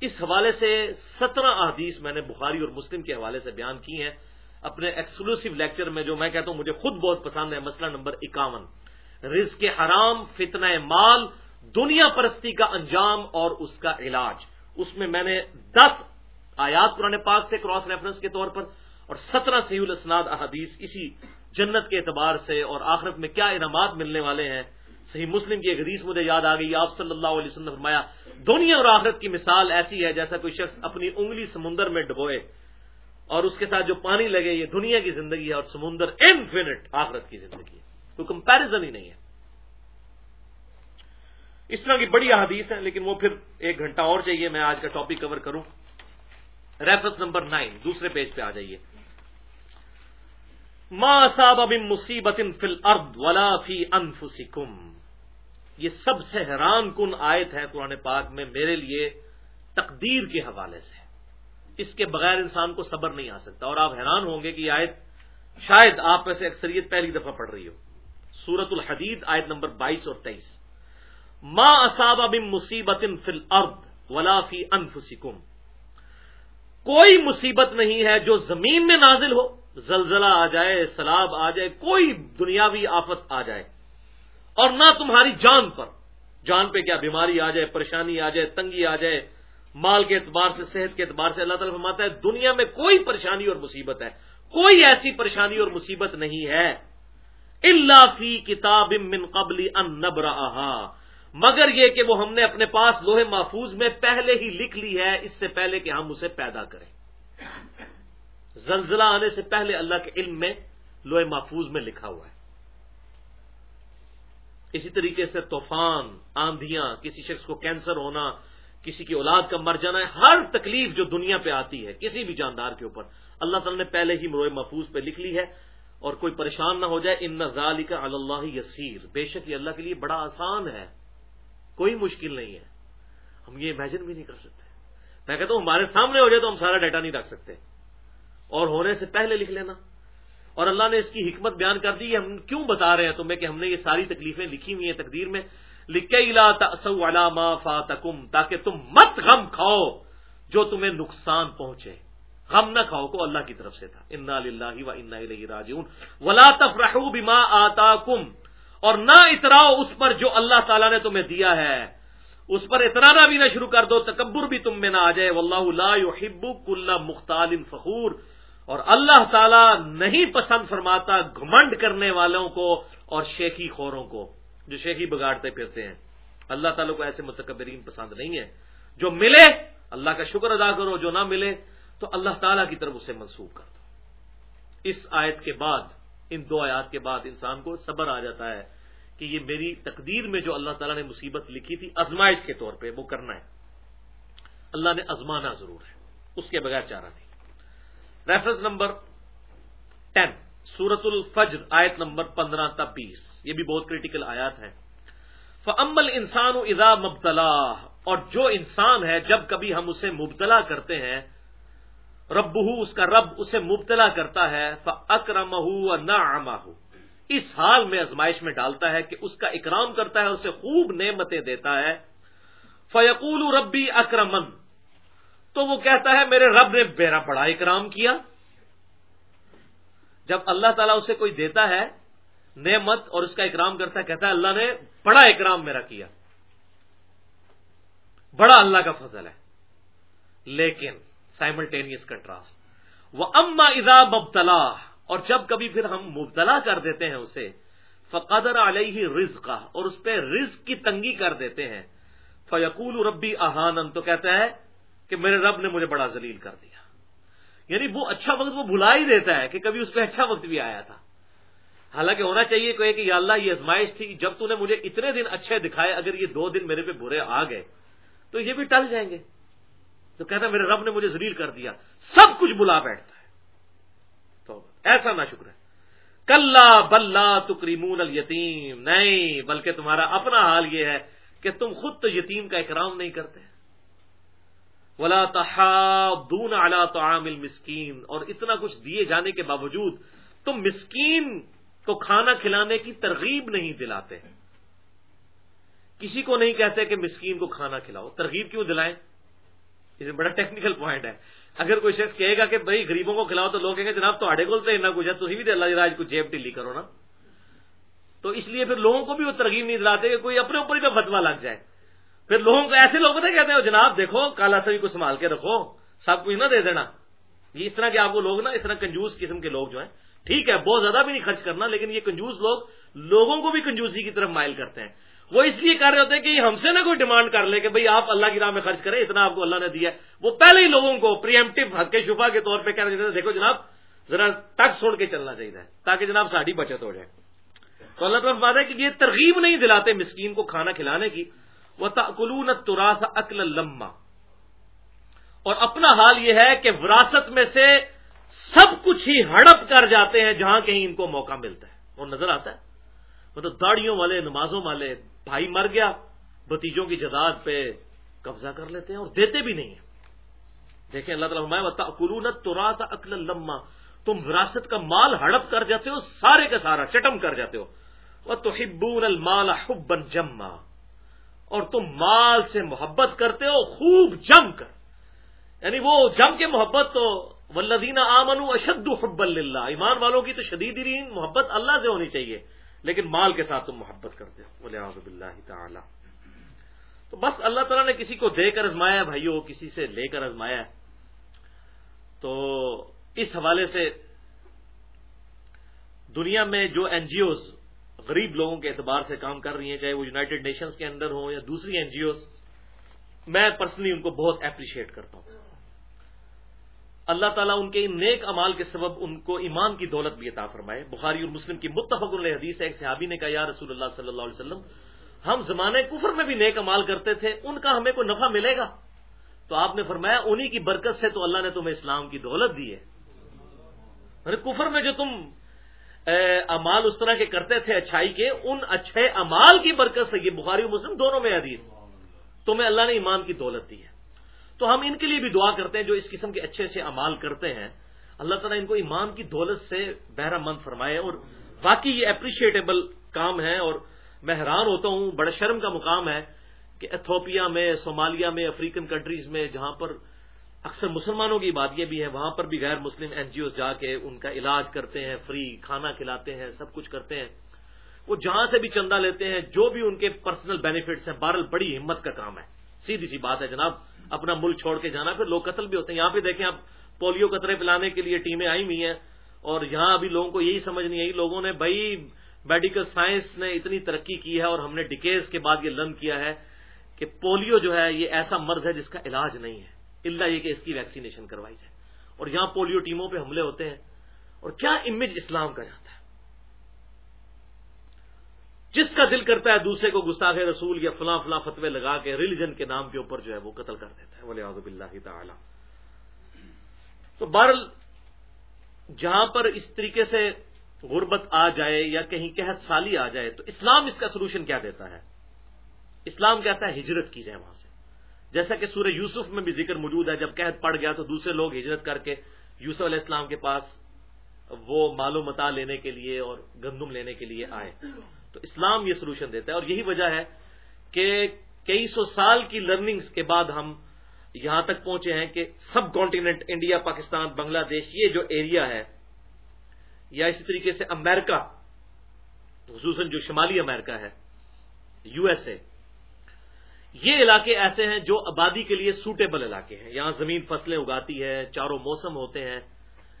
اس حوالے سے سترہ احادیث میں نے بخاری اور مسلم کے حوالے سے بیان کی ہیں۔ اپنے ایکسکلوسو لیکچر میں جو میں کہتا ہوں، مجھے خود بہت پسند ہے، مسئلہ نمبر اکاون۔ رزق حرام، فتنہ مال، دنیا پرستی کا انجام اور اس کا علاج۔ اس میں میں نے دس آیات قرآن پاک سے کراس ریفرنس کے طور پر اور سترہ سی الاسناد احادیث اسی جنت کے اعتبار سے اور آخرت میں کیا انعامات ملنے والے ہیں۔ صحیح مسلم کی ایک حدیث مجھے یاد آ گئی، آپ صلی اللہ علیہ وسلم نے فرمایا، دنیا اور آخرت کی مثال ایسی ہے جیسا کوئی شخص اپنی انگلی سمندر میں ڈبوئے اور اس کے ساتھ جو پانی لگے، یہ دنیا کی زندگی ہے اور سمندر انفینٹ آخرت کی زندگی ہے۔ کوئی کمپیرزن ہی نہیں ہے۔ اس طرح کی بڑی احادیث ہیں، لیکن وہ پھر ایک گھنٹہ اور چاہیے، میں آج کا ٹاپک کور کروں۔ ریفرنس نمبر نائن دوسرے پیج پہ آ جائیے۔ ما صاب بن مصیبت فل ارد ولا فی انفسکم یہ سب سے حیران کن آیت ہے قرآن پاک میں میرے لیے تقدیر کے حوالے سے۔ اس کے بغیر انسان کو صبر نہیں آ سکتا اور آپ حیران ہوں گے کہ یہ آیت شاید آپ میں سے اکثریت پہلی دفعہ پڑھ رہی ہو۔ سورت الحدید آیت نمبر بائیس اور تیئیس۔ ما اصاب بن مصیبت فل ارد ولا فی انفسکم کوئی مصیبت نہیں ہے جو زمین میں نازل ہو، زلزلہ آ جائے سلاب آ جائے، کوئی دنیاوی آفت آ جائے۔ اور نہ تمہاری جان پر۔ جان پہ کیا بیماری آ جائے، پریشانی آ جائے، تنگی آ جائے، مال کے اعتبار سے، صحت کے اعتبار سے اللہ تعالیٰ فرماتا ہے، دنیا میں کوئی پریشانی اور مصیبت ہے۔ کوئی ایسی پریشانی اور مصیبت نہیں ہے۔ اللہ فی کتاب من قبل ان نبر مگر یہ کہ وہ ہم نے اپنے پاس لوہے محفوظ میں پہلے ہی لکھ لی ہے، اس سے پہلے کہ ہم اسے پیدا کریں۔ زلزلہ آنے سے پہلے اللہ کے علم میں لوہے محفوظ میں لکھا ہوا ہے۔ اسی طریقے سے طوفان آندیاں کسی شخص کو کینسر ہونا، کسی کی اولاد کا مر جانا ہے ہر تکلیف جو دنیا پہ آتی ہے، کسی بھی جاندار کے اوپر۔ اللہ تعالیٰ نے پہلے ہی مروئے محفوظ پہ لکھ لی ہے اور کوئی پریشان نہ ہو جائے ان نظال کا اللہ یسیر بے شک یہ اللہ کے لیے بڑا آسان ہے۔ کوئی مشکل نہیں ہے۔ ہم یہ امیجن بھی نہیں کر سکتے۔ میں کہتا ہوں ہمارے سامنے ہو جائے تو ہم سارا ڈیٹا نہیں رکھ سکتے۔ اور ہونے سے پہلے لکھ لینا۔ اور اللہ نے اس کی حکمت بیان کر دی ہم کیوں بتا رہے ہیں تمہیں کہ ہم نے یہ ساری تکلیفیں لکھی ہوئی ہیں تقدیر میں؟ لکھے علامہ فاتکم، تاکہ تم مت غم کھاؤ جو تمہیں نقصان پہنچے۔ غم نہ کھاؤ کو اللہ کی طرف سے تھا۔ انا لاہ و انا راجون ولا تفرح بما آتا اور نہ اتراؤ اس پر جو اللہ تعالیٰ نے تمہیں دیا ہے۔ اس پر اترانا بھی نہ شروع کر دو، تکبر بھی تم میں نہ آ جائے۔ واللہ لا يحب کل مختال فخور۔ اور اللہ تعالیٰ نہیں پسند فرماتا گھمنڈ کرنے والوں کو اور شیخی خوروں کو، جو شیخی بگاڑتے پھرتے ہیں۔ اللہ تعالیٰ کو ایسے متکبرین پسند نہیں ہے جو ملے، اللہ کا شکر ادا کرو، جو نہ ملے تو اللہ تعالیٰ کی طرف اسے منسوخ کر دو۔ اس آیت کے بعد، ان دو آیات کے بعد انسان کو صبر آ جاتا ہے کہ یہ میری تقدیر میں جو اللہ تعالیٰ نے مصیبت لکھی تھی ازمائش کے طور پہ وہ کرنا ہے۔ اللہ نے ازمانا ضرور ہے، اس کے بغیر چارہ نہیں۔ ریفرنس نمبر ٹین سورت الفجر آیت نمبر پندرہ تا بیس. یہ بھی بہت کریٹیکل آیات ہے فمل انسان ادا مبتلا اور جو انسان ہے، جب کبھی ہم اسے مبتلا کرتے ہیں رب اس کا رب اسے مبتلا کرتا ہے اکرم نہ اس حال میں ازمائش میں ڈالتا ہے کہ اس کا اکرام کرتا ہے، اسے خوب نعمتیں دیتا ہے. فیقول ربی اکرمن تو وہ کہتا ہے میرے رب نے میرا بڑا اکرام کیا۔ جب اللہ تعالیٰ اسے کوئی دیتا ہے نعمت اور اس کا اکرام کرتا ہے، کہتا ہے اللہ نے بڑا اکرام میرا کیا۔ بڑا اللہ کا فضل ہے۔ لیکن سائملٹینیس کنٹراسٹ وہ اما ادا مبتلا اور جب کبھی پھر ہم مبتلا کر دیتے ہیں اسے، فقدر علیہ رزق اور اس پہ رزق کی تنگی کر دیتے ہیں۔ فیقول ربی احانن تو کہتا ہے کہ میرے رب نے مجھے بڑا ذلیل کر دیا۔ یعنی وہ اچھا وقت وہ بھلا ہی دیتا ہے کہ کبھی اس پہ اچھا وقت بھی آیا تھا۔ حالانکہ ہونا چاہیے کہ یا اللہ یہ ازمائش تھی جب تو نے مجھے اتنے دن اچھے دکھائے، اگر یہ دو دن میرے پہ برے آ گئے، تو یہ بھی ٹل جائیں گے۔ تو کہتا میرے رب نے مجھے ذلیل کر دیا۔ سب کچھ بلا بیٹھتا ہے۔ تو ایسا نہ شکر ہے۔ کل بلّہ تکریمون الیتیم۔ نہیں، بلکہ تمہارا اپنا حال یہ ہے کہ تم خود تو یتیم کا اکرام نہیں کرتے۔ ولا تحابون على طعام المسکین اور اتنا کچھ دیے جانے کے باوجود تم مسکین کو کھانا کھلانے کی ترغیب نہیں دلاتے۔ کسی کو نہیں کہتے کہ مسکین کو کھانا کھلاؤ۔ ترغیب کیوں دلائیں؟ یہ بڑا ٹیکنیکل پوائنٹ ہے۔ اگر کوئی شخص کہے گا کہ بھائی غریبوں کو کھلاؤ تو لوگ کہیں گے جناب تو کو تو اتنا کچھ ہے تو بھی اللہ راج کو جیب ٹلی کرو نا۔ تو اس لیے پھر لوگوں کو بھی وہ ترغیب نہیں دلاتے کہ کوئی اپنے اوپر ہی پہ فتوا لگ جائے۔ پھر لوگوں کو ایسے لوگ پتہ کہتے ہیں؟ جناب دیکھو، کالا سبھی کو سنبھال کے رکھو، سب کچھ نہ دے دینا۔ یہ اس طرح کے آپ کو لوگ نا، اس طرح کنجوس قسم کے لوگ جو ہیں۔ ٹھیک ہے، بہت زیادہ بھی نہیں خرچ کرنا، لیکن یہ کنجوس لوگ لوگوں کو بھی کنجوسی کی طرف مائل کرتے ہیں۔ وہ اس لیے کر رہے ہوتے ہیں کہ ہم سے نہ کوئی ڈیمانڈ کر لے کہ بھئی آپ اللہ کی راہ میں خرچ کریں، اتنا آپ کو اللہ نے دیا وہ پہلے ہی لوگوں کو پریمٹو حق کے شفا کے طور پہ کہہ رہے دیکھو جناب، ذرا تک چھوڑ کے چلنا چاہیے، تاکہ جناب ساڑھی بچت ہو جائے۔ تو اللہ تعالیٰ بات ہے کہ یہ ترغیب نہیں دلاتے مسکین کو کھانا کھلانے کی۔ وہ تقلون تراس اکل لما۔ اور اپنا حال یہ ہے کہ وراثت میں سے سب کچھ ہی ہڑپ کر جاتے ہیں جہاں کہیں ان کو موقع ملتا ہے۔ اور نظر آتا ہے۔ مطلب داڑیوں والے، نمازوں والے، بھائی مر گیا بتیجوں کی جداد پہ قبضہ کر لیتے ہیں اور دیتے بھی نہیں ہیں۔ دیکھیں اللہ تعالیٰ تقلون تراس اکل لما۔ تم وراثت کا مال ہڑپ کر جاتے ہو، سارے کا سارا، چٹم کر جاتے ہو۔ وہ تو ہبون المال حبن جما۔ اور تم مال سے محبت کرتے ہو، خوب جم کر۔ یعنی وہ جم کے محبت تو ولدینہ آمن اشد حب اللہ ایمان والوں کی تو شدید محبت اللہ سے ہونی چاہیے۔ لیکن مال کے ساتھ تم محبت کرتے ہو۔ اللہ تعالی۔ تو بس اللہ تعالیٰ نے کسی کو دے کر ازمایا بھائیو، کسی سے لے کر ازمایا تو اس حوالے سے دنیا میں جو این جی اوز غریب لوگوں کے اعتبار سے کام کر رہی ہیں، چاہے وہ یوناٹیڈ نیشنز کے اندر ہوں یا دوسری این جی اوز میں پرسنلی ان کو بہت اپریشیٹ کرتا ہوں۔ اللہ تعالیٰ ان کے ان نیک امال کے سبب ان کو ایمان کی دولت بھی عطا فرمائے۔ بخاری اور مسلم کی متفق حدیث ایک صحابی نے کہا، یا رسول اللہ صلی اللہ علیہ وسلم، ہم زمانے کفر میں بھی نیک امال کرتے تھے، ان کا ہمیں کوئی نفع ملے گا؟ تو آپ نے فرمایا، انہی کی برکت سے تو اللہ نے تمہیں اسلام کی دولت دی ہے۔ یعنی کفر میں جو تم امال اس طرح کے کرتے تھے اچھائی کے، ان اچھے امال کی برکت سے، یہ بخاری و مسلم دونوں میں حدیث تمہیں اللہ نے ایمان کی دولت دی ہے۔ تو ہم ان کے لیے بھی دعا کرتے ہیں جو اس قسم کے اچھے اچھے امال کرتے ہیں۔ اللہ تعالیٰ ان کو ایمان کی دولت سے بہرہ مند فرمائے اور واقعی یہ اپریشیٹیبل کام ہے اور میں حیران ہوتا ہوں بڑے شرم کا مقام ہے کہ ایتھوپیا میں صومالیہ میں، افریقن کنٹریز میں، جہاں پر اکثر مسلمانوں کی عبادیاں بھی ہیں وہاں پر بھی غیر مسلم این جی اوز جا کے ان کا علاج کرتے ہیں، فری کھانا کھلاتے ہیں، سب کچھ کرتے ہیں۔ وہ جہاں سے بھی چندہ لیتے ہیں، جو بھی ان کے پرسنل بینیفٹس ہیں، بہرحال بڑی ہمت کا کام ہے۔ سیدھی سی بات ہے جناب، اپنا ملک چھوڑ کے جانا، پھر لوگ قتل بھی ہوتے ہیں۔ یہاں پہ دیکھیں آپ، پولیو قطرے پلانے کے لیے ٹیمیں آئی ہوئی ہیں اور یہاں ابھی لوگوں کو یہی سمجھ نہیں آئی، لوگوں نے بھائی میڈیکل سائنس نے اتنی ترقی کی ہے اور ہم نے ڈکیز کے بعد یہ لرن کیا ہے کہ پولیو جو ہے، یہ ایسا مرض ہے جس کا علاج نہیں ہے۔ اللہ یہ کہ اس کی ویکسینیشن کروائی جائے۔ اور یہاں پولیو ٹیموں پہ حملے ہوتے ہیں۔ اور کیا امیج اسلام کا جاتا ہے؟ جس کا دل کرتا ہے دوسرے کو گستاخ رسول یا فلاں فلاں فتوے لگا کے ریلیجن کے نام کے اوپر جو ہے وہ قتل کر دیتا ہے۔ ولی آزب اللہ تعالی۔ تو بہرل جہاں پر اس طریقے سے غربت آ جائے یا کہیں قحط سالی آ جائے تو اسلام اس کا سولوشن کیا دیتا ہے؟ اسلام کہتا ہے ہجرت کی جائے وہاں سے۔ جیسا کہ سورہ یوسف میں بھی ذکر موجود ہے، جب قحط پڑ گیا تو دوسرے لوگ ہجرت کر کے یوسف علیہ السلام کے پاس وہ مال و متا لینے کے لیے اور گندم لینے کے لیے آئے۔ تو اسلام یہ سولوشن دیتا ہے اور یہی وجہ ہے کہ کئی سو سال کی لرننگز کے بعد ہم یہاں تک پہنچے ہیں کہ subcontinent India, Pakistan, Bangladesh, یہ جو ایریا ہے یا اسی طریقے سے امریکہ، خصوصاً جو شمالی امریکہ ہے، یو ایس اے یہ علاقے ایسے ہیں جو آبادی کے لیے سوٹیبل علاقے ہیں۔ یہاں زمین فصلیں اگاتی ہے چاروں موسم ہوتے ہیں۔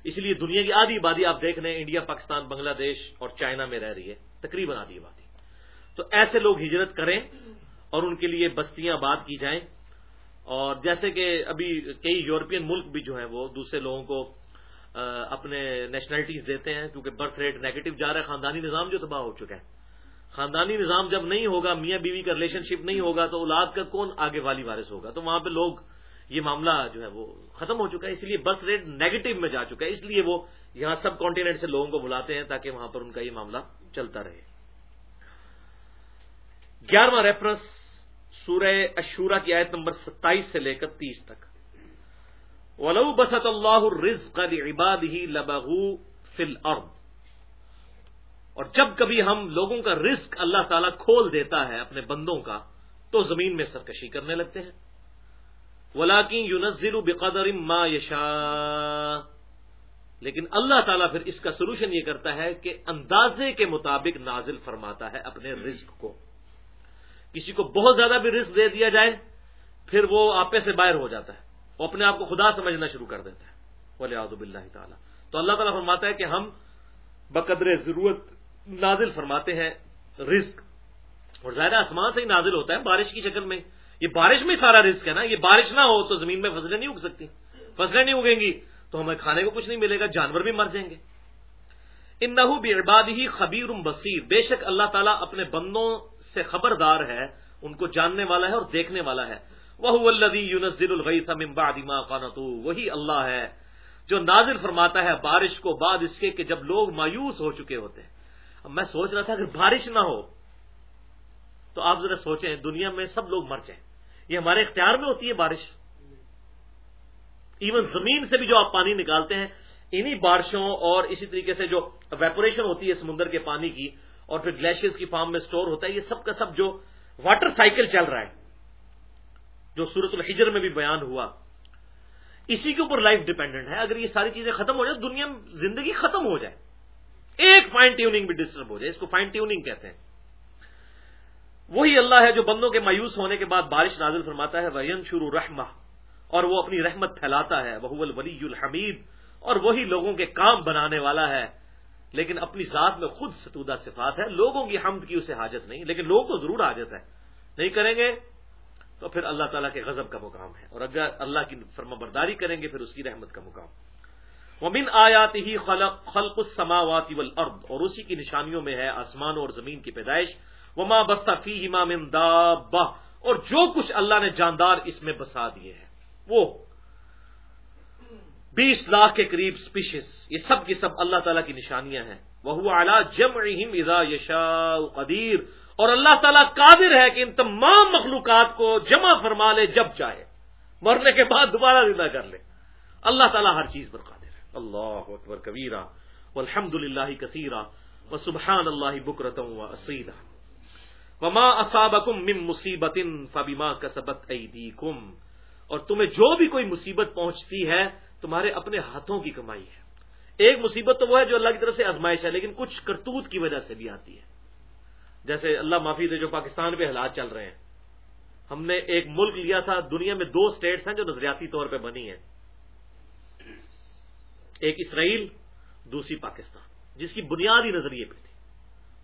اس لیے دنیا کی آدھی آبادی آپ دیکھ رہے ہیں انڈیا، پاکستان، بنگلہ دیش اور چائنا میں رہ رہی ہے۔ تقریباً آدھی آبادی۔ تو ایسے لوگ ہجرت کریں اور ان کے لیے بستیاں آباد کی جائیں۔ اور جیسے کہ ابھی کئی یورپین ملک بھی جو ہیں، وہ دوسرے لوگوں کو اپنے نیشنلٹیز دیتے ہیں، کیونکہ برتھ ریٹ نیگیٹو جا رہا ہے، خاندانی نظام جو تباہ ہو چکا ہے۔ خاندانی نظام جب نہیں ہوگا، میاں بیوی کا ریلیشن شپ نہیں ہوگا، تو اولاد کا کون آگے والی وارث ہوگا؟ تو وہاں پہ لوگ یہ معاملہ جو ہے وہ ختم ہو چکا ہے، اس لیے برتھ ریٹ نیگیٹو میں جا چکا ہے، اس لیے وہ یہاں سب کانٹیننٹ سے لوگوں کو بلاتے ہیں تاکہ وہاں پر ان کا یہ معاملہ چلتا رہے۔ گیارہواں ریفرنس سورہ اشورا کی آیت نمبر ستائیس سے لے کر تیس تک۔ ولو بسط اللہ رزق عباد ہی لبغو فل اور جب کبھی ہم لوگوں کا رزق اللہ تعالیٰ کھول دیتا ہے اپنے بندوں کا، تو زمین میں سرکشی کرنے لگتے ہیں۔ ولاکن یونزل بقدر ما یشا لیکن اللہ تعالیٰ پھر اس کا سولوشن یہ کرتا ہے کہ اندازے کے مطابق نازل فرماتا ہے اپنے رزق کو۔ کسی کو بہت زیادہ بھی رزق دے دیا جائے، پھر وہ آپے سے باہر ہو جاتا ہے۔ وہ اپنے آپ کو خدا سمجھنا شروع کر دیتا ہے۔ ولی آزب اللہ تعالیٰ تو اللہ تعالیٰ فرماتا ہے کہ ہم بقدر ضرورت نازل فرماتے ہیں رزق۔ اور زیادہ آسمان سے ہی نازل ہوتا ہے بارش کی شکل میں۔ یہ بارش میں سارا رزق ہے نا۔ یہ بارش نہ ہو تو زمین میں فصلیں نہیں اگ سکتی۔ فصلیں نہیں اگیں گی تو ہمیں کھانے کو کچھ نہیں ملے گا، جانور بھی مر جائیں گے۔ ان نہ عباد ہی خبیر بصیر۔ بے شک اللہ تعالیٰ اپنے بندوں سے خبردار ہے، ان کو جاننے والا ہے اور دیکھنے والا ہے۔ وہ یونزل وہی اللہ ہے جو نازل فرماتا ہے بارش کو بعد اس کے کہ جب لوگ مایوس ہو چکے ہوتے ہیں۔ میں سوچ رہا تھا اگر بارش نہ ہو تو آپ ذرا سوچیں، دنیا میں سب لوگ مر جائیں۔ یہ ہمارے اختیار میں ہوتی ہے بارش۔ ایون زمین سے بھی جو آپ پانی نکالتے ہیں، انہی بارشوں اور اسی طریقے سے جو ویپوریشن ہوتی ہے سمندر کے پانی کی اور پھر گلیشیئر کی فارم میں سٹور ہوتا ہے، یہ سب کا سب جو واٹر سائیکل چل رہا ہے، جو سورت الحجر میں بھی بیان ہوا۔ اسی کے اوپر لائف ڈپینڈنٹ ہے۔ اگر یہ ساری چیزیں ختم ہو جائیں، دنیا میں زندگی ختم ہو جائے۔ ایک فائن ٹیوننگ بھی ڈسٹرب ہو جائے، اس کو فائن ٹیوننگ کہتے ہیں۔ وہی اللہ ہے جو بندوں کے مایوس ہونے کے بعد بارش نازل فرماتا ہے وین شروع رحمہ اور وہ اپنی رحمت پھیلاتا ہے وہ الولی الحمید اور وہی لوگوں کے کام بنانے والا ہے۔ لیکن اپنی ذات میں خود ستودہ صفات ہے لوگوں کی حمد کی اسے حاجت نہیں، لیکن لوگوں کو ضرور حاجت ہے۔ نہیں کریں گے تو پھر اللہ تعالیٰ کے غضب کا مقام ہے۔ اور اگر اللہ کی فرما برداری کریں گے، پھر اس کی رحمت کا مقام۔ ومن آیات ہی خلق خلق السماوات والارض، اور اسی کی نشانیوں میں ہے آسمان اور زمین کی پیدائش، وما بسا فی من دابہ، اور جو کچھ اللہ نے جاندار اس میں بسا دیے ہیں۔ وہ بیس لاکھ کے قریب اسپیشیز یہ سب کی سب اللہ تعالیٰ کی نشانیاں ہیں۔ وہ اعلیٰ جم اذا یشا قدیر، اور اللہ تعالیٰ قادر ہے کہ ان تمام مخلوقات کو جمع فرما لے جب چاہے۔ مرنے کے بعد دوبارہ زندہ کر لے۔ اللہ تعالیٰ ہر چیز پر قادر اللہ اکبر کبیرہ الحمد للہ کثیرہ و سبحان اللہ بکرتم و اسیدہ وما اصابکم من مصیبت فبما کسبت ایدیکم۔ اور تمہیں جو بھی کوئی مصیبت پہنچتی ہے، تمہارے اپنے ہاتھوں کی کمائی ہے۔ ایک مصیبت تو وہ ہے جو اللہ کی طرف سے آزمائش ہے، لیکن کچھ کرتوت کی وجہ سے بھی آتی ہے۔ جیسے اللہ معافی دے، جو پاکستان پہ حالات چل رہے ہیں۔ ہم نے ایک ملک لیا تھا، دنیا میں دو سٹیٹس ہیں جو نظریاتی طور پہ بنی ہیں۔ ایک اسرائیل، دوسری پاکستان، جس کی بنیادی نظریے پہ تھی۔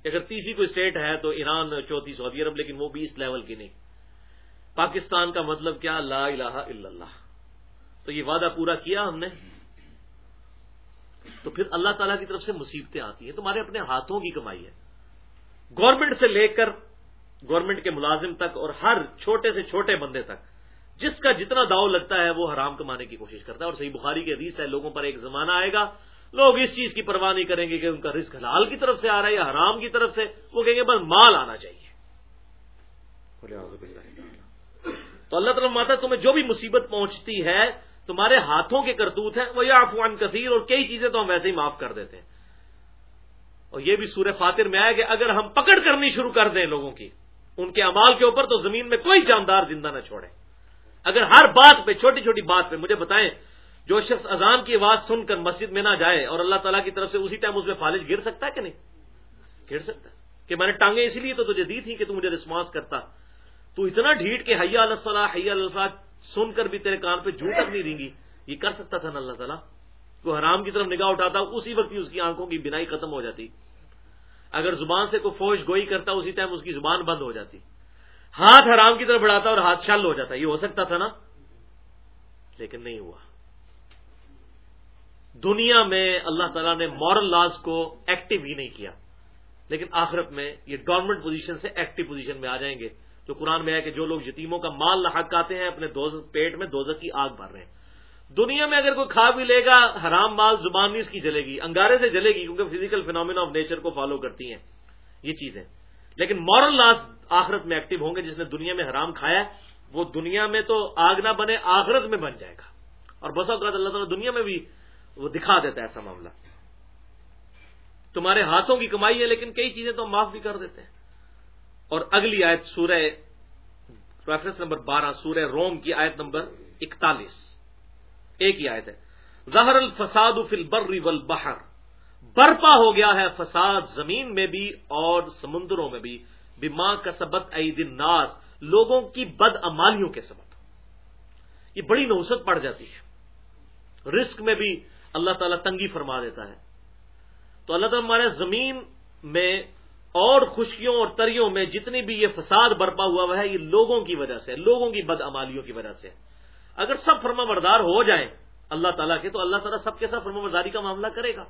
اگر تیسری کوئی اسٹیٹ ہے تو ایران، چوتھی سعودی عرب، لیکن وہ بھی اس لیول کی نہیں۔ پاکستان کا مطلب کیا؟ لا الہ الا اللہ۔ تو یہ وعدہ پورا کیا ہم نے؟ تو پھر اللہ تعالیٰ کی طرف سے مصیبتیں آتی ہیں۔ تمہارے اپنے ہاتھوں کی کمائی ہے۔ گورنمنٹ سے لے کر گورنمنٹ کے ملازم تک اور ہر چھوٹے سے چھوٹے بندے تک جس کا جتنا داؤ لگتا ہے وہ حرام کمانے کی کوشش کرتا ہے اور صحیح بخاری کے حدیث ہے لوگوں پر ایک زمانہ آئے گا لوگ اس چیز کی پرواہ نہیں کریں گے کہ ان کا رزق حلال کی طرف سے آ رہا ہے یا حرام کی طرف سے وہ کہیں گے بس مال آنا چاہیے. تو اللہ تعالیٰ ماتا تمہیں جو بھی مصیبت پہنچتی ہے تمہارے ہاتھوں کے کرتوت ہیں وہ یا افوان کثیر اور کئی چیزیں تو ہم ویسے ہی معاف کر دیتے ہیں. اور یہ بھی سورہ فاتر میں آیا کہ اگر ہم پکڑ کرنی شروع کر دیں لوگوں کی ان کے امال کے اوپر تو زمین میں کوئی جاندار زندہ نہ چھوڑے۔ اگر ہر بات پہ چھوٹی چھوٹی بات پہ مجھے بتائیں جو شخص اذان کی آواز سن کر مسجد میں نہ جائے اور اللہ تعالیٰ کی طرف سے اسی ٹائم اس میں فالج گر سکتا ہے کہ نہیں؟ گر سکتا ہے۔ کہ میں نے ٹانگیں اسی لیے تو تجھے دی تھی کہ تو مجھے رسپانس کرتا۔ تو اتنا ڈھیٹ کہ حیا اللہ حیا الفاظ سن کر بھی تیرے کان پہ جھوٹ تک نہیں دیں گی۔ یہ کر سکتا تھا نا اللہ تعالیٰ؟ کو حرام کی طرف نگاہ اٹھاتا اسی وقت ہی اس کی آنکھوں کی بینائی ختم ہو جاتی۔ اگر زبان سے کوئی فوج گوئی کرتا اسی ٹائم اس کی زبان بند ہو جاتی۔ ہاتھ حرام کی طرف بڑھاتا اور ہاتھ شل ہو جاتا، یہ ہو سکتا تھا نا؟ لیکن نہیں ہوا۔ دنیا میں اللہ تعالیٰ نے مورل لاز کو ایکٹیو ہی نہیں کیا۔ لیکن آخرت میں یہ گورنمنٹ پوزیشن سے ایکٹیو پوزیشن میں آ جائیں گے۔ جو قرآن میں ہے کہ جو لوگ یتیموں کا مال حق آتے ہیں، اپنے پیٹ میں دوزک کی آگ بھر رہے ہیں۔ دنیا میں اگر کوئی کھا بھی لے گا، حرام مال زبان نہیں اس کی جلے گی، انگارے سے جلے گی، کیونکہ فزیکل فینومینا آف نیچر کو فالو کرتی ہیں۔ یہ چیزیں۔ لیکن مورل لاز آخرت میں ایکٹیو ہوں گے، جس نے دنیا میں حرام کھایا وہ دنیا میں تو آگ نہ بنے، آخرت میں بن جائے گا۔ اور بس اوقات اللہ تعالیٰ دنیا میں بھی وہ دکھا دیتا ہے ایسا معاملہ۔ تمہارے ہاتھوں کی کمائی ہے، لیکن کئی چیزیں تو معاف بھی کر دیتے ہیں۔ اور اگلی آیت سورہ ریفرنس نمبر بارہ، سورہ روم کی آیت نمبر اکتالیس۔ ایک ہی آیت ہے۔ ظہر الفساد فی البر والبحر۔ برپا ہو گیا ہے فساد زمین میں بھی اور سمندروں میں بھی۔ بیما کا سبق عید الناس، لوگوں کی بد امالیوں کے سبب۔ یہ بڑی نوسط پڑ جاتی ہے۔ رسک میں بھی اللہ تعالیٰ تنگی فرما دیتا ہے۔ تو اللہ تعالیٰ ہمارے زمین میں اور خشکیوں اور تریوں میں جتنی بھی یہ فساد برپا ہوا ہوا ہے، یہ لوگوں کی وجہ سے لوگوں کی بد امالیوں کی وجہ سے اگر سب فرما بردار ہو جائیں اللہ تعالیٰ کے، تو اللہ تعالیٰ سب کے ساتھ فرما برداری کا معاملہ کرے گا۔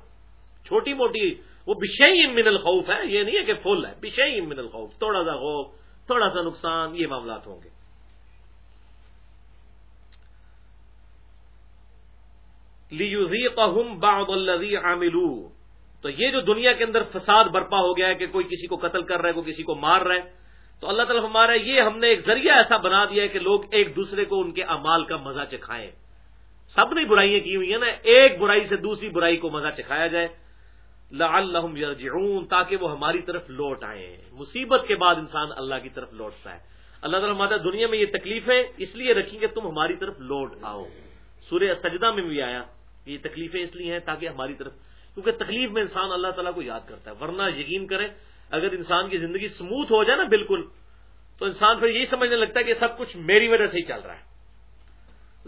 چھوٹی موٹی، وہ بشئی من الخوف ہے، یہ نہیں ہے کہ فل ہے بشئی من الخوف، تھوڑا سا خوف، تھوڑا سا نقصان، یہ معاملات ہوں گے۔ تو یہ جو دنیا کے اندر فساد برپا ہو گیا ہے کہ کوئی کسی کو قتل کر رہا ہے، کوئی کسی کو مار رہا ہے، تو اللہ تعالیٰ ہمارا یہ ہم نے ایک ذریعہ ایسا بنا دیا ہے کہ لوگ ایک دوسرے کو ان کے امال کا مزہ چکھائیں۔ سب نے برائیاں کی ہوئی ہیں نا، ایک برائی سے دوسری برائی کو مزہ چکھایا جائے۔ لعلہم یرجعون، تاکہ وہ ہماری طرف لوٹ آئیں۔ مصیبت کے بعد انسان اللہ کی طرف لوٹتا ہے۔ اللہ تعالیٰ ماتا دنیا میں یہ تکلیفیں اس لیے رکھی کہ تم ہماری طرف لوٹ آؤ۔ سورہ سجدہ میں بھی آیا، یہ تکلیفیں اس لیے ہیں تاکہ ہماری طرف، کیونکہ تکلیف میں انسان اللہ تعالیٰ کو یاد کرتا ہے۔ ورنہ یقین کرے اگر انسان کی زندگی سموتھ ہو جائے نا بالکل، تو انسان پھر یہی سمجھنے لگتا ہے کہ سب کچھ میری وجہ سے ہی چل رہا ہے۔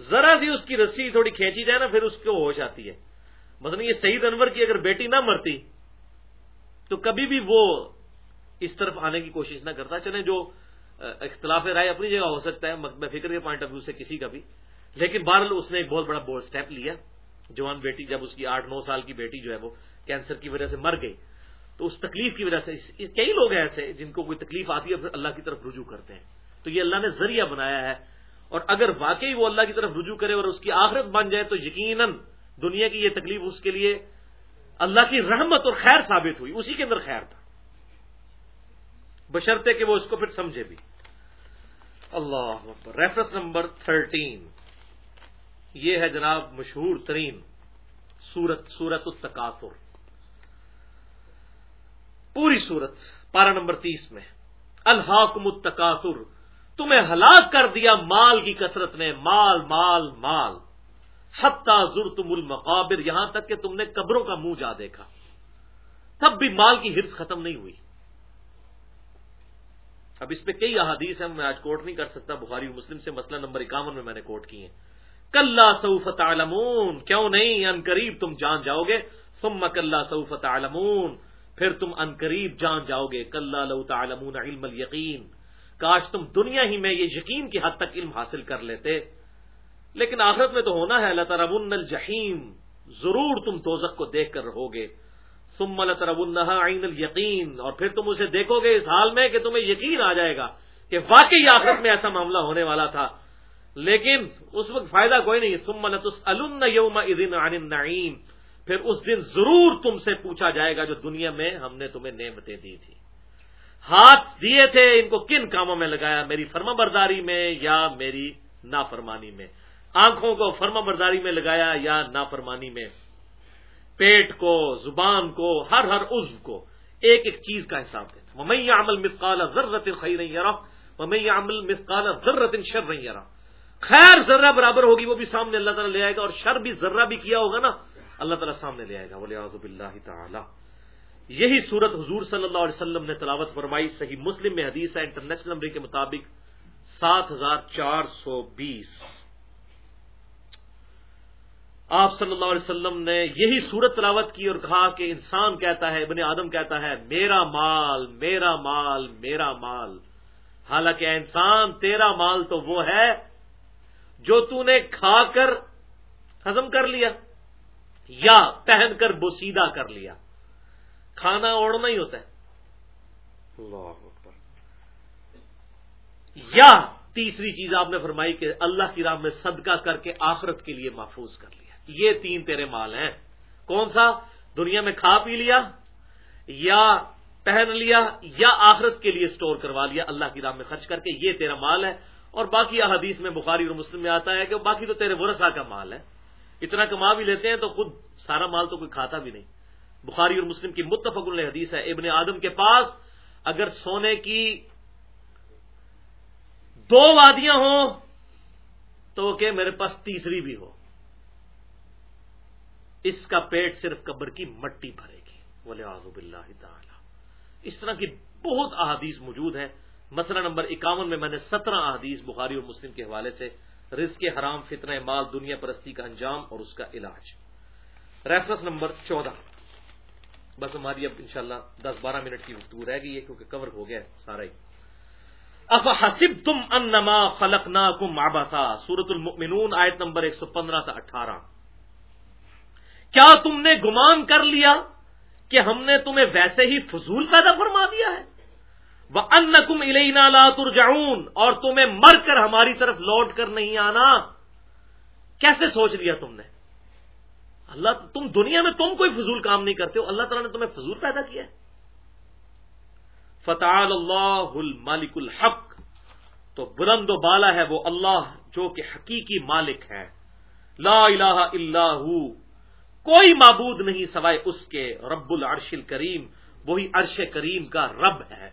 ذرا سی اس کی رسی تھوڑی کھینچی جائے نا، پھر اس کو ہوش آتی ہے۔ مثلا یہ سعید انور کی اگر بیٹی نہ مرتی تو کبھی بھی وہ اس طرف آنے کی کوشش نہ کرتا۔ چلے جو اختلاف رائے اپنی جگہ ہو سکتا ہے میں فکر کے پوائنٹ آف ویو سے کسی کا بھی۔ لیکن بہرحال اس نے ایک بہت بڑا بولڈ اسٹیپ لیا۔ جوان بیٹی جب اس کی آٹھ نو سال کی بیٹی جو ہے وہ کینسر کی وجہ سے مر گئی، تو اس تکلیف کی وجہ سے کئی لوگ ایسے جن کو کوئی تکلیف آتی ہے پھر اللہ کی طرف رجوع کرتے ہیں۔ تو یہ اللہ نے ذریعہ بنایا ہے۔ اور اگر واقعی وہ اللہ کی طرف رجوع کرے اور اس کی آخرت بن جائے تو یقیناً دنیا کی یہ تکلیف اس کے لیے اللہ کی رحمت اور خیر ثابت ہوئی، اسی کے اندر خیر تھا۔ بشرطے کہ وہ اس کو پھر سمجھے بھی۔ Allah reference number thirteen. یہ ہے جناب مشہور ترین سورت سورت التکاثر۔ پوری سورت پارا نمبر تیس میں۔ الحاکم التکاثر۔ تمہیں ہلاک کر دیا مال کی کثرت نے۔ مال مال مال۔ حتہ زرتم المقابر، یہاں تک کہ تم نے قبروں کا منہ جا دیکھا۔ تب بھی مال کی ہرس ختم نہیں ہوئی۔ اب اس پہ کئی احادیث ہیں، میں آج کوٹ نہیں کر سکتا، بخاری مسلم سے مسئلہ نمبر اکاون میں میں نے کوٹ کی ہیں کل سعفت عالمون کیوں نہیں؟ ان قریب تم جان جاؤ گے۔ ثم کل سعفت عالمون پھر تم ان قریب جان جاؤ گے۔ کل لو تعلمون علم الیقین۔ کاش تم دنیا ہی میں یہ یقین کی حد تک علم حاصل کر لیتے۔ لیکن آخرت میں تو ہونا ہے اللہ تربن الجحیم ضرور تم دوزخ کو دیکھ کر رہو گے سم ترب عین یقین اور پھر تم اسے دیکھو گے اس حال میں کہ تمہیں یقین آ جائے گا کہ واقعی آخرت میں ایسا معاملہ ہونے والا تھا۔ لیکن اس وقت فائدہ کوئی نہیں۔ سم یوم عن النعیم پھر اس دن ضرور تم سے پوچھا جائے گا جو دنیا میں ہم نے تمہیں نعمتیں دی تھی ہاتھ دیے تھے ان کو کن کاموں میں لگایا؟ میری فرما برداری میں یا میری نافرمانی میں؟ آنکھوں کو فرما برداری میں لگایا یا نافرمانی میں۔ پیٹ کو، زبان کو، ہر ہر عزو کو ایک ایک چیز کا حساب دینا ممئی عمل مسقال ضرورت خی نہیں رہا ممئی عمل مسقال ضرورت شر نہیں رہا خیر ذرہ برابر ہوگی وہ بھی سامنے اللہ تعالیٰ لے آئے گا اور شر بھی ذرہ بھی کیا ہوگا نا، اللہ تعالیٰ سامنے لے آئے گا۔ بولے آزب اللہ تعالی یہی صورت حضور صلی اللہ علیہ وسلم نے تلاوت فرمائی، صحیح مسلم میں حدیث ہے، انٹرنیشنل نمبر کے مطابق سات ہزار چار سو بیس۔ آپ صلی اللہ علیہ وسلم نے یہی صورت تلاوت کی اور کہا کہ انسان کہتا ہے ابن آدم کہتا ہے میرا مال میرا مال میرا مال۔ حالانکہ انسان تیرا مال تو وہ ہے جو تو نے کھا کر ہزم کر لیا یا پہن کر بوسیدہ کر لیا۔ کھانا اوڑنا ہی ہوتا ہے۔ یا تیسری چیز آپ نے فرمائی کہ اللہ کی راہ میں صدقہ کر کے آخرت کے لیے محفوظ کر لیا۔ یہ تین تیرے مال ہیں۔ کون سا؟ دنیا میں کھا پی لیا، یا پہن لیا، یا آخرت کے لیے سٹور کروا لیا، اللہ کی راہ میں خرچ کر کے یہ تیرا مال ہے۔ اور باقی احادیث میں بخاری اور مسلم میں آتا ہے کہ باقی تو تیرے ورثہ کا مال ہے۔ اتنا کما بھی لیتے ہیں تو خود سارا مال تو کوئی کھاتا بھی نہیں۔ بخاری اور مسلم کی متفق حدیث ہے، ابن آدم کے پاس اگر سونے کی دو وادیاں ہوں تو کہ میرے پاس تیسری بھی ہو۔ اس کا پیٹ صرف قبر کی مٹی بھرے گی۔ بولے آزب اللہ تعالی اس طرح کی بہت احادیث موجود ہیں۔ مسئلہ نمبر اکاون میں میں نے سترہ احادیث بخاری اور مسلم کے حوالے سے رزق حرام، فتنہ مال، دنیا پرستی کا انجام اور اس کا علاج۔ ریفرنس نمبر چودہ۔ بس ہماری اب انشاءاللہ دس بارہ منٹ کی گفتگو رہ گئی ہے کیونکہ کور ہو گیا سارا ہی۔ اف حسب تم انما خلق نا کم آبا سورت المؤمنون آیت نمبر ایک سو پندرہ سے اٹھارہ۔ کیا تم نے گمان کر لیا کہ ہم نے تمہیں ویسے ہی فضول پیدا فرما دیا ہے؟ وہ ان کم الینا ترجعون اور تمہیں مر کر ہماری طرف لوٹ کر نہیں آنا۔ کیسے سوچ لیا تم نے؟ اللہ، تم دنیا میں تم کوئی فضول کام نہیں کرتے ہو، اللہ تعالیٰ نے تمہیں فضول پیدا کیا ہے۔ فتح اللہ المالک الحق۔ تو بلند و بالا ہے وہ اللہ جو کہ حقیقی مالک ہے۔ لا الہ الا ہو کوئی معبود نہیں سوائے اس کے رب العرش الکریم، وہی عرش کریم کا رب ہے۔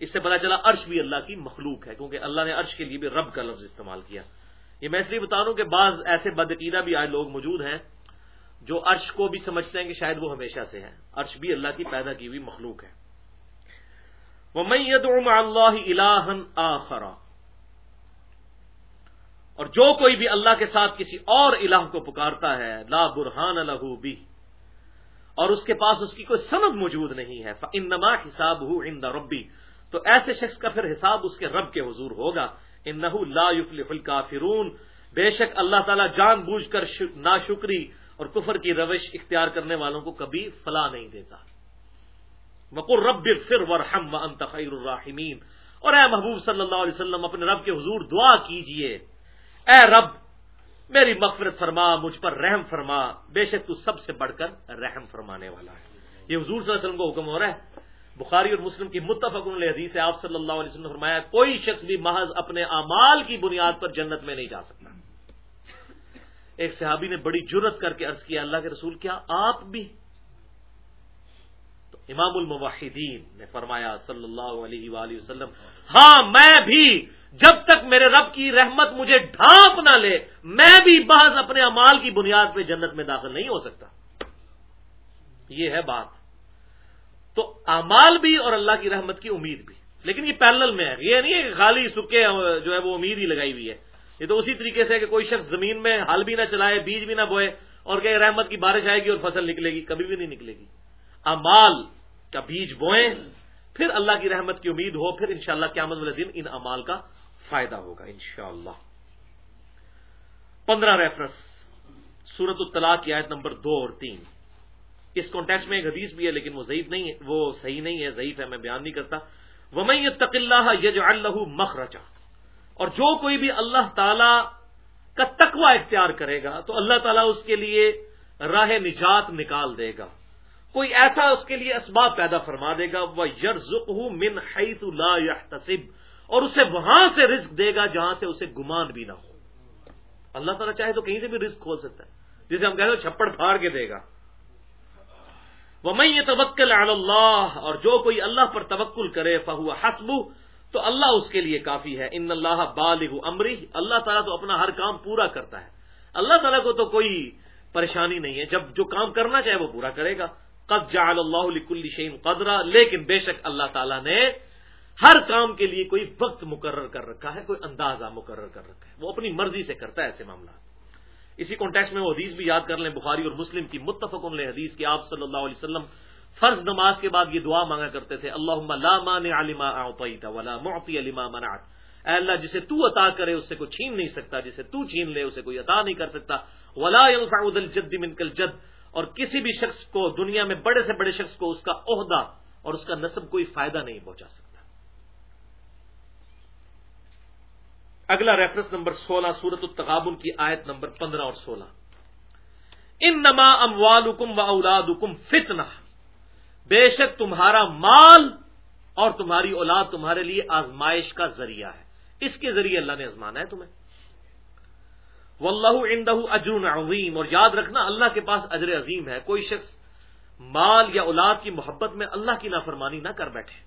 اس سے پتا چلا عرش بھی اللہ کی مخلوق ہے، کیونکہ اللہ نے عرش کے لیے بھی رب کا لفظ استعمال کیا۔ یہ میں اس لیے بتا رہا ہوں کہ بعض ایسے بدعقیدہ بھی آئے لوگ موجود ہیں جو عرش کو بھی سمجھتے ہیں کہ شاید وہ ہمیشہ سے ہے عرش بھی اللہ کی پیدا کی ہوئی مخلوق ہے۔ وہ میں اللہ آخرا اور جو کوئی بھی اللہ کے ساتھ کسی اور الہ کو پکارتا ہے، لا برہان الح بھی اور اس کے پاس اس کی کوئی سند موجود نہیں ہے۔ انما حساب ہو ان ربی تو ایسے شخص کا پھر حساب اس کے رب کے حضور ہوگا۔ ان لا یفلح الکافرون بے شک اللہ تعالیٰ جان بوجھ کر ناشکری اور کفر کی روش اختیار کرنے والوں کو کبھی فلا نہیں دیتا۔ مقر رب فر ورحم و انتخیر الراحمین اور اے محبوب صلی اللہ علیہ وسلم، اپنے رب کے حضور دعا کیجیے۔ اے رب، میری مغفرت فرما، مجھ پر رحم فرما۔ بے شک تو سب سے بڑھ کر رحم فرمانے والا ہے۔ یہ حضور صلی اللہ علیہ وسلم کو حکم ہو رہا ہے۔ بخاری اور مسلم کی متفق حدیث ہے، آپ صلی اللہ علیہ وسلم نے فرمایا، کوئی شخص بھی محض اپنے اعمال کی بنیاد پر جنت میں نہیں جا سکتا۔ ایک صحابی نے بڑی جرت کر کے عرض کیا، اللہ کے رسول، کیا آپ بھی امام الموحدین نے فرمایا صلی اللہ علیہ وآلہ وسلم ہاں میں بھی جب تک میرے رب کی رحمت مجھے ڈھانپ نہ لے، میں بھی بعض اپنے امال کی بنیاد پہ جنت میں داخل نہیں ہو سکتا۔ یہ ہے بات۔ تو امال بھی اور اللہ کی رحمت کی امید بھی۔ لیکن یہ پیرل میں ہے۔ یہ نہیں ہے کہ خالی سکے جو ہے وہ امید ہی لگائی ہوئی ہے۔ یہ تو اسی طریقے سے کہ کوئی شخص زمین میں ہل بھی نہ چلائے، بیج بھی نہ بوئے اور کہ رحمت کی بارش آئے گی اور فصل نکلے گی، کبھی بھی نہیں نکلے گی۔ امال کا بیج بوئیں، پھر اللہ کی رحمت کی امید ہو، پھر انشاءاللہ شاء اللہ دن ان امال کا فائدہ ہوگا انشاءاللہ۔ پندرہ ریفرنس سورت الطلاق کی آیت نمبر دو اور تین۔ اس کانٹیکس میں ایک حدیث بھی ہے، لیکن وہ ضعیف نہیں ہے، وہ صحیح نہیں ہے، ضعیف ہے، میں بیان نہیں کرتا۔ ومئی تق اللہ یج اللہ مخرجا۔ اور جو کوئی بھی اللہ تعالی کا تقوی اختیار کرے گا، تو اللہ تعالیٰ اس کے لیے راہ نجات نکال دے گا۔ کوئی ایسا اس کے لیے اسباب پیدا فرما دے گا وہ یرز من حیث لا يحتسب۔ اور اسے وہاں سے رزق دے گا جہاں سے اسے گمان بھی نہ ہو۔ اللہ تعالیٰ چاہے تو کہیں سے بھی رزق کھول سکتا ہے۔ جسے ہم کہتے ہیں چھپڑ پھاڑ کے دے گا۔ وہ میں یہ توکل اللہ اور جو کوئی اللہ پر توکل کرے فہو حسب تو اللہ اس کے لیے کافی ہے۔ ان اللہ بالغ امری اللہ تعالیٰ تو اپنا ہر کام پورا کرتا ہے۔ اللہ تعالیٰ کو تو کوئی پریشانی نہیں ہے۔ جب جو کام کرنا چاہے وہ پورا کرے گا۔ قد جعل اللہ لکل شعین قدرہ لیکن بے شک اللہ تعالیٰ نے ہر کام کے لیے کوئی وقت مقرر کر رکھا ہے، کوئی اندازہ مقرر کر رکھا ہے۔ وہ اپنی مرضی سے کرتا ہے ایسے معاملات۔ اسی کانٹیکس میں وہ حدیث بھی یاد کر لیں، بخاری اور مسلم کی متفق علیہ حدیث کی آپ صلی اللہ علیہ وسلم فرض نماز کے بعد یہ دعا مانگا کرتے تھے اللہ ولا معطی علما منعت۔ اے اللہ، جسے تو عطا کرے، اس سے کوئی چھین نہیں سکتا، جسے تو چھین لے، اسے کوئی عطا نہیں کر سکتا۔ ولا الجد منکل جد اور کسی بھی شخص کو دنیا میں بڑے سے بڑے شخص کو اس کا عہدہ اور اس کا نصب کوئی فائدہ نہیں پہنچا سکتا۔ اگلا ریفرنس نمبر سولہ سورت التغابن کی آیت نمبر پندرہ اور سولہ۔ ان نما اموال حکم و اولاد حکم فتنا بے شک تمہارا مال اور تمہاری اولاد تمہارے لیے آزمائش کا ذریعہ ہے۔ اس کے ذریعے اللہ نے آزمانا ہے تمہیں۔ واللہ عندہ اجر عظیم، اور یاد رکھنا اللہ کے پاس اجر عظیم ہے۔ کوئی شخص مال یا اولاد کی محبت میں اللہ کی نافرمانی نہ کر بیٹھے۔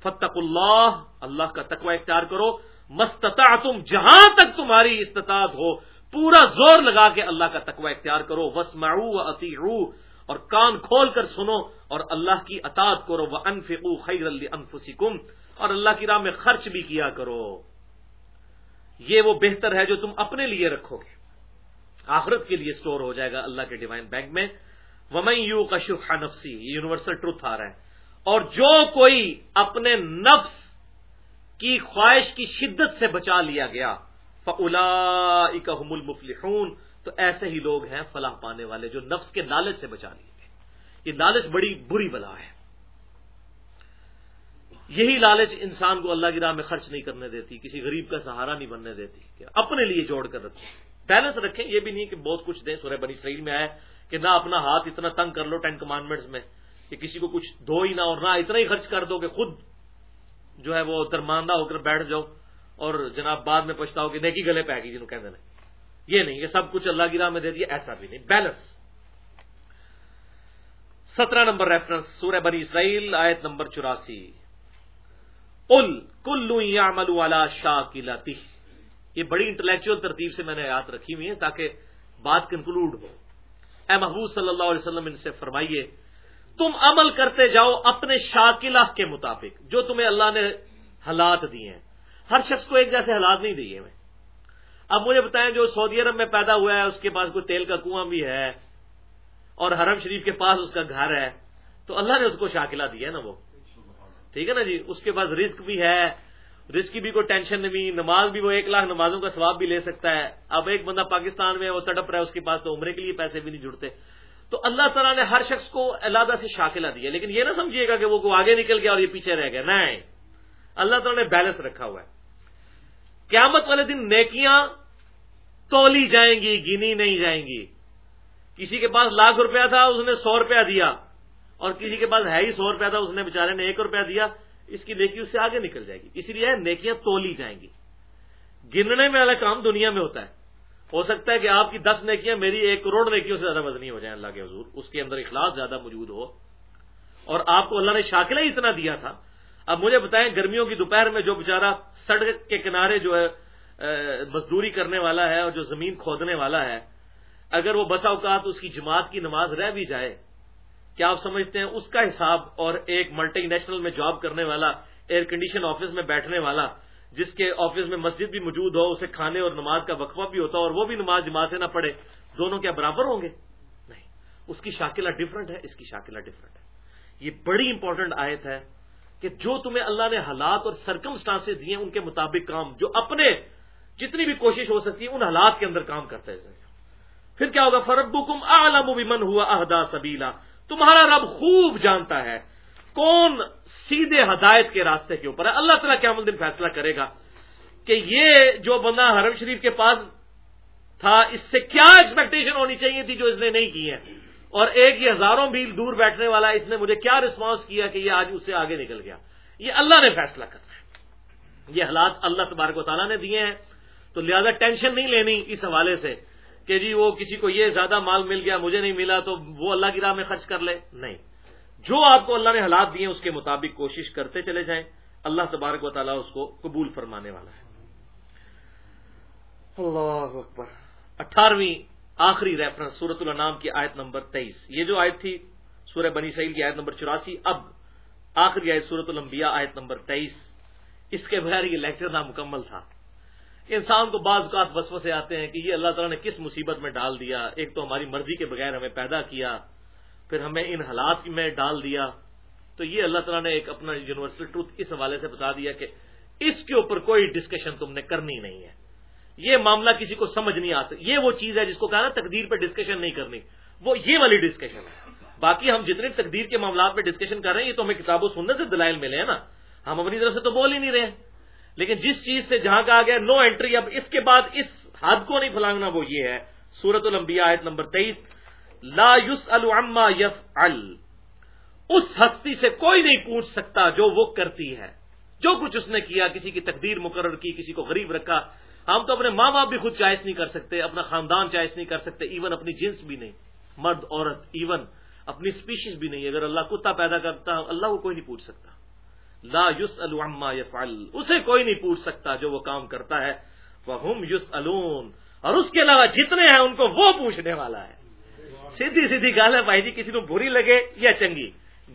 فتق اللہ اللہ کا تقوی اختیار کرو۔ مستتا تم جہاں تک تمہاری استطاعت ہو، پورا زور لگا کے اللہ کا تقوی اختیار کرو۔ وس و عتی اور کان کھول کر سنو، اور اللہ کی اطاعت کرو۔ وہ انفقو خیر انفسکم اور اللہ کی راہ میں خرچ بھی کیا کرو۔ یہ وہ بہتر ہے جو تم اپنے لیے رکھو گے۔ آخرت کے لیے سٹور ہو جائے گا اللہ کے ڈیوائن بینک میں۔ ومئی یو کا شفا نفسی یونیورسل ٹروتھ آ رہا ہے۔ اور جو کوئی اپنے نفس کی خواہش کی شدت سے بچا لیا گیا فلا اکم المفلحون۔ تو ایسے ہی لوگ ہیں فلاح پانے والے جو نفس کے لالچ سے بچا لیے گئے۔ یہ لالچ بڑی بری بلا ہے۔ یہی لالچ انسان کو اللہ کی راہ میں خرچ نہیں کرنے دیتی، کسی غریب کا سہارا نہیں بننے دیتی، کہ اپنے لیے جوڑ کر رکھیں بیلنس رکھیں، یہ بھی نہیں کہ بہت کچھ دیں، سورہ بنی اسرائیل میں آئے کہ نہ اپنا ہاتھ اتنا تنگ کر لو ٹین کمانڈمنٹس میں، کہ کسی کو کچھ دو ہی نہ اور نہ اتنا ہی خرچ کر دو کہ خود جو ہے وہ درماندہ ہو کر بیٹھ جاؤ اور جناب بعد میں پچھتا ہو کہ نیکی گلے پہ گی جنہوں کہتے ہیں یہ نہیں یہ سب کچھ اللہ کی راہ میں دے دیا، ایسا بھی نہیں۔ بیلنس سترہ نمبر ریفرنس سورہ بنی اسرائیل، آیت نمبر چوراسی۔ ال کلو یا ملو والا شاہ یہ بڑی انٹلیکچل ترتیب سے میں نے یاد رکھی ہوئی ہے تاکہ بات کنکلوڈ ہو. اے محبوب صلی اللہ علیہ وسلم، ان سے فرمائیے، تم عمل کرتے جاؤ اپنے شاکلہ کے مطابق جو تمہیں اللہ نے حالات دیے ہیں. ہر شخص کو ایک جیسے حالات نہیں دیے میں اب مجھے بتائیں جو سعودی عرب میں پیدا ہوا ہے، اس کے پاس کوئی تیل کا کنواں بھی ہے اور حرم شریف کے پاس اس کا گھر ہے، تو اللہ نے اس کو شاکلہ دیا ہے نا وہ؟ ٹھیک ہے نا جی؟ اس کے پاس رسک بھی ہے رسک کی بھی کوئی ٹینشن نہیں، نماز بھی وہ ایک لاکھ نمازوں کا ثواب بھی لے سکتا ہے۔ اب ایک بندہ پاکستان میں وہ تڑپ رہا ہے، اس کے پاس تو عمرے کے لیے پیسے بھی نہیں جڑتے۔ تو اللہ تعالیٰ نے ہر شخص کو علادہ سے شاکلہ دیا۔ لیکن یہ نہ سمجھیے گا کہ وہ آگے نکل گیا اور یہ پیچھے رہ گیا۔ نہیں۔ اللہ تعالیٰ نے بیلنس رکھا ہوا ہے۔ قیامت والے دن نیکیاں تولی جائیں گی، گنی نہیں جائیں گی۔ کسی کے پاس لاکھ روپیہ تھا، اس نے سو روپیہ دیا۔ اور کسی کے پاس ہے ہی سو روپیہ تھا، اس نے بےچارے نے ایک روپیہ دیا، اس کی نیکی اس سے آگے نکل جائے گی۔ اسی لیے نیکیاں تولی جائیں گی۔ گننے میں والا کام دنیا میں ہوتا ہے۔ ہو سکتا ہے کہ آپ کی دس نیکیاں میری ایک کروڑ نیکیوں سے زیادہ وزنی ہو جائیں، اللہ کے حضور، اس کے اندر اخلاص زیادہ موجود ہو۔ اور آپ کو اللہ نے شاکلہ ہی اتنا دیا تھا۔ اب مجھے بتائیں، گرمیوں کی دوپہر میں جو بیچارہ سڑک کے کنارے جو ہے مزدوری کرنے والا ہے اور جو زمین کھودنے والا ہے، اگر وہ بسا اوقات اس کی جماعت کی نماز رہ بھی جائے کیا آپ سمجھتے ہیں اس کا حساب اور ایک ملٹی نیشنل میں جاب کرنے والا ایئر کنڈیشن آفس میں بیٹھنے والا، جس کے آفس میں مسجد بھی موجود ہو، اسے کھانے اور نماز کا وقفہ بھی ہوتا اور وہ بھی نماز جماعت سے نہ پڑھے، دونوں کیا برابر ہوں گے؟ نہیں، اس کی شاکلہ ڈفرنٹ ہے، اس کی شاکلہ ڈفرنٹ ہے۔ یہ بڑی امپورٹنٹ آیت ہے کہ جو تمہیں اللہ نے حالات اور سرکمسٹانس دیے ان کے مطابق کام، جو اپنے جتنی بھی کوشش ہو سکتی ہے، ان حالات کے اندر کام کرتے ہیں پھر کیا ہوگا؟ فرب کم عالم من ہوا اہدا سبیلا تمہارا رب خوب جانتا ہے کون سیدھے ہدایت کے راستے کے اوپر ہے۔ اللہ تعالیٰ کیا دن فیصلہ کرے گا کہ یہ جو بندہ حرم شریف کے پاس تھا، اس سے کیا ایکسپیکٹیشن ہونی چاہیے تھی جو اس نے نہیں کی ہے؟ اور ایک یہ ہزاروں میل دور بیٹھنے والا اس نے مجھے کیا رسپانس کیا کہ یہ آج اس سے آگے نکل گیا؟ یہ اللہ نے فیصلہ کرنا ہے یہ حالات اللہ تبارک و تعالیٰ نے دیے ہیں۔ تو لہذا ٹینشن نہیں لینی اس حوالے سے۔ کہ جی وہ کسی کو یہ زیادہ مال مل گیا مجھے نہیں ملا تو وہ اللہ کی راہ میں خرچ کر لے؟ نہیں۔ جو آپ کو اللہ نے حالات دیے اس کے مطابق کوشش کرتے چلے جائیں۔ اللہ تبارک و تعالیٰ اس کو قبول فرمانے والا ہے۔ اللہ اکبر۔ اٹھارہویں آخری ریفرنس سورت النام کی آیت نمبر تیئیس۔ یہ جو آیت تھی سورہ بنی سعید کی آیت نمبر چوراسی اب آخری آیت سورت الانبیاء آیت نمبر تیئیس۔ اس کے بغیر یہ لیکچر نامکمل تھا۔ انسان کو بعض اوقات بسو سے آتے ہیں کہ یہ اللہ تعالیٰ نے کس مصیبت میں ڈال دیا؟ ایک تو ہماری مرضی کے بغیر ہمیں پیدا کیا، پھر ہمیں ان حالات میں ڈال دیا۔ تو یہ اللہ تعالیٰ نے ایک اپنا یونیورسل ٹروتھ اس حوالے سے بتا دیا کہ اس کے اوپر کوئی ڈسکشن تم نے کرنی نہیں ہے۔ یہ معاملہ کسی کو سمجھ نہیں آ سکتا یہ وہ چیز ہے جس کو کہا نا، تقدیر پہ ڈسکشن نہیں کرنی۔ وہ یہ والی ڈسکشن ہے۔ باقی ہم جتنے تقدیر کے معاملات پہ ڈسکشن کر رہے ہیں، یہ تو ہمیں کتابوں سننے سے دلائل ملے ہیں نا۔ ہم اپنی طرف سے تو بول ہی نہیں رہے۔ لیکن جس چیز سے جہاں کہا گیا نو انٹری، اب اس کے بعد اس حد کو نہیں پھلانگنا، وہ یہ ہے۔ سورت الانبیاء، آیت نمبر تیئیس۔ لا یوس الما یف اس ہستی سے کوئی نہیں پوچھ سکتا جو وہ کرتی ہے۔ جو کچھ اس نے کیا، کسی کی تقدیر مقرر کی، کسی کو غریب رکھا۔ ہم تو اپنے ماں باپ بھی خود چائس نہیں کر سکتے، اپنا خاندان چائس نہیں کر سکتے ایون اپنی جنس بھی نہیں۔ مرد، عورت ایون اپنی اسپیشیز بھی نہیں۔ اگر اللہ کتا پیدا کرتا، اللہ کو کوئی نہیں پوچھ سکتا۔ لا یوس الما یفعل۔ اسے کوئی نہیں پوچھ سکتا جو وہ کام کرتا ہے۔ وہ ہم یوس الون اور اس کے علاوہ جتنے ہیں ان کو وہ پوچھنے والا ہے۔ سیدھی سیدھی گال ہے، بھائی جی کسی کو بری لگے یا چنگی۔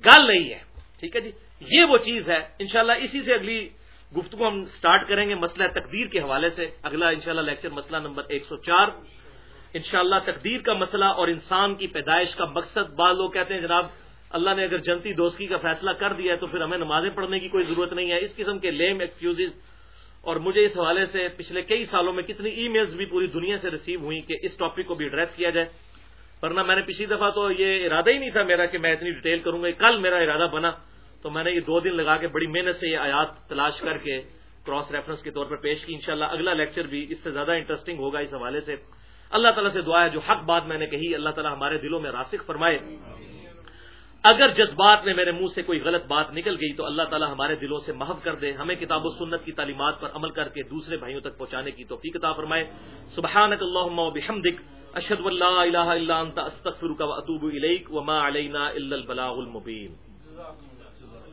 گال نہیں ہے۔ ٹھیک ہے جی؟ یہ وہ چیز ہے۔ انشاءاللہ اسی سے اگلی گفتگو ہم سٹارٹ کریں گے مسئلہ تقدیر کے حوالے سے۔ اگلا انشاءاللہ لیکچر مسئلہ نمبر ایک سو چار۔ انشاءاللہ تقدیر کا مسئلہ اور انسان کی پیدائش کا مقصد بعض لوگ کہتے ہیں جناب اللہ نے اگر جنتی دوستی کا فیصلہ کر دیا ہے تو پھر ہمیں نمازیں پڑھنے کی کوئی ضرورت نہیں ہے۔ اس قسم کے لیم ایکسکیوز اور مجھے اس حوالے سے پچھلے کئی سالوں میں کتنی ای میلز بھی پوری دنیا سے ریسیو ہوئی کہ اس ٹاپک کو بھی ایڈریس کیا جائے۔ ورنہ میں نے پچھلی دفعہ تو یہ ارادہ ہی نہیں تھا میرا کہ میں اتنی ڈیٹیل کروں گا۔ کل میرا ارادہ بنا تو میں نے یہ دو دن لگا کے بڑی محنت سے یہ آیات تلاش کر کے کراس ریفرنس کے طور پر پیش کی۔ انشاءاللہ اگلا لیکچر بھی اس سے زیادہ انٹرسٹنگ ہوگا اس حوالے سے۔ اللہ تعالیٰ سے دعا ہے جو حق بات میں نے کہی، اللہ تعالیٰ ہمارے دلوں میں راسک فرمائے۔ اگر جذبات میں میرے منہ سے کوئی غلط بات نکل گئی تو اللہ تعالی ہمارے دلوں سے محف کر دے، ہمیں کتاب و سنت کی تعلیمات پر عمل کر کے دوسرے بھائیوں تک پہنچانے کی توفیق عطا فرمائے۔ سبحانک اللہم و بحمدک، اشہد واللہ الہ الا انت، استغفرک و اتوب الیک، وما علینا الا البلاغ المبین۔